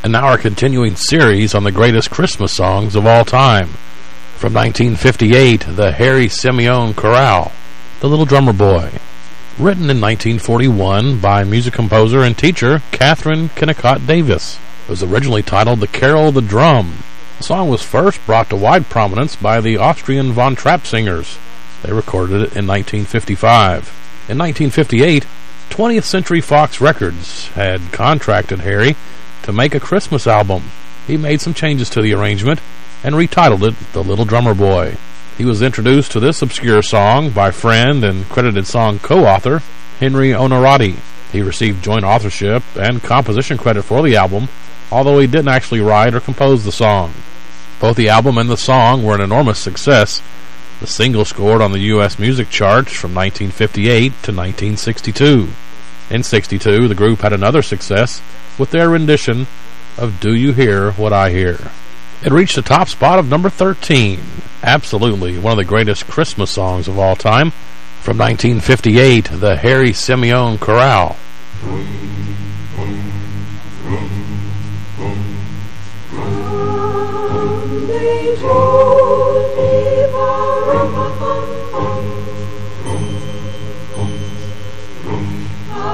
Speaker 3: And now our continuing series on the greatest Christmas songs of all time. From 1958, the Harry Simeone Chorale, The Little Drummer Boy. Written in 1941 by music composer and teacher Katherine Kennicott Davis. It was originally titled The Carol of the Drum. The song was first brought to wide prominence by the Austrian Von Trapp singers. They recorded it in 1955. In 1958, 20th Century Fox Records had contracted Harry to make a Christmas album. He made some changes to the arrangement and retitled it The Little Drummer Boy. He was introduced to this obscure song by friend and credited song co-author Henry Onorati. He received joint authorship and composition credit for the album, although he didn't actually write or compose the song. Both the album and the song were an enormous success. The single scored on the U.S. music charts from 1958 to 1962. In 62, the group had another success with their rendition of Do You Hear What I Hear. It reached the top spot of number 13. Absolutely one of the greatest Christmas songs of all time. From 1958, the Harry Simeone Chorale.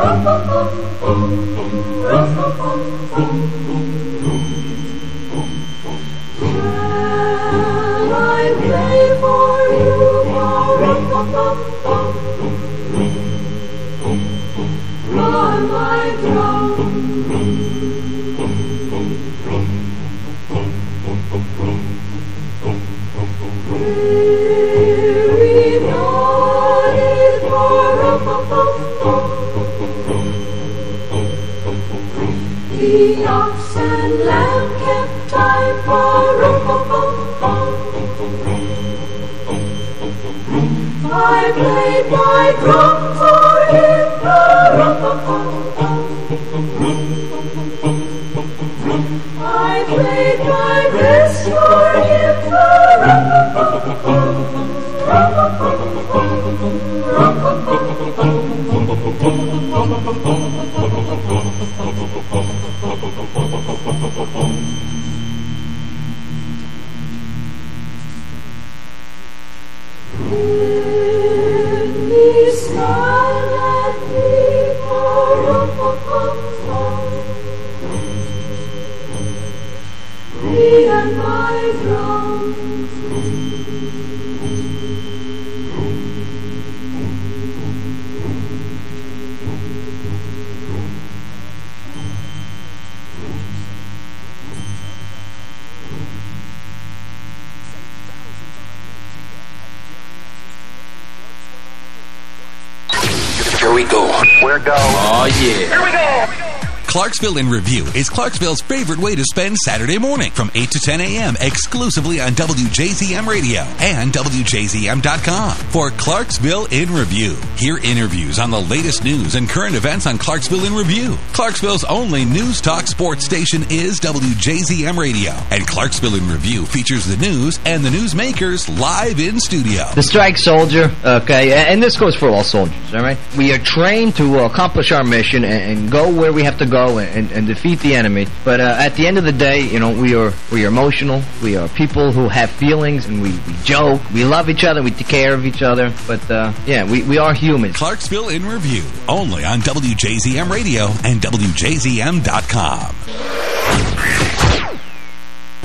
Speaker 13: Shall my
Speaker 12: Clarksville in Review is Clarksville's favorite way to spend Saturday morning from 8 to 10 a.m. exclusively on WJZM Radio and WJZM.com for Clarksville in Review. Hear interviews on the latest news and current events on Clarksville in Review. Clarksville's only news talk sports station is WJZM Radio, and Clarksville in Review features the news and the newsmakers live in studio.
Speaker 64: The strike soldier, okay, and this goes for all soldiers, all right? We are trained to accomplish our mission and, go where we have to go and, and defeat the enemy. But uh, at the end of the day, you know, we are we are emotional. We are people who have feelings, and we, we joke. We love each other. We take care of each other. But, uh, yeah, we, we are humans.
Speaker 12: Clarksville in Review, only on WJZM Radio and WJZM.com.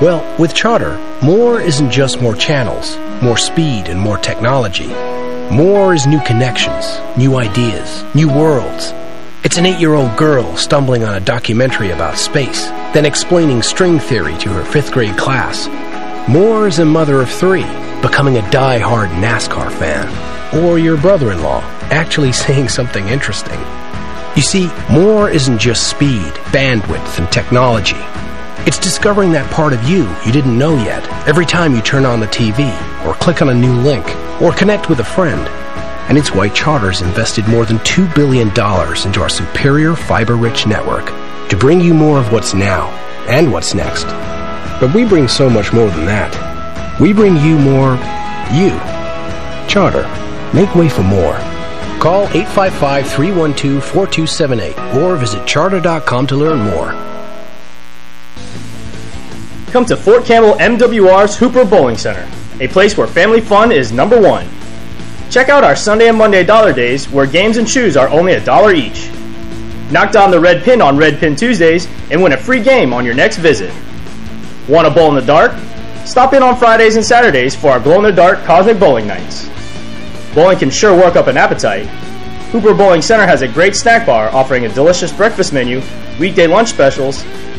Speaker 55: Well, with Charter, more isn't just more channels, more speed, and more technology. More is new connections, new ideas, new worlds. It's an eight-year-old girl stumbling on a documentary about space, then explaining string theory to her fifth grade class. More is a mother of three, becoming a die-hard NASCAR fan. Or your brother-in-law, actually saying something interesting. You see, more isn't just speed, bandwidth, and technology. It's discovering that part of you you didn't know yet every time you turn on the TV, or click on a new link, or connect with a friend. And it's why Charter's invested more than $2 billion into our superior fiber-rich network to bring you more of what's now and what's next. But we bring so much more than that. We bring you more you. Charter. Make way for more. Call 855-312-4278 or visit charter.com to learn more.
Speaker 54: Come to Fort Campbell MWR's Hooper Bowling Center, a place where family fun is number one. Check out our Sunday and Monday dollar days where games and shoes are only a dollar each. Knock down the red pin on Red Pin Tuesdays and win a free game on your next visit. Want to bowl in the dark? Stop in on Fridays and Saturdays for our glow in the dark cosmic bowling nights. Bowling can sure work up an appetite. Hooper Bowling Center has a great snack bar offering a delicious breakfast menu, weekday lunch specials,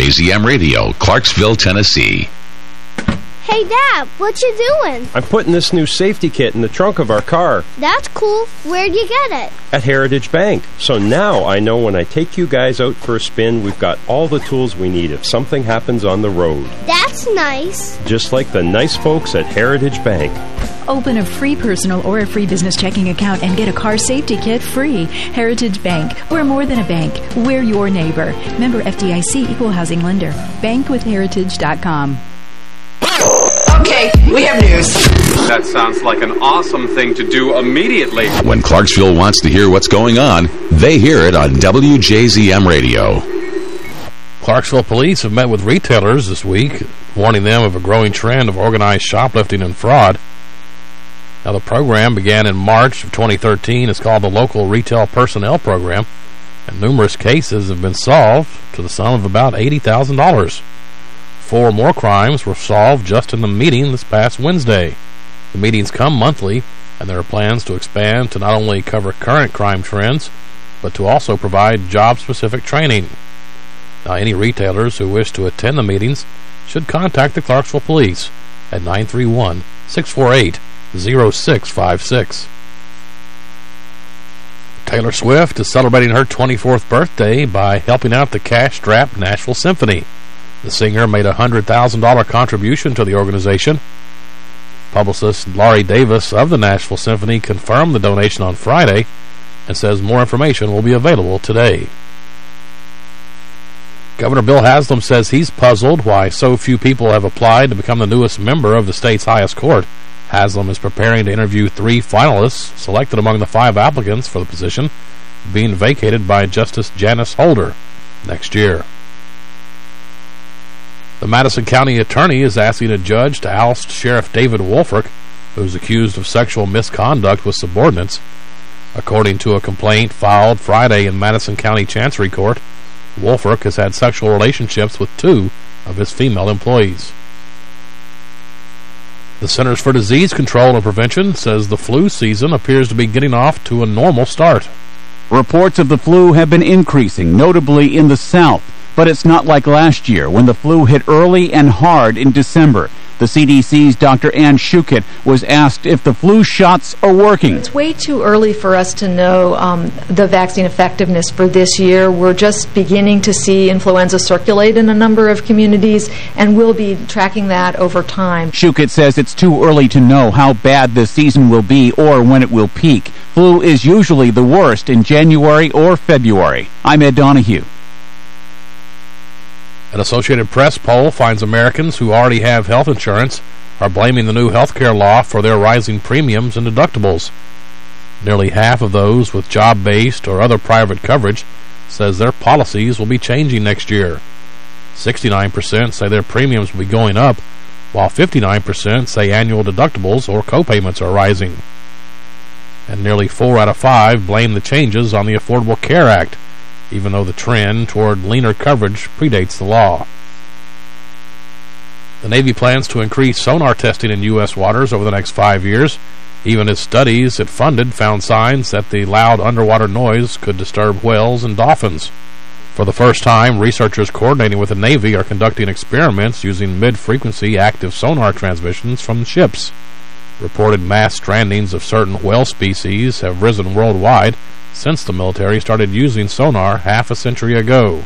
Speaker 65: WJZM Radio, Clarksville, Tennessee.
Speaker 66: Hey, Dad, what you doing?
Speaker 38: I'm putting this new safety kit in the trunk of our car.
Speaker 66: That's cool. Where'd you get it?
Speaker 38: At Heritage Bank. So now I know when I take you guys out for a spin, we've got all the tools we need if something happens on the road.
Speaker 66: That's nice.
Speaker 38: Just like the nice folks at Heritage Bank.
Speaker 67: Open a free personal or a free business checking account and get a car safety kit free. Heritage Bank. We're more than a bank. We're your neighbor. Member FDIC Equal Housing Lender. Bankwithheritage.com.
Speaker 68: Okay, we have news.
Speaker 69: That sounds like an awesome thing to do immediately.
Speaker 70: When Clarksville wants to hear what's going on, they hear it on WJZM Radio.
Speaker 3: Clarksville police have met with retailers this week, warning them of a growing trend of organized shoplifting and fraud. Now, the program began in March of 2013. It's called the Local Retail Personnel Program, and numerous cases have been solved to the sum of about $80,000. Four more crimes were solved just in the meeting this past Wednesday. The meetings come monthly, and there are plans to expand to not only cover current crime trends, but to also provide job-specific training. Now, any retailers who wish to attend the meetings should contact the Clarksville Police at 931-648-0656. Taylor Swift is celebrating her 24th birthday by helping out the cash-strapped Nashville Symphony. The singer made a $100,000 contribution to the organization. Publicist Laurie Davis of the Nashville Symphony confirmed the donation on Friday and says more information will be available today. Governor Bill Haslam says he's puzzled why so few people have applied to become the newest member of the state's highest court. Haslam is preparing to interview three finalists selected among the five applicants for the position, being vacated by Justice Janice Holder next year. The Madison County Attorney is asking a judge to oust Sheriff David Woolfork, who's accused of sexual misconduct with subordinates. According to a complaint filed Friday in Madison County Chancery Court, Woolfork has had sexual relationships with two of his female employees. The Centers for Disease Control and Prevention says the flu season appears to be getting off to a normal start.
Speaker 71: Reports of the flu have been increasing, notably in the South. But it's not like last year when the flu hit early and hard in December. The CDC's Dr. Anne Schuchat was asked if the flu shots are working.
Speaker 72: It's way too early for us to know um, the vaccine effectiveness for this year. We're just beginning to see influenza circulate in a number of communities, and we'll be tracking that over time.
Speaker 71: Schuchat says it's too early to know how bad the season will be or when it will peak. Flu is usually the worst in January or February. I'm Ed Donahue.
Speaker 3: An Associated Press poll finds Americans who already have health insurance are blaming the new health care law for their rising premiums and deductibles. Nearly half of those with job-based or other private coverage says their policies will be changing next year. 69% say their premiums will be going up, while 59% say annual deductibles or copayments are rising. And nearly 4 out of 5 blame the changes on the Affordable Care Act, even though the trend toward leaner coverage predates the law. The Navy plans to increase sonar testing in U.S. waters over the next five years, even as studies it funded found signs that the loud underwater noise could disturb whales and dolphins. For the first time, researchers coordinating with the Navy are conducting experiments using mid-frequency active sonar transmissions from ships. Reported mass strandings of certain whale species have risen worldwide, since the military started using sonar half a century ago.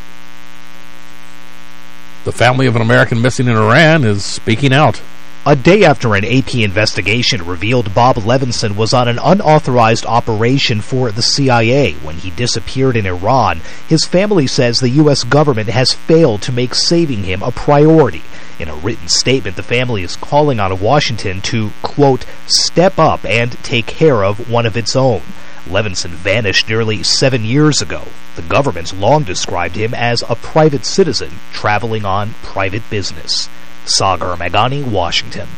Speaker 3: The family of an American missing in Iran is speaking out.
Speaker 73: A day after an AP investigation revealed Bob Levinson was on an unauthorized operation for the CIA when he disappeared in Iran, his family says the U.S. government has failed to make saving him a priority. In a written statement, the family is calling on Washington to, quote, step up and take care of one of its own. Levinson vanished nearly seven years ago. The government long described him as a private citizen traveling on private business. Sagar Meghani, Washington.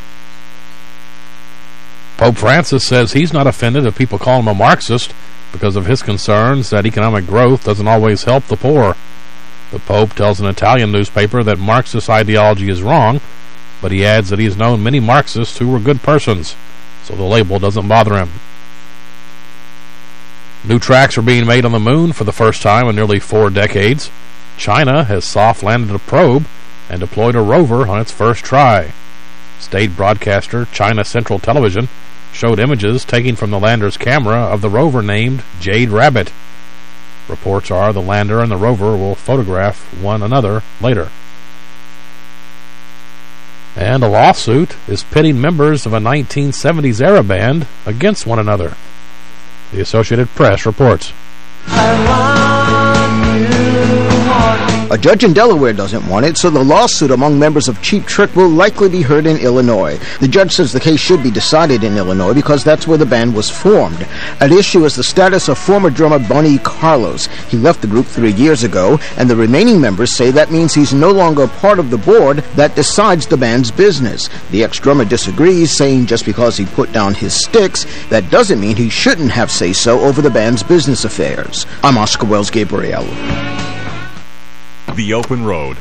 Speaker 3: Pope Francis says he's not offended if people call him a Marxist because of his concerns that economic growth doesn't always help the poor. The Pope tells an Italian newspaper that Marxist ideology is wrong, but he adds that he has known many Marxists who were good persons, so the label doesn't bother him. New tracks are being made on the moon for the first time in nearly four decades. China has soft-landed a probe and deployed a rover on its first try. State broadcaster China Central Television showed images taken from the lander's camera of the rover named Jade Rabbit. Reports are the lander and the rover will photograph one another later. And a lawsuit is pitting members of a 1970s-era band against one another. The Associated Press reports.
Speaker 74: A judge in Delaware doesn't want it, so the lawsuit among members of Cheap Trick will likely be heard in Illinois. The judge says the case should be decided in Illinois because that's where the band was formed. At issue is the status of former drummer Bonnie Carlos. He left the group three years ago, and the remaining members say that means he's no longer part of the board that decides the band's business. The ex-drummer disagrees, saying just because he put down his sticks, that doesn't mean he shouldn't have say-so over the band's business affairs. I'm Oscar Wells Gabriel.
Speaker 68: The open road,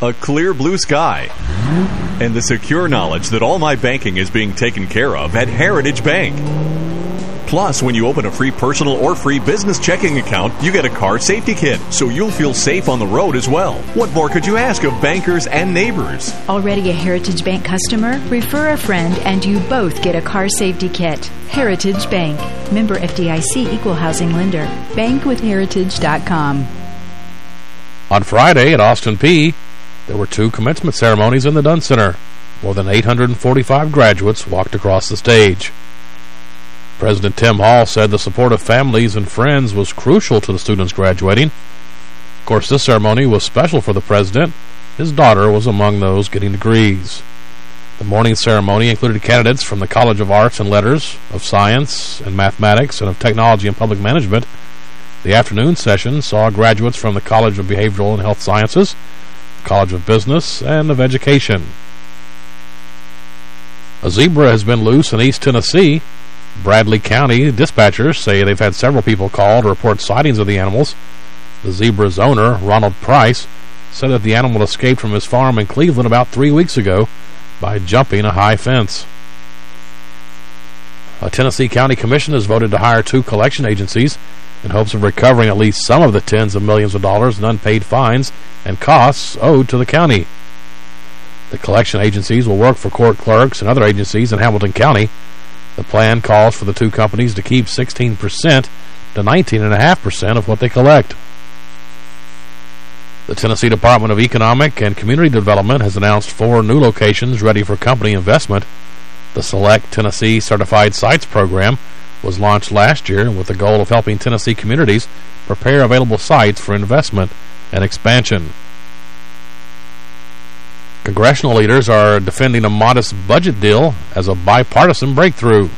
Speaker 68: a clear blue sky, and the secure knowledge that all my banking is being taken care of at Heritage Bank. Plus, when you open a free personal or free business checking account, you get a car safety kit, so you'll feel safe on the road as well. What more could you ask of bankers and neighbors?
Speaker 67: Already a Heritage Bank customer? Refer a friend and you both get a car safety kit. Heritage Bank. Member FDIC Equal Housing Lender. Bankwithheritage.com.
Speaker 3: On Friday at Austin Peay, there were two commencement ceremonies in the Dunn Center. More than 845 graduates walked across the stage. President Tim Hall said the support of families and friends was crucial to the students graduating. Of course, this ceremony was special for the president. His daughter was among those getting degrees. The morning ceremony included candidates from the College of Arts and Letters, of Science and Mathematics, and of Technology and Public Management. The afternoon session saw graduates from the College of Behavioral and Health Sciences, College of Business, and of Education. A zebra has been loose in East Tennessee. Bradley County dispatchers say they've had several people call to report sightings of the animals. The zebra's owner, Ronald Price, said that the animal escaped from his farm in Cleveland about three weeks ago by jumping a high fence. A Tennessee County Commission has voted to hire two collection agencies in hopes of recovering at least some of the tens of millions of dollars in unpaid fines and costs owed to the county. The collection agencies will work for court clerks and other agencies in Hamilton County. The plan calls for the two companies to keep 16% to 19.5% of what they collect. The Tennessee Department of Economic and Community Development has announced four new locations ready for company investment. The Select Tennessee Certified Sites program was launched last year with the goal of helping Tennessee communities prepare available sites for investment and expansion. Congressional leaders are defending a modest budget deal as a bipartisan breakthrough.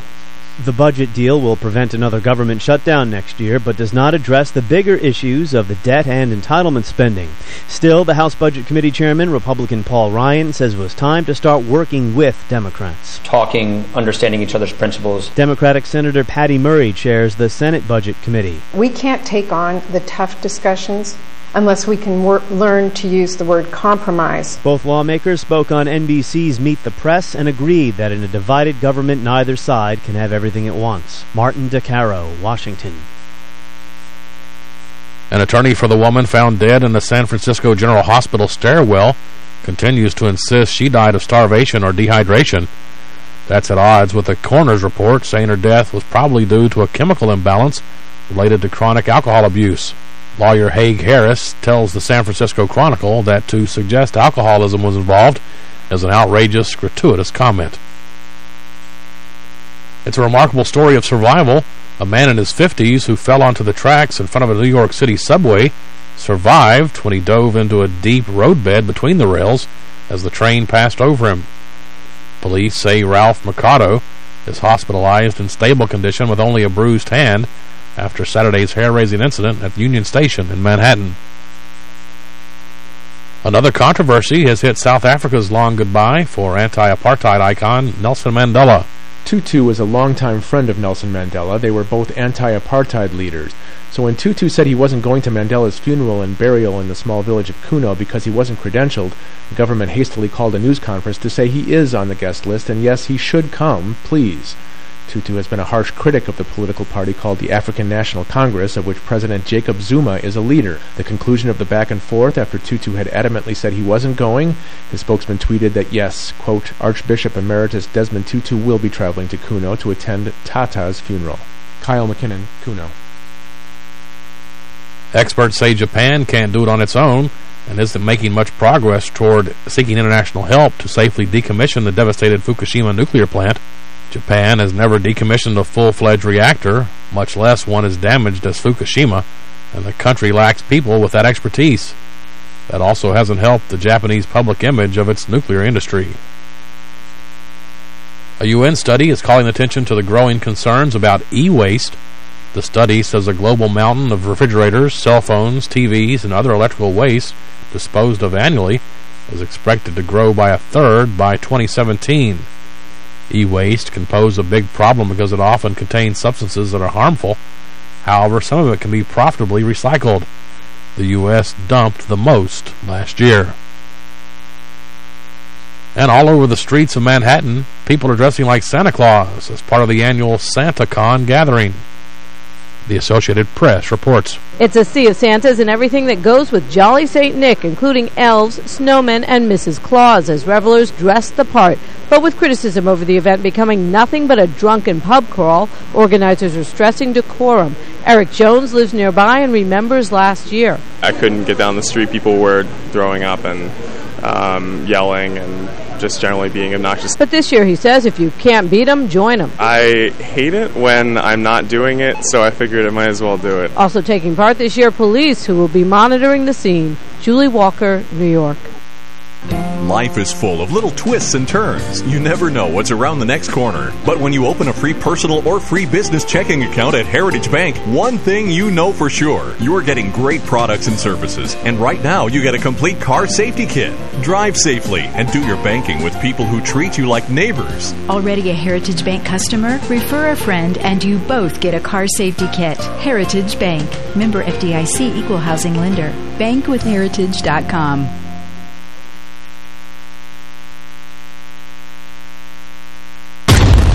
Speaker 41: The budget deal will prevent another government shutdown next year, but does not address the bigger issues of the debt and entitlement spending. Still, the House Budget Committee Chairman, Republican Paul Ryan, says it was time to start working with Democrats.
Speaker 75: Talking, understanding each other's principles.
Speaker 41: Democratic Senator Patty Murray chairs the Senate Budget Committee.
Speaker 66: We can't take on the tough discussions unless we can learn to use the word compromise.
Speaker 41: Both lawmakers spoke on NBC's Meet the Press and agreed that in a divided government, neither side can have everything at once. Martin DeCaro, Washington.
Speaker 3: An attorney for the woman found dead in the San Francisco General Hospital stairwell continues to insist she died of starvation or dehydration. That's at odds with the coroner's report saying her death was probably due to a chemical imbalance related to chronic alcohol abuse. Lawyer Haig Harris tells the San Francisco Chronicle that to suggest alcoholism was involved is an outrageous, gratuitous comment. It's a remarkable story of survival. A man in his 50s who fell onto the tracks in front of a New York City subway survived when he dove into a deep roadbed between the rails as the train passed over him. Police say Ralph Mercado is hospitalized in stable condition with only a bruised hand after Saturday's hair-raising incident at Union Station in Manhattan. Another controversy has hit South Africa's long goodbye for anti-apartheid icon Nelson Mandela.
Speaker 76: Tutu was a longtime friend of Nelson Mandela. They were both anti-apartheid leaders. So when Tutu said he wasn't going to Mandela's funeral and burial in the small village of Qunu because he wasn't credentialed, the government hastily called a news conference to say he is on the guest list and yes, he should come, please. Tutu has been a harsh critic of the political party called the African National Congress, of which President Jacob Zuma is a leader. The conclusion of the back and forth after Tutu had adamantly said he wasn't going, his spokesman tweeted that yes, quote, Archbishop Emeritus Desmond Tutu will be traveling to Qunu to attend Tata's funeral. Kyle McKinnon, Qunu.
Speaker 3: Experts say Japan can't do it on its own and isn't making much progress toward seeking international help to safely decommission the devastated Fukushima nuclear plant. Japan has never decommissioned a full-fledged reactor, much less one as damaged as Fukushima, and the country lacks people with that expertise. That also hasn't helped the Japanese public image of its nuclear industry. A UN study is calling attention to the growing concerns about e-waste. The study says a global mountain of refrigerators, cell phones, TVs, and other electrical waste disposed of annually is expected to grow by a third by 2017. E-waste can pose a big problem because it often contains substances that are harmful. However, some of it can be profitably recycled. The U.S. dumped the most last year. And all over the streets of Manhattan, people are dressing like Santa Claus as part of the annual SantaCon gathering. The Associated Press reports.
Speaker 77: It's a sea of Santas and everything that goes with Jolly St. Nick, including elves, snowmen, and Mrs. Claus, as revelers dress the part. But with criticism over the event becoming nothing but a drunken pub crawl, organizers are stressing decorum. Eric Jones lives nearby and remembers last year.
Speaker 78: I couldn't get down the street. People were throwing up and um, yelling and just generally being obnoxious.
Speaker 77: But this year, he says, if you can't beat them, join them.
Speaker 78: I hate it when I'm not doing it, so I figured I might as well do it.
Speaker 77: Also taking part this year, police who will be monitoring the scene. Julie Walker, New York.
Speaker 79: Life is full of little twists and turns. You never know what's around the next corner. But when you open a free personal or free business checking account at Heritage Bank, one thing you know for sure. You're getting great products and services. And right now, you get a complete car safety kit. Drive safely and do your banking with people who treat you like neighbors.
Speaker 80: Already a Heritage Bank customer? Refer a friend and you both get a car safety kit. Heritage Bank. Member FDIC Equal Housing Lender. Bankwithheritage.com.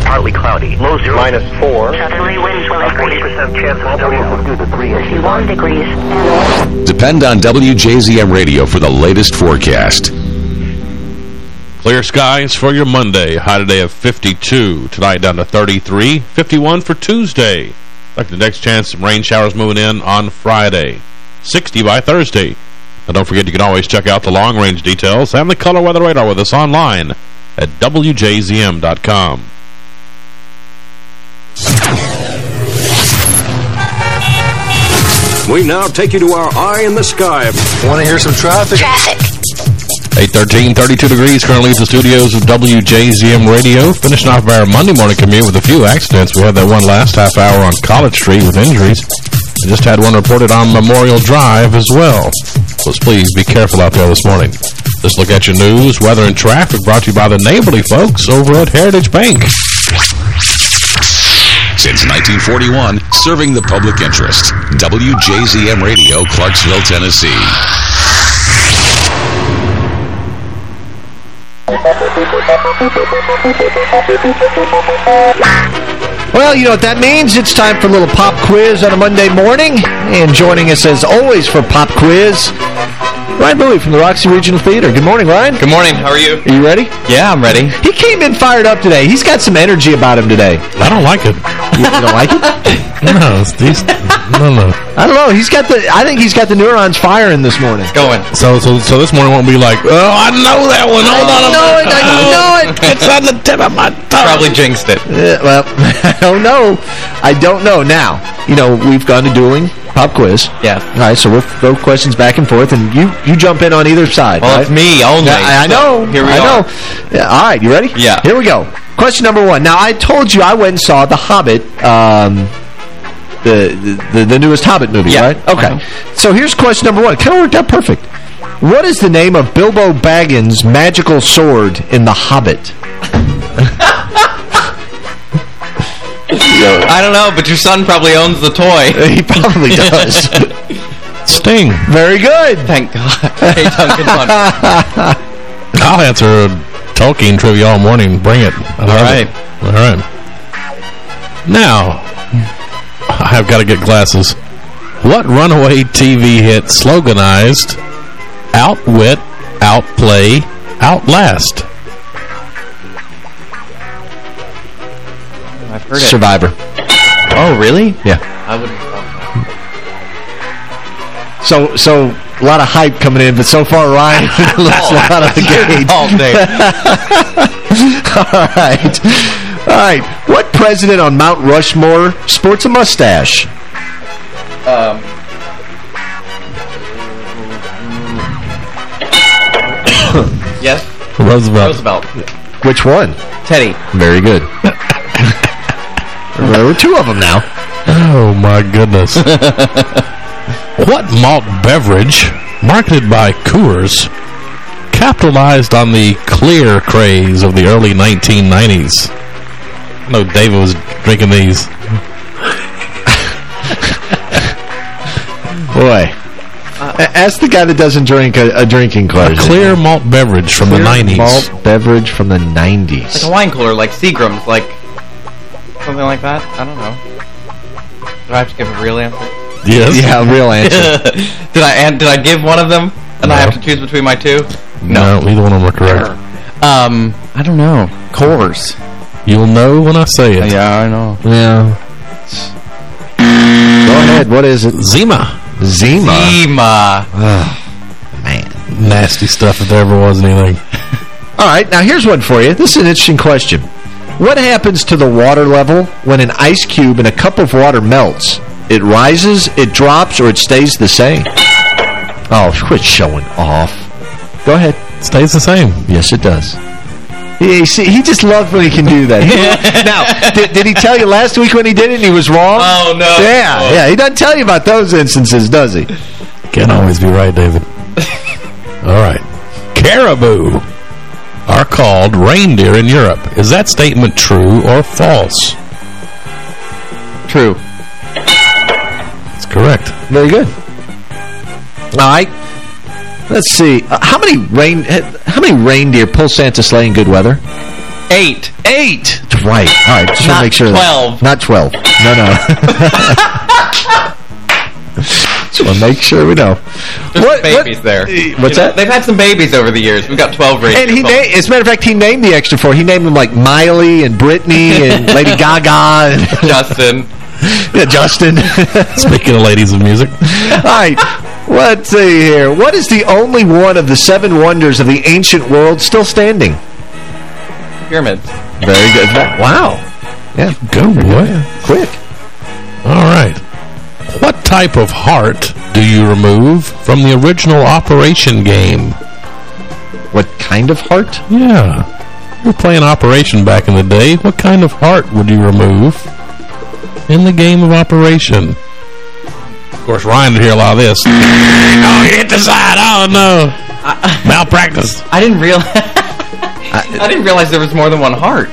Speaker 29: partly cloudy. Low zero minus four. Southerly winds will increase. 40% chance of snow. We'll do the three 51 degrees.
Speaker 12: Depend on WJZM Radio for the latest forecast.
Speaker 3: Clear skies for your Monday. High today of 52. Tonight down to 33. 51 for Tuesday. Like the next chance some rain showers moving in on Friday. 60 by Thursday. And don't forget you can always check out the long-range details and the color weather radar with us online at WJZM.com.
Speaker 81: We now take you to our eye in the sky.
Speaker 82: Want to hear some traffic? Traffic.
Speaker 3: 813, 32 degrees currently at the studios of WJZM Radio. Finishing off our Monday morning commute with a few accidents. We had that one last half hour on College Street with injuries. We just had one reported on Memorial Drive as well. So please be careful out there this morning. Let's look at your news, weather, and traffic brought to you by the neighborly folks over at Heritage Bank.
Speaker 12: Since 1941, serving the public interest. WJZM Radio, Clarksville, Tennessee.
Speaker 2: Well, you know what that means. It's time for a little pop quiz on a Monday morning. And joining us, as always, for pop quiz, Ryan Bowie from the Roxy Regional Theater. Good morning, Ryan.
Speaker 83: Good morning. How are you?
Speaker 2: Are you ready?
Speaker 83: Yeah, I'm ready.
Speaker 2: He came in fired up today. He's got some energy about him today.
Speaker 3: I don't like it.
Speaker 2: You, you don't like it?
Speaker 3: no, it's these, no, no.
Speaker 2: I don't know. He's got the. I think he's got the neurons firing this morning.
Speaker 83: Going.
Speaker 3: So, so, so this morning won't be like, oh, I know that one. Hold on,
Speaker 2: I know it. I know it.
Speaker 3: It's on the tip of my tongue.
Speaker 83: Probably jinxed it.
Speaker 2: Uh, well, I don't know. I don't know. Now, you know, we've gone to dueling pop quiz.
Speaker 83: Yeah.
Speaker 2: All right, so we'll throw questions back and forth, and you you jump in on either side.
Speaker 83: Well,
Speaker 2: right?
Speaker 83: it's me only.
Speaker 2: I, I know.
Speaker 83: Here we
Speaker 2: I
Speaker 83: are.
Speaker 2: know. Yeah, all right, you ready?
Speaker 83: Yeah.
Speaker 2: Here we go. Question number one. Now, I told you I went and saw The Hobbit, um, the, the the newest Hobbit movie,
Speaker 83: Yeah.
Speaker 2: right? Okay. Uh-huh. So here's question number one. It kind of worked out perfect. What is the name of Bilbo Baggins' magical sword in The Hobbit?
Speaker 83: I don't know, but your son probably owns the toy.
Speaker 2: He probably does.
Speaker 3: Sting.
Speaker 2: Very good.
Speaker 83: Thank God. Hey, Duncan
Speaker 3: I'll answer Tolkien trivia all morning. Bring it. I
Speaker 83: all right.
Speaker 3: It. All right. Now, I've got to get glasses. What runaway TV hit sloganized outwit, outplay, outlast?
Speaker 83: I've heard it.
Speaker 2: Survivor.
Speaker 83: Oh, really?
Speaker 2: Yeah.
Speaker 83: I wouldn't have
Speaker 2: So, so a lot of hype coming in, but so far Ryan looks a lot of the gate.
Speaker 83: all day.
Speaker 2: All right. All right. What president on Mount Rushmore sports a mustache?
Speaker 83: Um, Yes?
Speaker 3: Roosevelt.
Speaker 83: Roosevelt.
Speaker 2: Which one?
Speaker 83: Teddy.
Speaker 2: Very good. there were two of them now.
Speaker 3: Oh, my goodness. what malt beverage, marketed by Coors, capitalized on the clear craze of the early 1990s? I know David was drinking these.
Speaker 2: Boy. A- Ask the guy that doesn't drink a, a drinking
Speaker 3: A clear malt beverage from the 90s.
Speaker 2: Malt beverage from the
Speaker 83: nineties.
Speaker 2: Like
Speaker 83: a wine cooler, like Seagram's, like something like that. I don't know. Do I have to give a real answer?
Speaker 3: Yes.
Speaker 2: Yeah, real answer.
Speaker 83: did I and did I give one of them? And I have to choose between my two?
Speaker 3: No, neither one of them are correct.
Speaker 83: Um, I don't know. Coors.
Speaker 3: You'll know when I say it.
Speaker 83: Yeah, I know.
Speaker 2: Yeah. Go ahead. What is it?
Speaker 3: Zima.
Speaker 2: Zima.
Speaker 83: Zima.
Speaker 2: Man.
Speaker 3: Nasty stuff if there ever was anything.
Speaker 2: All right, now here's one for you. This is an interesting question. What happens to the water level when an ice cube in a cup of water melts? It rises, it drops, or it stays the same? Oh, quit showing off. Go ahead.
Speaker 3: Stays the same.
Speaker 2: Yes, it does. He, see, he just loves when he can do that. now, did, did he tell you last week when he did it and he was wrong?
Speaker 83: Oh, no.
Speaker 2: Yeah,
Speaker 83: Oh.
Speaker 2: yeah. He doesn't tell you about those instances, does he?
Speaker 3: Can't always be right, David. All right. Caribou are called reindeer in Europe. Is that statement true or false?
Speaker 2: True.
Speaker 3: That's correct.
Speaker 2: Very good. All right. Let's see. Uh, how many rain? How many reindeer pull Santa sleigh in good weather?
Speaker 83: Eight.
Speaker 2: Eight. Right. All right. Just
Speaker 83: Not
Speaker 2: to make sure. that-
Speaker 83: 12.
Speaker 2: Not twelve. No, no. Just want to make sure we know.
Speaker 83: There's
Speaker 2: What-
Speaker 83: some
Speaker 2: what-
Speaker 83: babies there.
Speaker 2: Uh,
Speaker 83: You
Speaker 2: what's
Speaker 83: know,
Speaker 2: that?
Speaker 83: They've had some babies over the years. We've got 12 reindeer.
Speaker 2: And he, na- as a matter of fact, he named the extra four. He named them like Miley and Brittany and Lady Gaga and
Speaker 83: Justin.
Speaker 2: yeah, Justin.
Speaker 3: Speaking of ladies of music.
Speaker 2: All right. Let's see here. What is the only one of the seven wonders of the ancient world still standing?
Speaker 83: Pyramids.
Speaker 2: Very good. Wow. Yeah.
Speaker 3: Go, boy.
Speaker 2: Quick.
Speaker 3: All right. What type of heart do you remove from the original Operation game?
Speaker 2: What kind of heart?
Speaker 3: Yeah. You were playing Operation back in the day. What kind of heart would you remove in the game of Operation? Of course, Ryan would hear a lot of this. oh, hit the side. Oh, no. Malpractice.
Speaker 83: I didn't realize. I didn't realize there was more than one heart.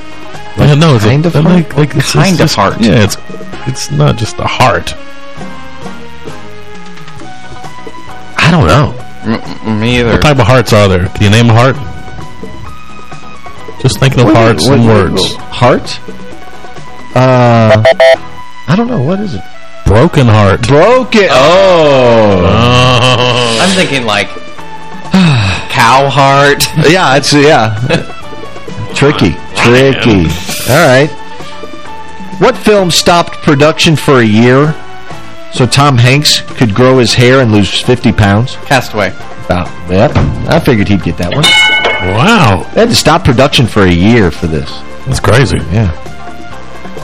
Speaker 3: Yeah, no, it's
Speaker 2: kind
Speaker 3: a,
Speaker 2: of uh,
Speaker 3: like,
Speaker 2: heart?
Speaker 3: like it's,
Speaker 83: kind
Speaker 3: it's
Speaker 83: of
Speaker 3: just-
Speaker 83: heart?
Speaker 3: Yeah, it's it's not just a heart.
Speaker 2: I don't know.
Speaker 83: M me either.
Speaker 3: What type of hearts are there? Can you name a heart? Just thinking of
Speaker 2: What-
Speaker 3: hearts
Speaker 2: what-
Speaker 3: and words.
Speaker 2: Heart? Uh, uh, I don't know. What is it?
Speaker 3: Broken heart.
Speaker 2: Broken. Oh.
Speaker 3: Oh.
Speaker 83: I'm thinking like cow heart.
Speaker 2: yeah, it's yeah. Tricky. Tricky. All right. What film stopped production for a year so Tom Hanks could grow his hair and lose 50 pounds?
Speaker 83: Castaway.
Speaker 2: About that. I figured he'd get that one.
Speaker 3: Wow.
Speaker 2: They had to stop production for a year for this.
Speaker 3: That's crazy.
Speaker 2: Yeah.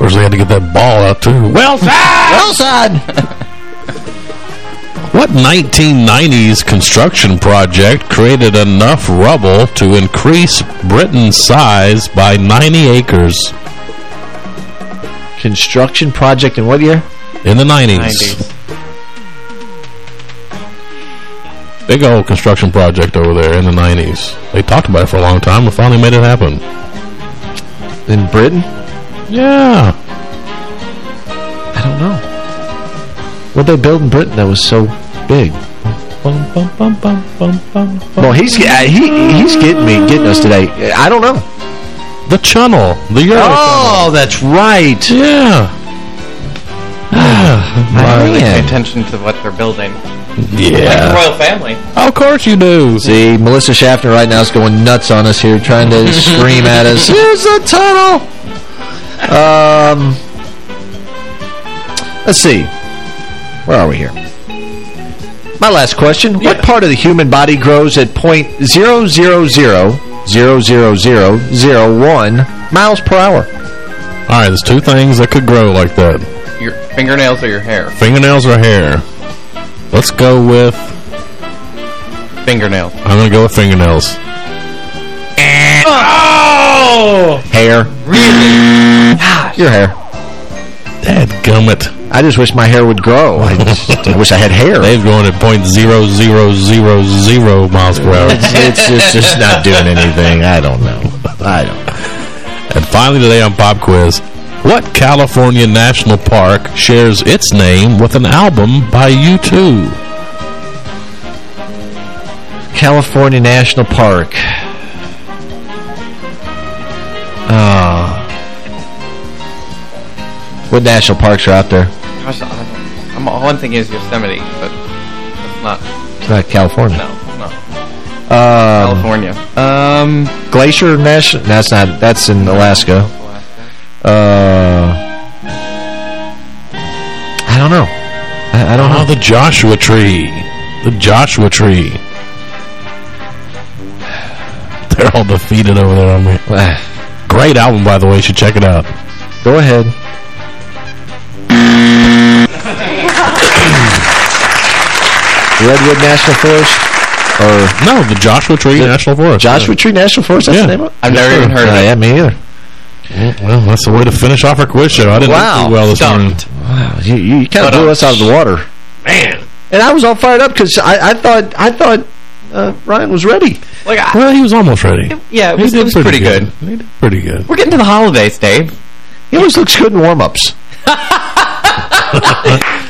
Speaker 3: Of course, they had to get that ball out, too. Wilson!
Speaker 2: Well side!
Speaker 3: What 1990s construction project created enough rubble to increase Britain's size by 90 acres
Speaker 2: Construction project in what year?
Speaker 3: in the 90s?
Speaker 83: 90s.
Speaker 3: Big old construction project over there in the 90s. They talked about it for a long time and finally made it happen.
Speaker 2: In Britain?
Speaker 3: Yeah.
Speaker 2: I don't know. What they built in Britain that was so big? Well, he's uh, he he's getting me, getting us today. I don't know.
Speaker 3: The Channel. The Euro
Speaker 2: Oh, that's right.
Speaker 3: Channel. Yeah.
Speaker 83: I really pay attention to what they're building. Like the
Speaker 3: Yeah.
Speaker 83: royal family.
Speaker 3: Of course you do.
Speaker 2: See, Melissa Schaffner right now is going nuts on us here, trying to scream at us. Here's the tunnel. Um, let's see. Where are we here? My last question: What part of the human body grows at point zero zero zero zero zero zero zero one miles per hour?
Speaker 3: All right, there's two things that could grow like that.
Speaker 83: Your fingernails or your hair?
Speaker 3: Fingernails or hair. Let's go with...
Speaker 83: Fingernails.
Speaker 3: I'm going to go with fingernails.
Speaker 2: Oh! Hair.
Speaker 83: Really?
Speaker 2: Your hair.
Speaker 3: Dad gummit.
Speaker 2: I just wish my hair would grow. I, just, I wish I had hair.
Speaker 3: They've going at point zero zero zero zero miles per hour.
Speaker 2: It's, it's, just, just not doing anything. I don't know. I don't know.
Speaker 3: And finally today on Pop Quiz, what California national park shares its name with an album by U2?
Speaker 2: California National Park. Oh. What national parks are out there?
Speaker 83: Gosh, I don't, I'm, all I'm thinking is Yosemite, but it's not.
Speaker 2: It's not California.
Speaker 83: No, it's not.
Speaker 2: Um,
Speaker 83: California. Um,
Speaker 2: Glacier National. That's not. That's in Alaska. Uh, I don't know. I, I don't
Speaker 3: Oh,
Speaker 2: know.
Speaker 3: the Joshua Tree. The Joshua Tree. They're all defeated over there on me. Great album, by the way. You should check it out.
Speaker 2: Go ahead. Redwood National Forest? Or
Speaker 3: No, the Joshua Tree National Forest.
Speaker 2: Joshua Tree National Forest? That's
Speaker 3: Yeah.
Speaker 2: the name of it?
Speaker 83: I've never even heard of
Speaker 2: Uh,
Speaker 83: it.
Speaker 2: Yeah, me either.
Speaker 3: Well, that's the way to finish off our quiz show. I didn't
Speaker 2: Wow.
Speaker 3: do well this morning.
Speaker 2: Wow, you, you kind of blew
Speaker 83: um,
Speaker 2: us out of the water.
Speaker 83: Man.
Speaker 2: And I was all fired up because I, I thought I thought uh, Ryan was ready.
Speaker 83: Like, I,
Speaker 3: Well, he was almost ready.
Speaker 83: yeah, it
Speaker 3: He
Speaker 83: was,
Speaker 3: did
Speaker 83: it was pretty good.
Speaker 3: He did pretty good.
Speaker 83: We're getting to the holidays, Dave.
Speaker 2: He always looks good in warm-ups.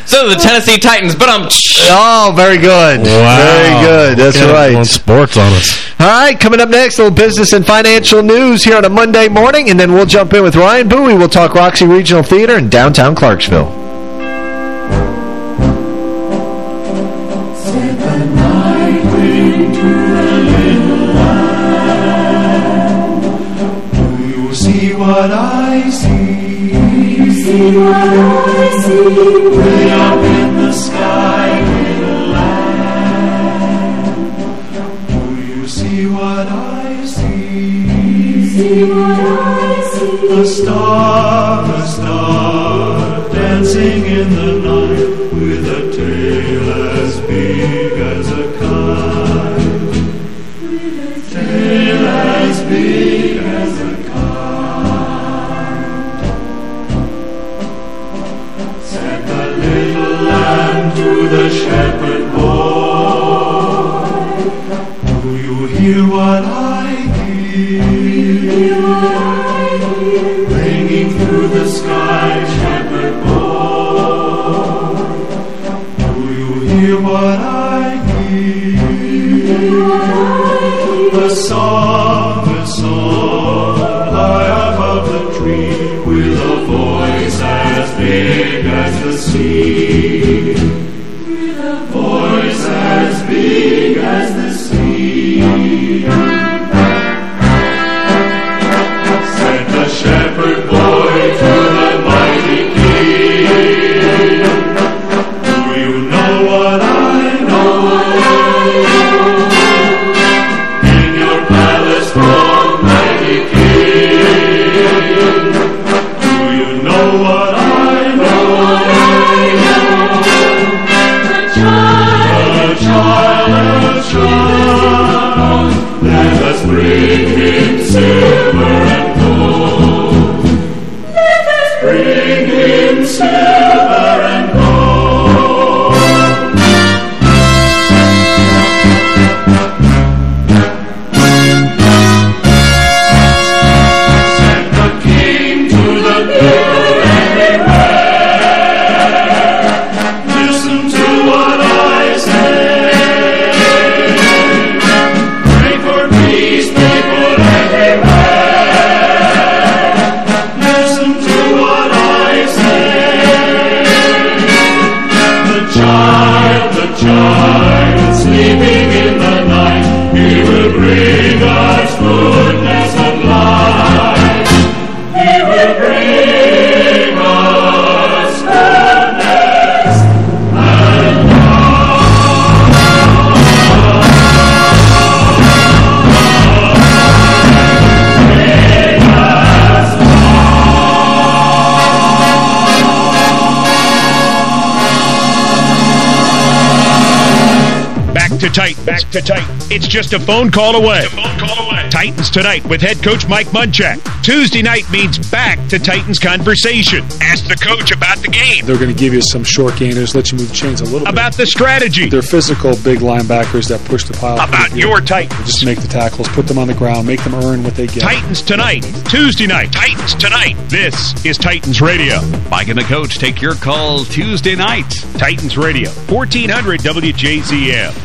Speaker 83: So the Tennessee Titans, but I'm...
Speaker 2: Oh, very good.
Speaker 3: Wow.
Speaker 2: Very good. That's
Speaker 3: Okay,
Speaker 2: right.
Speaker 3: On sports on us.
Speaker 2: All right, coming up next, a little business and financial news here on a Monday morning, and then we'll jump in with Ryan Bowie. We'll talk Roxy Regional Theater in downtown Clarksville.
Speaker 84: What I see. You see what I see. Way up in the sky, little land. Do you see what I see? You see what I see. A star, a star, dancing in the night what I hear? Ringing through the sky, shepherd boy. Do you hear what I hear? The song, to
Speaker 85: tight, back to tight. It's just a phone call away. phone call away. Titans Tonight with head coach Mike Munchak. Tuesday night means back to Titans conversation. Ask the coach about the game.
Speaker 86: They're going to give you some short gainers, let you move the chains a little
Speaker 85: about bit. About the strategy.
Speaker 86: They're physical, big linebackers that push the pile.
Speaker 85: About your Titans.
Speaker 86: Just make the tackles, put them on the ground, make them earn what they get.
Speaker 85: Titans Tonight, Tuesday night. Titans Tonight. This is Titans Radio.
Speaker 38: Mike and the coach take your call Tuesday night.
Speaker 85: Titans Radio, 1400 WJZM.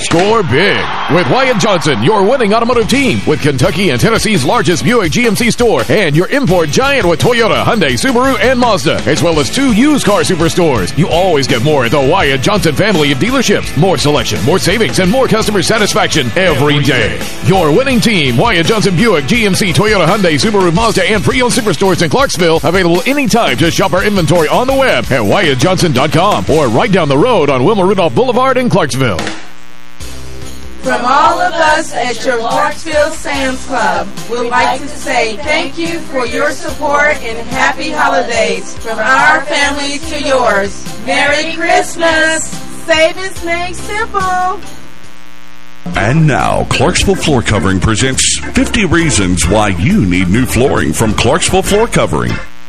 Speaker 87: Score big with Wyatt Johnson, your winning automotive team, with Kentucky and Tennessee's largest Buick GMC store, and your import giant with Toyota, Hyundai, Subaru, and Mazda, as well as two used car superstores. You always get more at the Wyatt Johnson family of dealerships. More selection, more savings, and more customer satisfaction every day. Your winning team, Wyatt Johnson Buick, GMC, Toyota, Hyundai, Subaru, Mazda, and pre-owned superstores in Clarksville, available anytime to shop our inventory on the web at WyattJohnson.com or right down the road on Wilma Rudolph Boulevard in Clarksville.
Speaker 88: From all of us at your Clarksville Sam's Club, we'd like to say thank you for your support and happy holidays. From our family to yours. Merry Christmas! Savings made simple.
Speaker 22: And now, Clarksville Floor Covering presents 50 Reasons Why You Need New Flooring from Clarksville Floor Covering.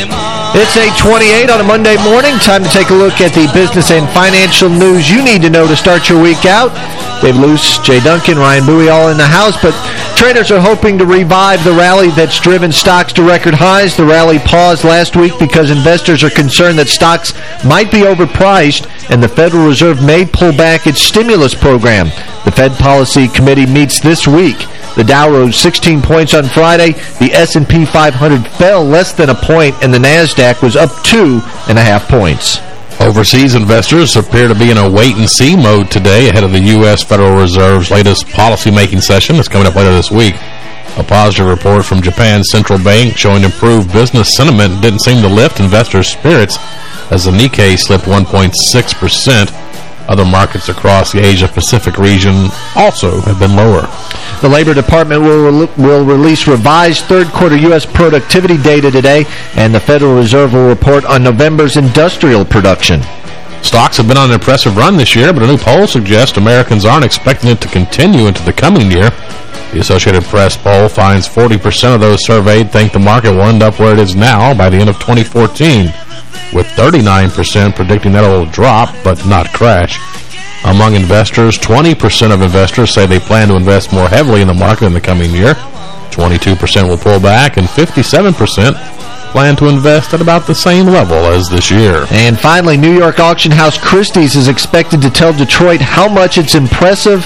Speaker 2: It's 828 on a Monday morning. Time to take a look at the business and financial news you need to know to start your week out. Dave Luce, Jay Duncan, Ryan Bowie all in the house, but traders are hoping to revive the rally that's driven stocks to record highs. The rally paused last week because investors are concerned that stocks might be overpriced and the Federal Reserve may pull back its stimulus program. The Fed Policy Committee meets this week. The Dow rose 16 points on Friday. The S&P 500 fell less than a point, and the NASDAQ was up two and a half points.
Speaker 3: Overseas investors appear to be in a wait-and-see mode today ahead of the U.S. Federal Reserve's latest policy-making session that's coming up later this week. A positive report from Japan's central bank showing improved business sentiment didn't seem to lift investors' spirits as the Nikkei slipped 1.6%. Other markets across the Asia-Pacific region also have been lower.
Speaker 2: The Labor Department will, re will release revised third-quarter U.S. productivity data today, and the Federal Reserve will report on November's industrial production.
Speaker 3: Stocks have been on an impressive run this year, but a new poll suggests Americans aren't expecting it to continue into the coming year. The Associated Press poll finds 40% of those surveyed think the market will end up where it is now by the end of 2014 with 39% predicting that it will drop but not crash. Among investors, 20% of investors say they plan to invest more heavily in the market in the coming year. 22% will pull back, and 57% plan to invest at about the same level as this year.
Speaker 2: And finally, New York auction house Christie's is expected to tell Detroit how much its impressive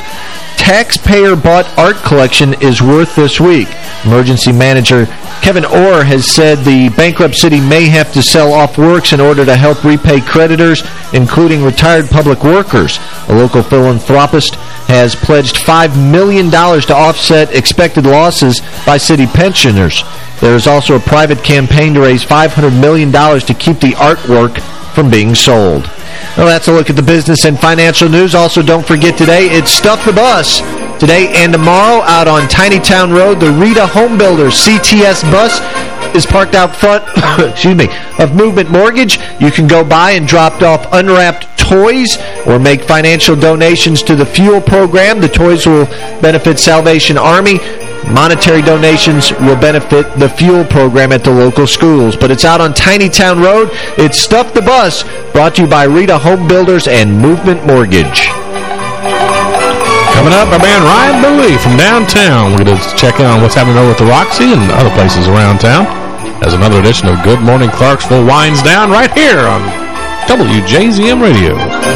Speaker 2: taxpayer-bought art collection is worth this week. Emergency manager Kevyn Orr has said the bankrupt city may have to sell off works in order to help repay creditors, including retired public workers. A local philanthropist has pledged $5 million to offset expected losses by city pensioners. There is also a private campaign to raise $500 million to keep the artwork from being sold. Well, that's a look at the business and financial news. Also, don't forget today, it's Stuff the Bus. Today and tomorrow, out on Tiny Town Road, the Reda Home Builders CTS bus is parked out front excuse me, of Movement Mortgage. You can go by and drop off unwrapped toys or make financial donations to the fuel program. The toys will benefit Salvation Army. Monetary donations will benefit the fuel program at the local schools. But it's out on Tiny Town Road. It's Stuff the Bus, brought to you by Reda Home Builders and Movement Mortgage.
Speaker 3: Coming up, our man Ryan Bowie from downtown. We're going to check in on what's happening over at the Roxy and other places around town. As another edition of Good Morning Clarksville winds down right here on WJZM Radio.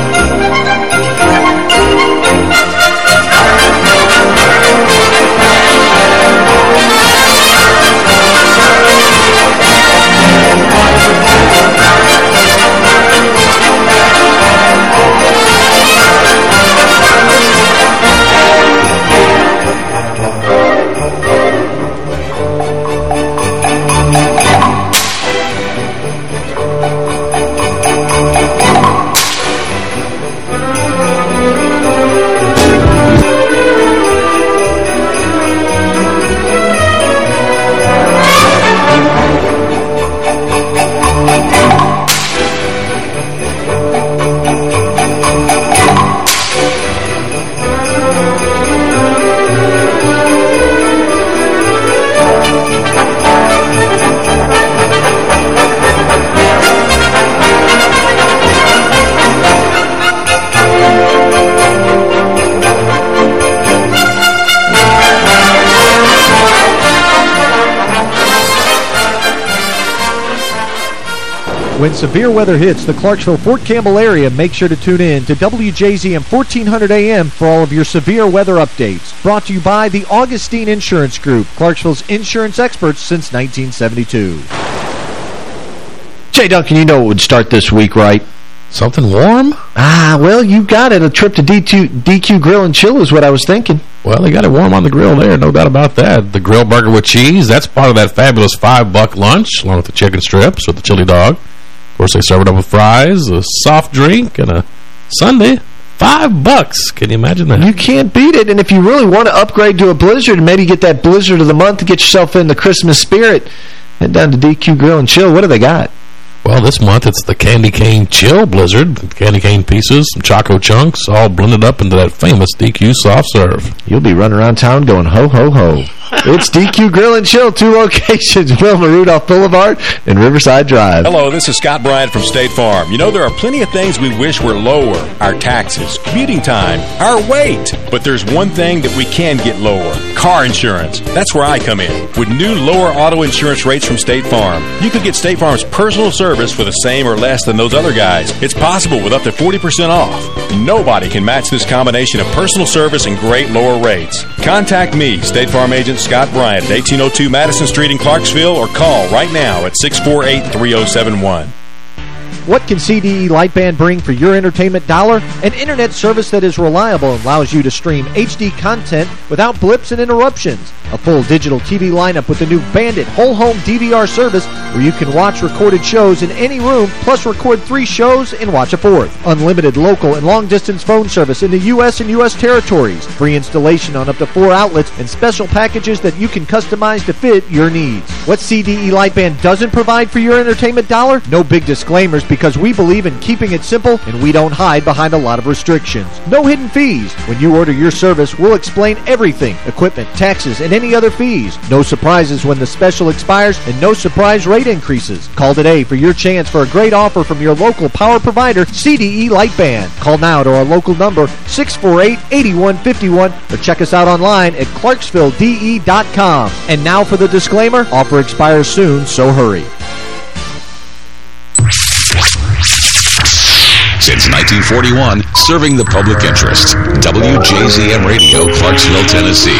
Speaker 19: When severe weather hits the Clarksville-Fort Campbell area, make sure to tune in to WJZM 1400 AM for all of your severe weather updates. Brought to you by the Augustine Insurance Group, Clarksville's insurance experts since 1972.
Speaker 2: Jay Duncan, you know it would start this week, right?
Speaker 3: Something warm?
Speaker 2: Ah, well, you got it. A trip to D2, DQ Grill and Chill is what I was thinking.
Speaker 3: Well, they got it warm on the grill there, no doubt about that. The grill burger with cheese, that's part of that fabulous five-buck lunch, along with the chicken strips with the chili dog. Course, they serve it up with fries, a soft drink, and a sundae. Five bucks. Can you imagine that?
Speaker 2: You can't beat it. And if you really want to upgrade to a Blizzard and maybe get that Blizzard of the month to get yourself in the Christmas spirit, head down to DQ Grill and Chill. What do they got?
Speaker 3: Well, this month it's the Candy Cane Chill Blizzard. Candy cane pieces, some Choco Chunks, all blended up into that famous DQ soft serve.
Speaker 2: You'll be running around town going ho, ho, ho. it's DQ Grill and Chill, two locations, Wilma Rudolph Boulevard and Riverside Drive.
Speaker 38: Hello, this is Scott Bryant from State Farm. You know, there are plenty of things we wish were lower. Our taxes, commuting time, our weight. But there's one thing that we can get lower. Car insurance. That's where I come in. With new lower auto insurance rates from State Farm, you could get State Farm's personal service for the same or less than those other guys. It's possible with up to 40% off. Nobody can match this combination of personal service and great lower rates. Contact me, State Farm agent Scott Bryant at 1802 Madison Street in Clarksville or call right now at 648 3071.
Speaker 19: What can CDE Lightband bring for your entertainment dollar? An internet service that is reliable and allows you to stream HD content without blips and interruptions. A full digital TV lineup with the new Bandit whole home DVR service where you can watch recorded shows in any room plus record three shows and watch a fourth. Unlimited local and long-distance phone service in the U.S. and U.S. territories. Free installation on up to four outlets and special packages that you can customize to fit your needs. What CDE Lightband doesn't provide for your entertainment dollar? No big disclaimers because we believe in keeping it simple and we don't hide behind a lot of restrictions. No hidden fees. When you order your service, we'll explain everything, equipment, taxes, and any other fees. No surprises when the special expires and no surprise rate increases. Call today for your chance for a great offer from your local power provider, CDE Lightband. Call now to our local number, 648-8151, or check us out online at clarksvilledE.com. And now for the disclaimer, offer expires soon, so hurry.
Speaker 12: Since 1941, serving the public interest. WJZM Radio, Clarksville, Tennessee.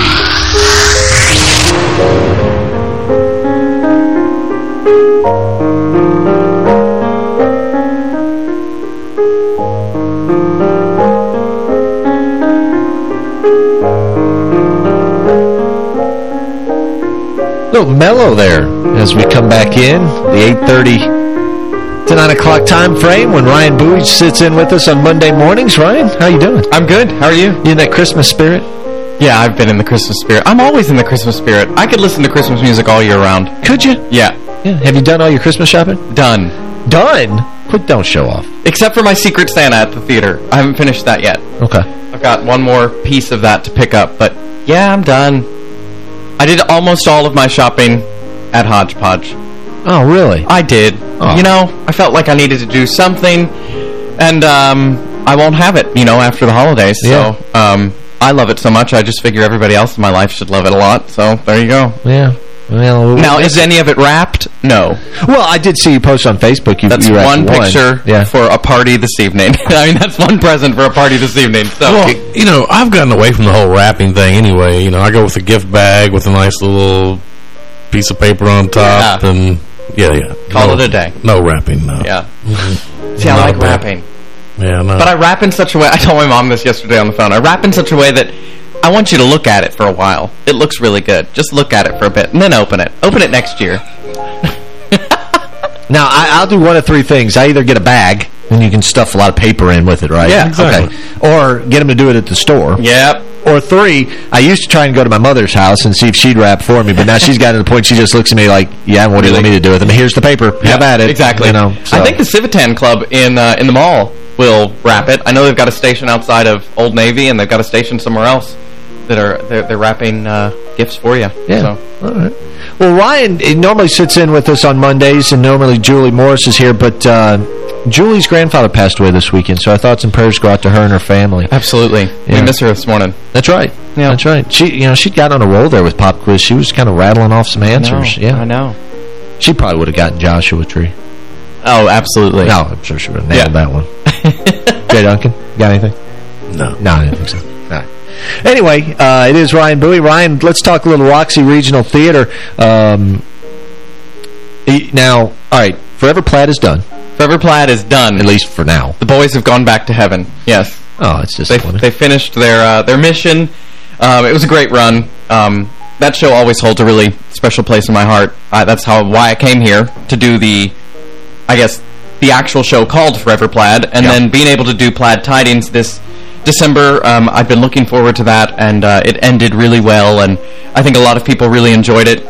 Speaker 2: Mellow there as we come back in. The 8.30 to 9 o'clock time frame when Ryan Bowie sits in with us on Monday mornings. Ryan, how you doing?
Speaker 83: I'm good. How are you?
Speaker 2: You in that Christmas spirit?
Speaker 83: Yeah, I've been in the Christmas spirit. I'm always in the Christmas spirit. I could listen to Christmas music all year round.
Speaker 2: Could you?
Speaker 83: Yeah.
Speaker 2: Yeah. Have you done all your Christmas shopping?
Speaker 83: Done.
Speaker 2: Done? Quick, don't show off.
Speaker 83: Except for my Secret Santa at the theater. I haven't finished that yet.
Speaker 2: Okay.
Speaker 83: I've got one more piece of that to pick up, but yeah, I'm done. I did almost all of my shopping at Hodgepodge.
Speaker 2: Oh, really?
Speaker 83: I did.
Speaker 2: Oh.
Speaker 83: You know, I felt like I needed to do something, and um, I won't have it, you know, after the holidays.
Speaker 2: Yeah.
Speaker 83: So um, I love it so much, I just figure everybody else in my life should love it a lot. So there you go.
Speaker 2: Yeah. Well,
Speaker 83: Now, is any of it wrapped? No.
Speaker 2: Well, I did see you post on Facebook. You,
Speaker 83: That's
Speaker 2: you
Speaker 83: one
Speaker 2: wrapped
Speaker 83: picture
Speaker 2: Yeah.
Speaker 83: for a party this evening. I mean, that's one present for a party this evening. So
Speaker 3: Well, you know, I've gotten away from the whole wrapping thing anyway. You know, I go with a gift bag with a nice little piece of paper on top,
Speaker 83: Yeah.
Speaker 3: and yeah, yeah.
Speaker 83: Call
Speaker 3: no,
Speaker 83: it a day.
Speaker 3: No wrapping, no.
Speaker 83: Yeah.
Speaker 3: Mhm.
Speaker 83: See, I
Speaker 3: Not
Speaker 83: like
Speaker 3: a bad-
Speaker 83: wrapping.
Speaker 3: Yeah, no.
Speaker 83: But I wrap in such a way, I told my mom this yesterday on the phone, I wrap in such a way that I want you to look at it for a while. It looks really good. Just look at it for a bit, and then open it. Open it next year.
Speaker 2: Now, I, I'll do one of three things. I either get a bag, and you can stuff a lot of paper in with it, right?
Speaker 83: Yeah, exactly.
Speaker 2: Okay. Or get them to do it at the store.
Speaker 83: Yep.
Speaker 2: Or three, I used to try and go to my mother's house and see if she'd wrap for me, but now she's gotten to the point she just looks at me like, yeah, what do you want me to do with them? Here's the paper. Have at it.
Speaker 83: Exactly.
Speaker 2: You know, so.
Speaker 83: I think the Civitan Club in uh, in the mall will wrap it. I know they've got a station outside of Old Navy, and they've got a station somewhere else that are they're, they're wrapping uh, gifts for you.
Speaker 2: Yeah.
Speaker 83: So.
Speaker 2: All right. Well, Ryan normally sits in with us on Mondays, and normally Julie Morris is here, but uh, Julie's grandfather passed away this weekend, so our thoughts and prayers go out to her and her family.
Speaker 83: Absolutely.
Speaker 2: Yeah.
Speaker 83: We miss her this morning.
Speaker 2: That's right.
Speaker 83: Yeah.
Speaker 2: That's right. She, you know, she got on a roll there with Pop Quiz. She was kind of rattling off some answers.
Speaker 83: I know,
Speaker 2: yeah,
Speaker 83: I know.
Speaker 2: She probably would have gotten Joshua Tree.
Speaker 83: Oh, absolutely.
Speaker 2: No, I'm sure she would have nailed
Speaker 83: Yeah.
Speaker 2: that one. Jay Duncan, got anything?
Speaker 3: No.
Speaker 2: No, I didn't think so. Anyway, uh, it is Ryan Bowie. Ryan, let's talk a little Roxy Regional Theater. Um, now, all right, Forever Plaid is done.
Speaker 83: Forever Plaid is done.
Speaker 2: At least for now.
Speaker 83: The boys have gone back to heaven. Yes.
Speaker 2: Oh, it's
Speaker 83: They, they finished their uh, their mission. Um, it was a great run. Um, that show always holds a really special place in my heart. Uh, that's how why I came here to do the, I guess, the actual show called Forever Plaid, and
Speaker 2: Yeah.
Speaker 83: then being able to do Plaid Tidings this December. Um, I've been looking forward to that, and uh, it ended really well, and I think a lot of people really enjoyed it.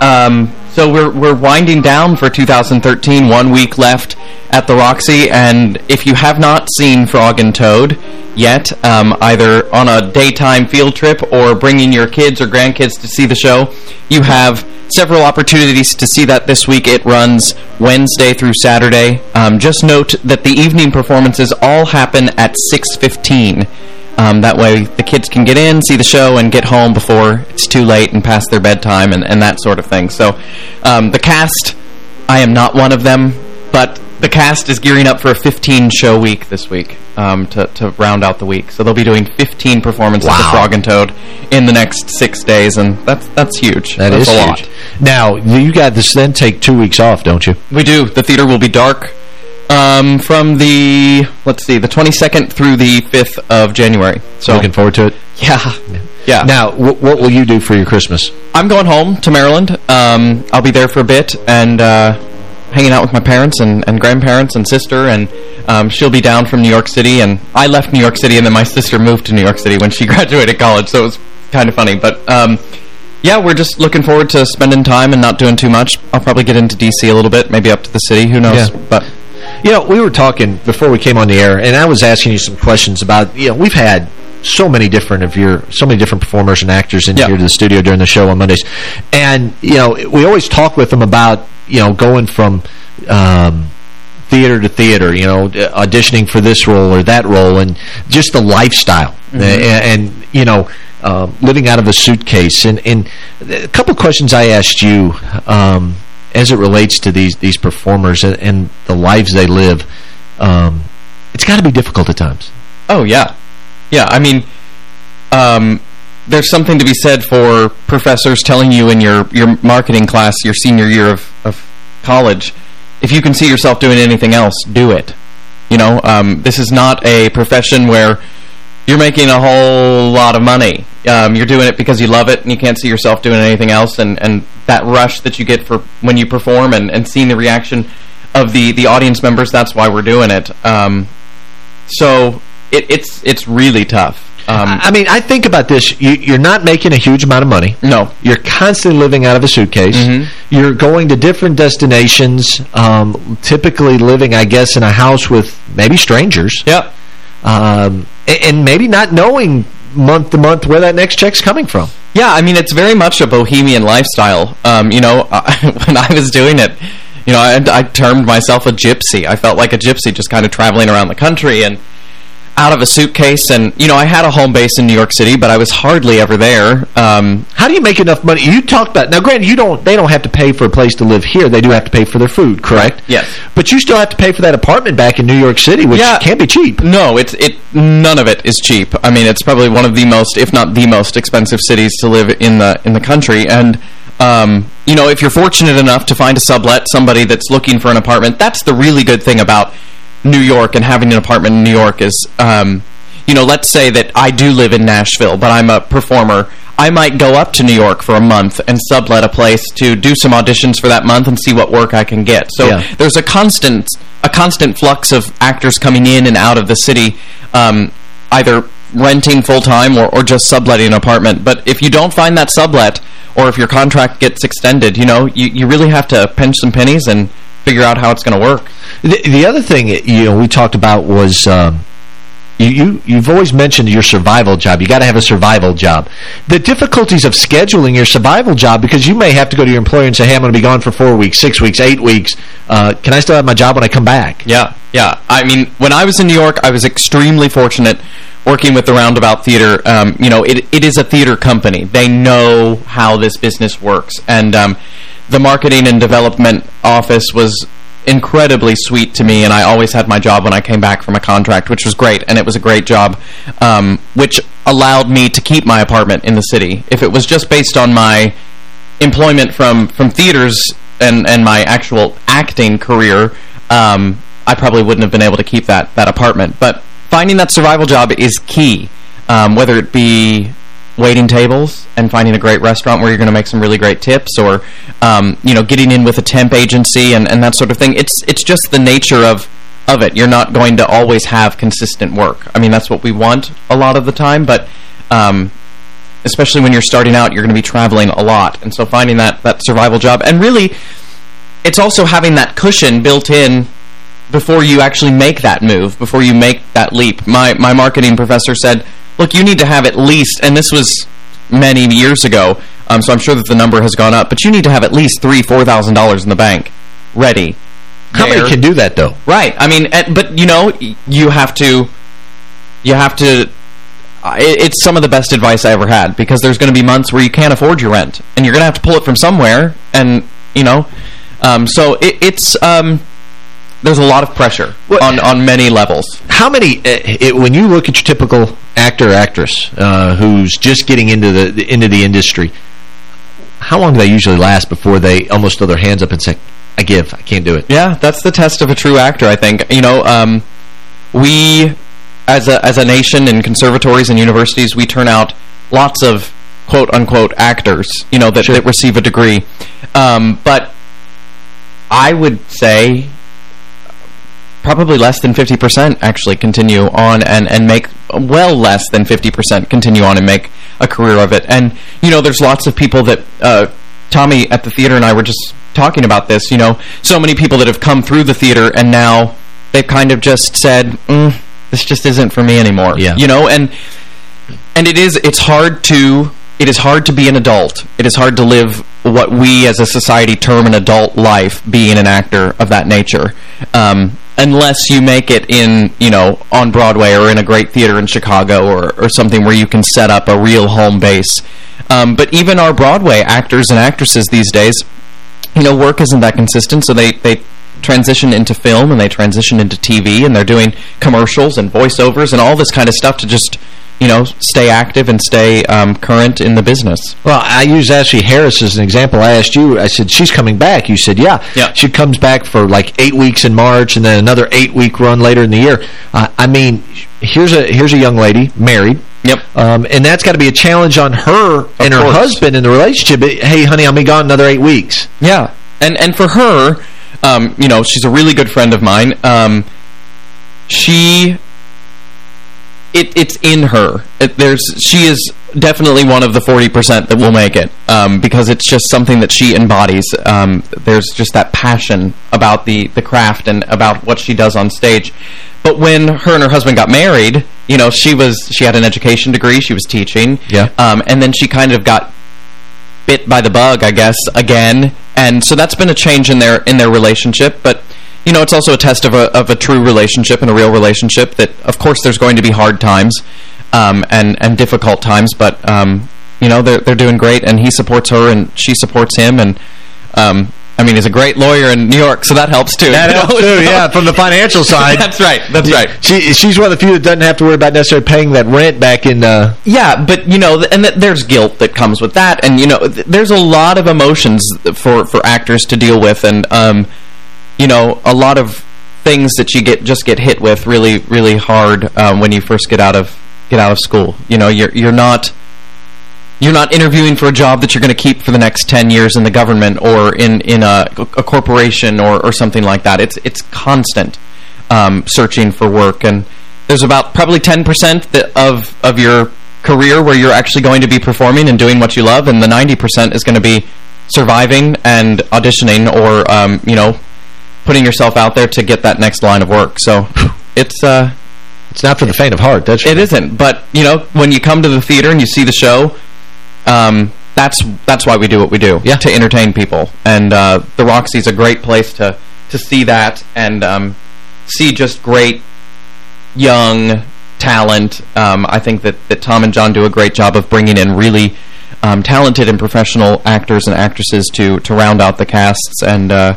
Speaker 83: Um, so we're we're winding down for 2013. One week left at the Roxy, and if you have not seen Frog and Toad yet, um, either on a daytime field trip or bringing your kids or grandkids to see the show, you have several opportunities to see that this week. It runs Wednesday through Saturday. Um, just note that the evening performances all happen at 6:15. Um, that way the kids can get in, see the show, and get home before it's too late and past their bedtime and, and that sort of thing. So um, the cast, I am not one of them, but the cast is gearing up for a 15-show week this week um, to, to round out the week. So they'll be doing 15 performances of Frog and Toad in the next six days, and that's that's huge.
Speaker 2: That
Speaker 83: that's
Speaker 2: is
Speaker 83: a
Speaker 2: huge.
Speaker 83: lot.
Speaker 2: Now, you got this then take two weeks off, don't you?
Speaker 83: We do. The theater will be dark um, from the, let's see, the 22nd through the 5th of January. So
Speaker 2: Looking forward to it?
Speaker 83: Yeah. Yeah.
Speaker 2: Now, wh what will you do for your Christmas?
Speaker 83: I'm going home to Maryland. Um, I'll be there for a bit and uh, hanging out with my parents and, and grandparents and sister, and um, she'll be down from New York City. And I left New York City, and then my sister moved to New York City when she graduated college, so it was kind of funny. But um, yeah, we're just looking forward to spending time and not doing too much. I'll probably get into D.C. a little bit, maybe up to the city. Who knows?
Speaker 2: Yeah.
Speaker 83: But
Speaker 2: You know, we were talking before we came on the air, and I was asking you some questions about, you know, we've had so many different of your, so many different performers and actors in
Speaker 83: Yeah.
Speaker 2: here to the studio during the show on Mondays. And, you know, we always talk with them about, you know, going from um, theater to theater, you know, auditioning for this role or that role, and just the lifestyle.
Speaker 83: Mm-hmm.
Speaker 2: And, and, you know, um, living out of a suitcase. And, and a couple questions I asked you um, as it relates to these these performers and, and the lives they live, um, it's got to be difficult at times.
Speaker 83: Oh, yeah. Yeah, I mean, um, there's something to be said for professors telling you in your, your marketing class, your senior year of, of college, if you can see yourself doing anything else, do it. You know, um, this is not a profession where you're making a whole lot of money. Um, you're doing it because you love it and you can't see yourself doing anything else. And, and that rush that you get for when you perform and, and seeing the reaction of the, the audience members, that's why we're doing it. Um, so it, it's it's really tough. Um,
Speaker 2: I mean, I think about this. You, you're not making a huge amount of money.
Speaker 83: No.
Speaker 2: You're constantly living out of a suitcase.
Speaker 83: Mhm.
Speaker 2: You're going to different destinations, um, typically living, I guess, in a house with maybe strangers.
Speaker 83: Yep.
Speaker 2: Um, and, and maybe not knowing month to month where that next check's coming from.
Speaker 83: Yeah, I mean, it's very much a bohemian lifestyle. Um, you know, when I was doing it, you know, I, I termed myself a gypsy. I felt like a gypsy just kind of traveling around the country and out of a suitcase. And, you know, I had a home base in New York City, but I was hardly ever there. Um,
Speaker 2: How do you make enough money? You talked about now. Granted, you don't. They don't have to pay for a place to live here. They do have to pay for their food, correct?
Speaker 83: Yes.
Speaker 2: But you still have to pay for that apartment back in New York City, which
Speaker 83: Yeah.
Speaker 2: can't be cheap.
Speaker 83: No, it's it. None of it is cheap. I mean, it's probably one of the most, if not the most, expensive cities to live in the in the country. And um, you know, if you're fortunate enough to find a sublet, somebody that's looking for an apartment, that's the really good thing about New York and having an apartment in New York is, um, you know, let's say that I do live in Nashville, but I'm a performer. I might go up to New York for a month and sublet a place to do some auditions for that month and see what work I can get. So
Speaker 2: Yeah.
Speaker 83: there's a constant a constant flux of actors coming in and out of the city, um, either renting full-time or, or just subletting an apartment. But if you don't find that sublet, or if your contract gets extended, you know, you, you really have to pinch some pennies and figure out how it's going to work.
Speaker 2: The, the other thing you know we talked about was um, you, you you've always mentioned your survival job. You got to have a survival job. The difficulties of scheduling your survival job because you may have to go to your employer and say, "Hey, I'm going to be gone for four weeks, six weeks, eight weeks. Uh, can I still have my job when I come back?"
Speaker 83: Yeah, yeah. I mean, when I was in New York, I was extremely fortunate working with the Roundabout Theater. Um, you know, it, it is a theater company. They know how this business works. And um, the marketing and development office was incredibly sweet to me, and I always had my job when I came back from a contract, which was great, and it was a great job, um, which allowed me to keep my apartment in the city. If it was just based on my employment from, from theaters and, and my actual acting career, um, I probably wouldn't have been able to keep that, that apartment. But finding that survival job is key, um, whether it be waiting tables and finding a great restaurant where you're going to make some really great tips or, um, you know, getting in with a temp agency and, and that sort of thing. It's, it's just the nature of, of it. You're not going to always have consistent work. I mean, that's what we want a lot of the time, but um, especially when you're starting out, you're going to be traveling a lot. And so finding that, that survival job, and really, it's also having that cushion built in before you actually make that move, before you make that leap. My, my marketing professor said, look, you need to have at least, and this was many years ago, um, so I'm sure that the number has gone up, but you need to have at least three, $4,000 in the bank ready.
Speaker 2: How many can do that though?
Speaker 83: Right. I mean, but you know, you have to, you have to. It's some of the best advice I ever had because there's going to be months where you can't afford your rent, and you're going to have to pull it from somewhere, and you know, um, so it, it's um, there's a lot of pressure on on many levels.
Speaker 2: How many, uh, it, when you look at your typical actor actress uh, who's just getting into the, the into the industry, how long do they usually last before they almost throw their hands up and say, I give, I can't do it?
Speaker 83: Yeah, that's the test of a true actor, I think. You know, um, we, as a, as a nation in conservatories and universities, we turn out lots of quote-unquote actors, you know, that, that receive a degree. Um, but I would say probably less than 50% actually continue on and, and make, well less than 50% continue on and make a career of it. And, you know, there's lots of people that, uh, Tommy at the theater and I were just talking about this, you know, so many people that have come through the theater and now they've kind of just said, mm, this just isn't for me anymore.
Speaker 2: Yeah.
Speaker 83: You know, and and it is it's hard to it is hard to be an adult. It is hard to live what we as a society term an adult life being an actor of that nature. Um, unless you make it in, you know, on Broadway or in a great theater in Chicago or, or something where you can set up a real home base. Um, but even our Broadway actors and actresses these days, you know, work isn't that consistent, so they, they transition into film and they transition into TV and they're doing commercials and voiceovers and all this kind of stuff to just, you know, stay active and stay um, current in the business.
Speaker 2: Well, I use Ashley Harris as an example. I asked you, I said, she's coming back. You said, yeah.
Speaker 83: Yeah.
Speaker 2: She comes back for like eight weeks in March and then another eight-week run later in the year. Uh, I mean, here's a here's a young lady, married.
Speaker 83: Yep.
Speaker 2: Um, and that's got to be a challenge on her and her
Speaker 83: course.
Speaker 2: husband in the relationship. Hey, honey, I'll be gone another eight weeks.
Speaker 83: Yeah, and and for her, um, you know, she's a really good friend of mine. Um, she it, it's in her. It, there's she is definitely one of the 40% that will make it um, because it's just something that she embodies. Um, there's just that passion about the the craft and about what she does on stage. But when her and her husband got married, you know, she was she had an education degree, she was teaching,
Speaker 89: Yeah.
Speaker 83: um, and then she kind of got bit by the bug, I guess, again. And so that's been a change in their in their relationship, but you know, it's also a test of a of a true relationship and a real relationship that of course there's going to be hard times um, and and difficult times, but um, you know, they're they're doing great and he supports her and she supports him and um, I mean, he's a great lawyer in New York, so that helps too.
Speaker 89: That helps too, yeah, from the financial side.
Speaker 83: that's right. That's right.
Speaker 89: She, she's one of the few that doesn't have to worry about necessarily paying that rent back in... Uh,
Speaker 83: Yeah, but you know, and th there's guilt that comes with that, and you know, th there's a lot of emotions for for actors to deal with, and um, you know, a lot of things that you get just get hit with really, really hard um, when you first get out of get out of school. You know, you're you're not you're not interviewing for a job that you're going to keep for the next 10 years in the government or in in a, a corporation or, or something like that. It's it's constant um, searching for work, and there's about probably 10% that of of your career where you're actually going to be performing and doing what you love, and the 90% is going to be surviving and auditioning or um, you know putting yourself out there to get that next line of work. So it's uh,
Speaker 89: it's not for the faint of heart. That's
Speaker 83: it isn't. But you know, when you come to the theater and you see the show, um, that's that's why we do what we do. Yeah. To entertain people, and uh, the Roxy's a great place to to see that and um, see just great young talent. Um, I think that that Tom and John do a great job of bringing in really. Um, talented and professional actors and actresses to to round out the casts, and uh,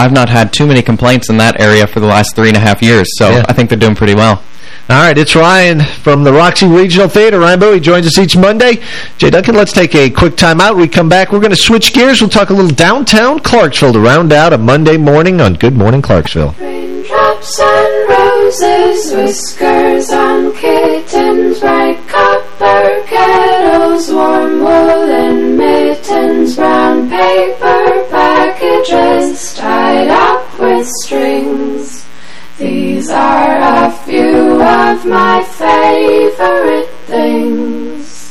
Speaker 83: I've not had too many complaints in that area for the last three and a half years. So
Speaker 89: Yeah.
Speaker 83: I think they're doing pretty well.
Speaker 89: All right, it's Ryan from the Roxy Regional Theater. Ryan Bowie joins us each Monday. Jay Duncan, let's take a quick time out. We come back. We're going to switch gears. We'll talk a little downtown Clarksville to round out a Monday morning on Good Morning Clarksville.
Speaker 13: Drops on roses, whiskers on kittens, bright copper kettles, warm woolen mittens, brown paper packages tied up with strings. These are a few of my favorite things.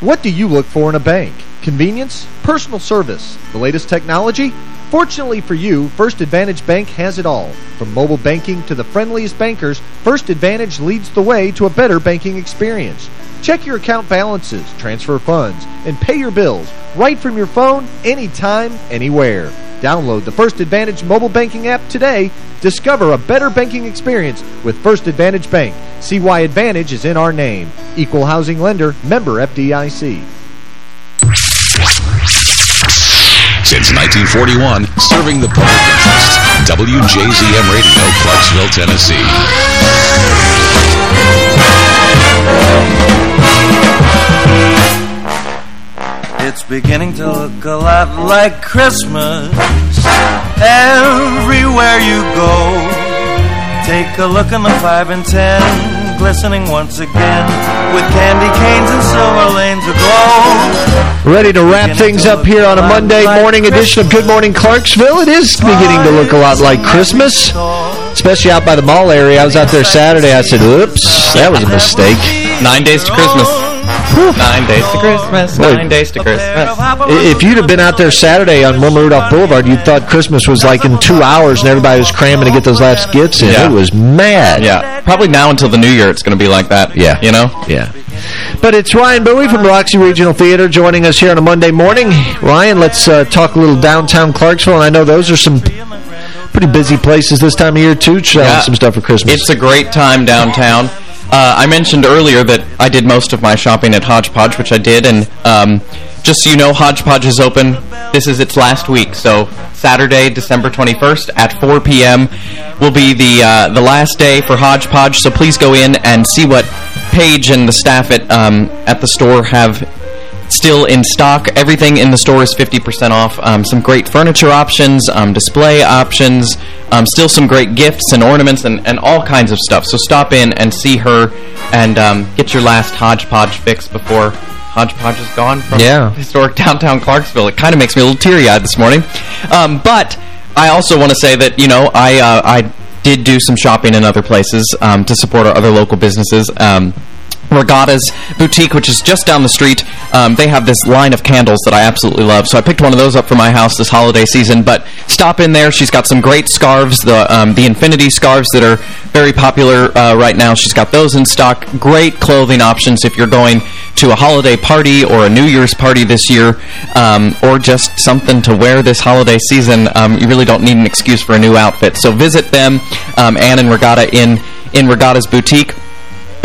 Speaker 19: What do you look for in a bank? Convenience? Personal service? The latest technology? Fortunately for you, First Advantage Bank has it all. From mobile banking to the friendliest bankers, First Advantage leads the way to a better banking experience. Check your account balances, transfer funds, and pay your bills right from your phone, anytime, anywhere. Download the First Advantage mobile banking app today. Discover a better banking experience with First Advantage Bank. See why Advantage is in our name. Equal housing lender, member FDIC.
Speaker 70: Since 1941, serving the public interest. WJZM Radio, Clarksville, Tennessee.
Speaker 90: It's beginning to look a lot like Christmas everywhere you go. Take a look in the 5 and 10, glistening once again with candy canes and silver lanes aglow.
Speaker 89: Ready to wrap things up here on a Monday morning edition of Good Morning Clarksville. It is beginning to look a lot like Christmas, especially out by the mall area. I was out there Saturday. I said, oops, that was a mistake.
Speaker 83: Nine days to Christmas. Nine days to Christmas.
Speaker 89: Boy.
Speaker 83: Nine days to Christmas.
Speaker 89: If you'd have been out there Saturday on Wilma Rudolph Boulevard, you'd thought Christmas was like in two hours and everybody was cramming to get those last gifts in.
Speaker 83: Yeah.
Speaker 89: It was mad.
Speaker 83: Yeah, probably now until the new year it's going to be like that.
Speaker 89: Yeah.
Speaker 83: You know?
Speaker 89: Yeah. But it's Ryan Bowie from Roxy Regional Theater joining us here on a Monday morning. Ryan, let's uh, talk a little downtown Clarksville. And I know those are some pretty busy places this time of year, too, selling
Speaker 83: Yeah.
Speaker 89: some stuff for Christmas.
Speaker 83: It's a great time downtown. Uh, I mentioned earlier that I did most of my shopping at Hodgepodge, which I did, and um, just so you know, Hodgepodge is open. This is its last week, so Saturday, December 21st at 4 p.m. will be the uh, the last day for Hodgepodge. So please go in and see what Paige and the staff at um, at the store have still in stock. Everything in the store is 50% off. Um, some great furniture options, um, display options, um, still some great gifts and ornaments and, and all kinds of stuff. So stop in and see her and um, get your last hodgepodge fix before hodgepodge is gone from
Speaker 89: Yeah.
Speaker 83: historic downtown Clarksville. It kind of makes me a little teary-eyed this morning. Um, but I also want to say that, you know, I, uh, I did do some shopping in other places um, to support our other local businesses. Regatta's Boutique, which is just down the street. Um, they have this line of candles that I absolutely love. So I picked one of those up for my house this holiday season. But stop in there. She's got some great scarves, the um, the Infinity scarves that are very popular uh, right now. She's got those in stock. Great clothing options if you're going to a holiday party or a New Year's party this year, um, or just something to wear this holiday season. Um, you really don't need an excuse for a new outfit. So visit them, um, Ann and Regatta in in Regatta's Boutique.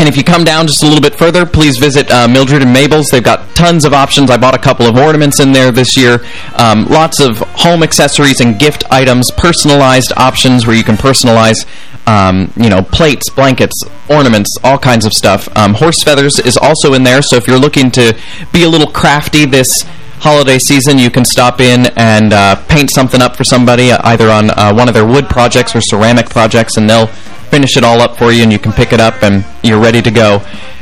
Speaker 83: And if you come down just a little bit further, please visit uh, Mildred and Mabel's. They've got tons of options. I bought a couple of ornaments in there this year. Um, lots of home accessories and gift items, personalized options where you can personalize, um, you know, plates, blankets, ornaments, all kinds of stuff. Um, horse feathers is also in there, so if you're looking to be a little crafty this holiday season, you can stop in and uh, paint something up for somebody, uh, either on uh, one of their wood projects or ceramic projects, and they'll finish it all up for you, and you can pick it up, and you're ready to go.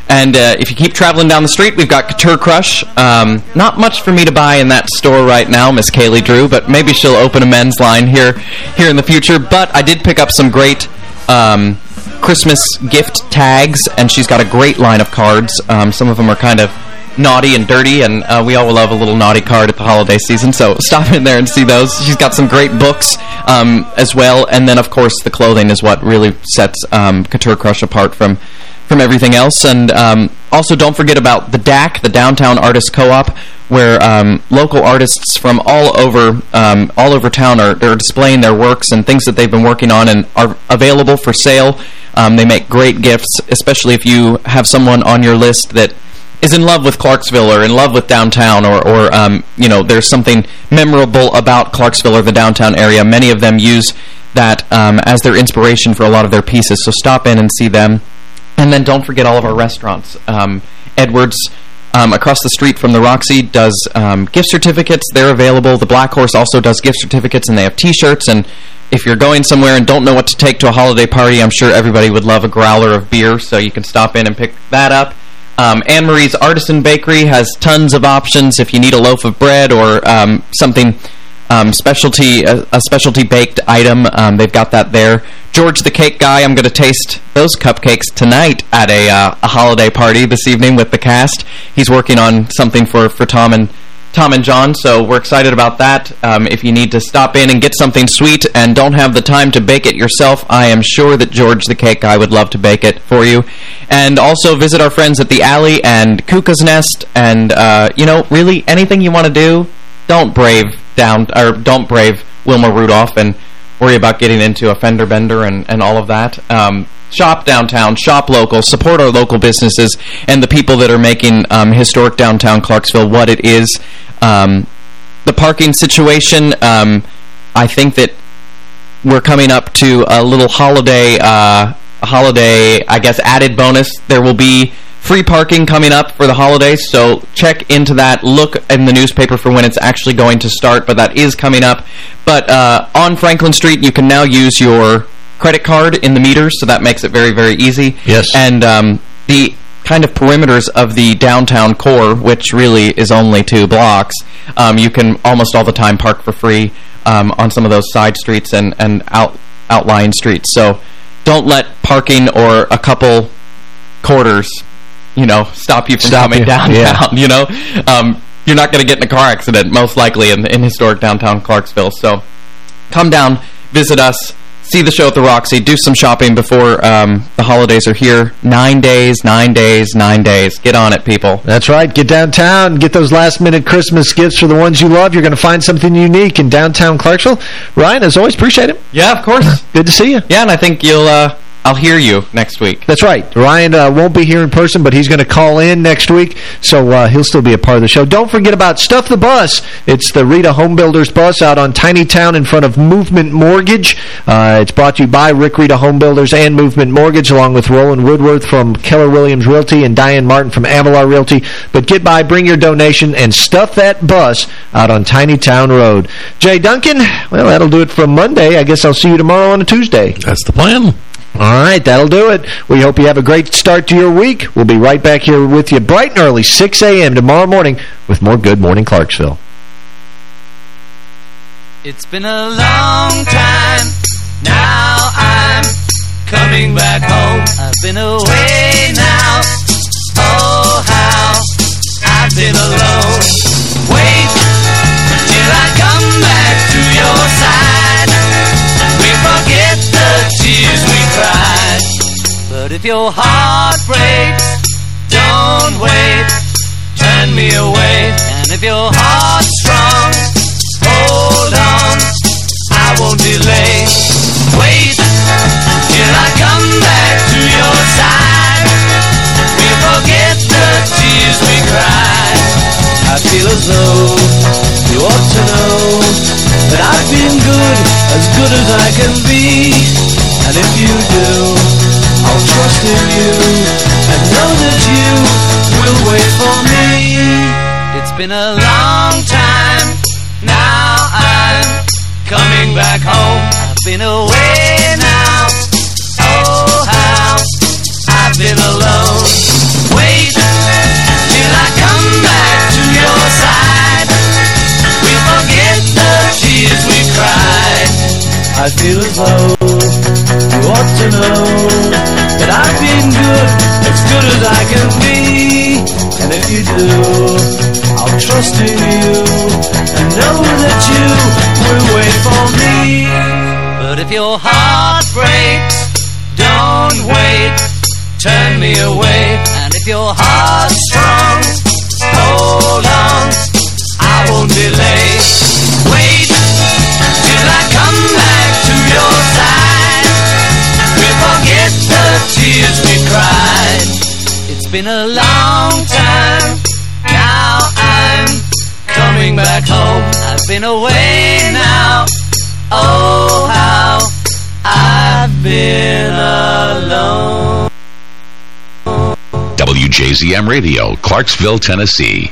Speaker 83: And uh, if you keep traveling down the street, we've got Couture Crush. Um, not much for me to buy in that store right now, Miss Kaylee Drew, but maybe she'll open a men's line here here in the future. But I did pick up some great um, Christmas gift tags, and she's got a great line of cards. Um, some of them are kind of naughty and dirty, and uh, we all love a little naughty card at the holiday season, so stop in there and see those. She's got some great books um, as well, and then, of course, the clothing is what really sets um, Couture Crush apart from from everything else. And um, also, don't forget about the DAC, the Downtown Artist Co-op, where um, local artists from all over um, all over town are, are displaying their works and things that they've been working on and are available for sale. Um, they make great gifts, especially if you have someone on your list that is in love with Clarksville or in love with downtown or, or um, you know, there's something memorable about Clarksville or the downtown area. Many of them use that um, as their inspiration for a lot of their pieces. So stop in and see them. And then don't forget all of our restaurants. Um, Edwards um, across the street from the Roxy does um, gift certificates. They're available. The Black Horse also does gift certificates, and they have T-shirts. And if you're going somewhere and don't know what to take to a holiday party, I'm sure everybody would love a growler of beer, so you can stop in and pick that up. Um, Anne Marie's Artisan Bakery has tons of options if you need a loaf of bread or um, something um, specialty, a, a, specialty baked item. Um, they've got that there. George the Cake Guy, I'm going to taste those cupcakes tonight at a, uh, a holiday party this evening with the cast. He's working on something for, for Tom and Tom and John, so we're excited about that. Um, if you need to stop in and get something sweet and don't have the time to bake it yourself, I am sure that George the Cake Guy would love to bake it for you. And also visit our friends at the Alley and Kuka's Nest, and, uh, you know, really anything you want to do, don't brave down, or don't brave Wilma Rudolph and worry about getting into a fender bender and, and all of that. Um, shop downtown, shop local, support our local businesses and the people that are making um, historic downtown Clarksville what it is. Um, the parking situation, um, I think that we're coming up to a little holiday, uh, holiday, I guess, added bonus. There will be free parking coming up for the holidays, so check into that. Look in the newspaper for when it's actually going to start, but that is coming up. But uh, on Franklin Street, you can now use your credit card in the meters, so that makes it very, very easy.
Speaker 2: Yes.
Speaker 83: And um, the kind of perimeters of the downtown core, which really is only two blocks, um, you can almost all the time park for free um, on some of those side streets and, and out outlying streets. So don't let parking or a couple quarters, you know, stop you from
Speaker 2: Stop
Speaker 83: coming
Speaker 2: you.
Speaker 83: downtown,
Speaker 2: Yeah.
Speaker 83: you know? Um, you're not going to get in a car accident, most likely, in, in historic downtown Clarksville. So come down, visit us, see the show at the Roxy, do some shopping before um, the holidays are here. Nine days, nine days, nine days. Get on it, people.
Speaker 2: That's right. Get downtown. Get those last-minute Christmas gifts for the ones you love. You're going to find something unique in downtown Clarksville. Ryan, as always, appreciate it.
Speaker 83: Yeah, of course.
Speaker 2: Good to see you.
Speaker 83: Yeah, and I think you'll... Uh, I'll hear you next week.
Speaker 2: That's right. Ryan uh, won't be here in person, but he's going to call in next week, so uh, he'll still be a part of the show. Don't forget about Stuff the Bus. It's the Reda Home Builders bus out on Tiny Town in front of Movement Mortgage. Uh, it's brought to you by Rick Reda Home Builders and Movement Mortgage, along with Roland Woodworth from Keller Williams Realty and Diane Martin from Avalar Realty. But get by, bring your donation, and stuff that bus out on Tiny Town Road. Jay Duncan, well, that'll do it for Monday. I guess I'll see you tomorrow on a Tuesday.
Speaker 3: That's the plan.
Speaker 2: All right, that'll do it. We hope you have a great start to your week. We'll be right back here with you bright and early, 6 a.m. tomorrow morning with more Good Morning Clarksville.
Speaker 90: It's been a long time. Now I'm coming back home. I've been away now. Oh, how I've been alone. But if your heart breaks, don't wait. Turn me away. And if your heart's strong, hold on. I won't delay. Wait till I come back to your side. We forget the tears we cried. I feel as though you ought to know that I've been good, as good as I can be. And if you do, I'll trust in you and know that you will wait for me. It's been a long time. Now I'm coming back home. I've been away now. Oh, how I've been alone. Wait I feel as though you ought to know that I've been good, as good as I can be. And if you do, I'll trust in you and know that you will wait for me. But if your heart breaks, don't wait, turn me away. And if your heart's strong, hold on, I won't delay. Tears we cried. It's been a long time. Now I'm coming back home. I've been away now. Oh, how I've been alone.
Speaker 12: WJZM Radio, Clarksville, Tennessee.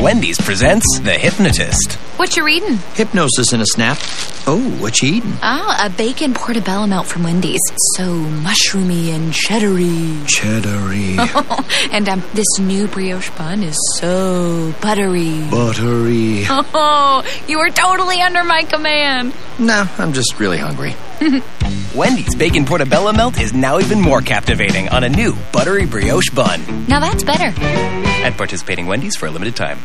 Speaker 89: Wendy's presents The Hypnotist.
Speaker 91: What you reading?
Speaker 92: Hypnosis in a snap. Oh, what you eating?
Speaker 91: Oh, a bacon portobello melt from Wendy's. So mushroomy and cheddary.
Speaker 92: Cheddary.
Speaker 91: and um, this new brioche bun is so buttery.
Speaker 92: Buttery.
Speaker 91: Oh, you are totally under my command.
Speaker 92: No, I'm just really hungry.
Speaker 89: Wendy's Bacon Portobello Melt is now even more captivating on a new buttery brioche bun.
Speaker 91: Now that's better.
Speaker 89: At participating Wendy's for a limited time.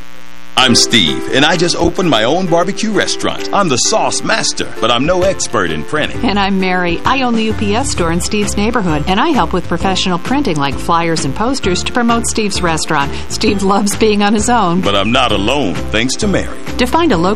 Speaker 93: I'm Steve, and I just opened my own barbecue restaurant. I'm the sauce master, but I'm no expert in printing.
Speaker 94: And I'm Mary. I own the UPS store in Steve's neighborhood, and I help with professional printing like flyers and posters to promote Steve's restaurant. Steve loves being on his own.
Speaker 93: But I'm not alone, thanks to Mary.
Speaker 94: To find a locally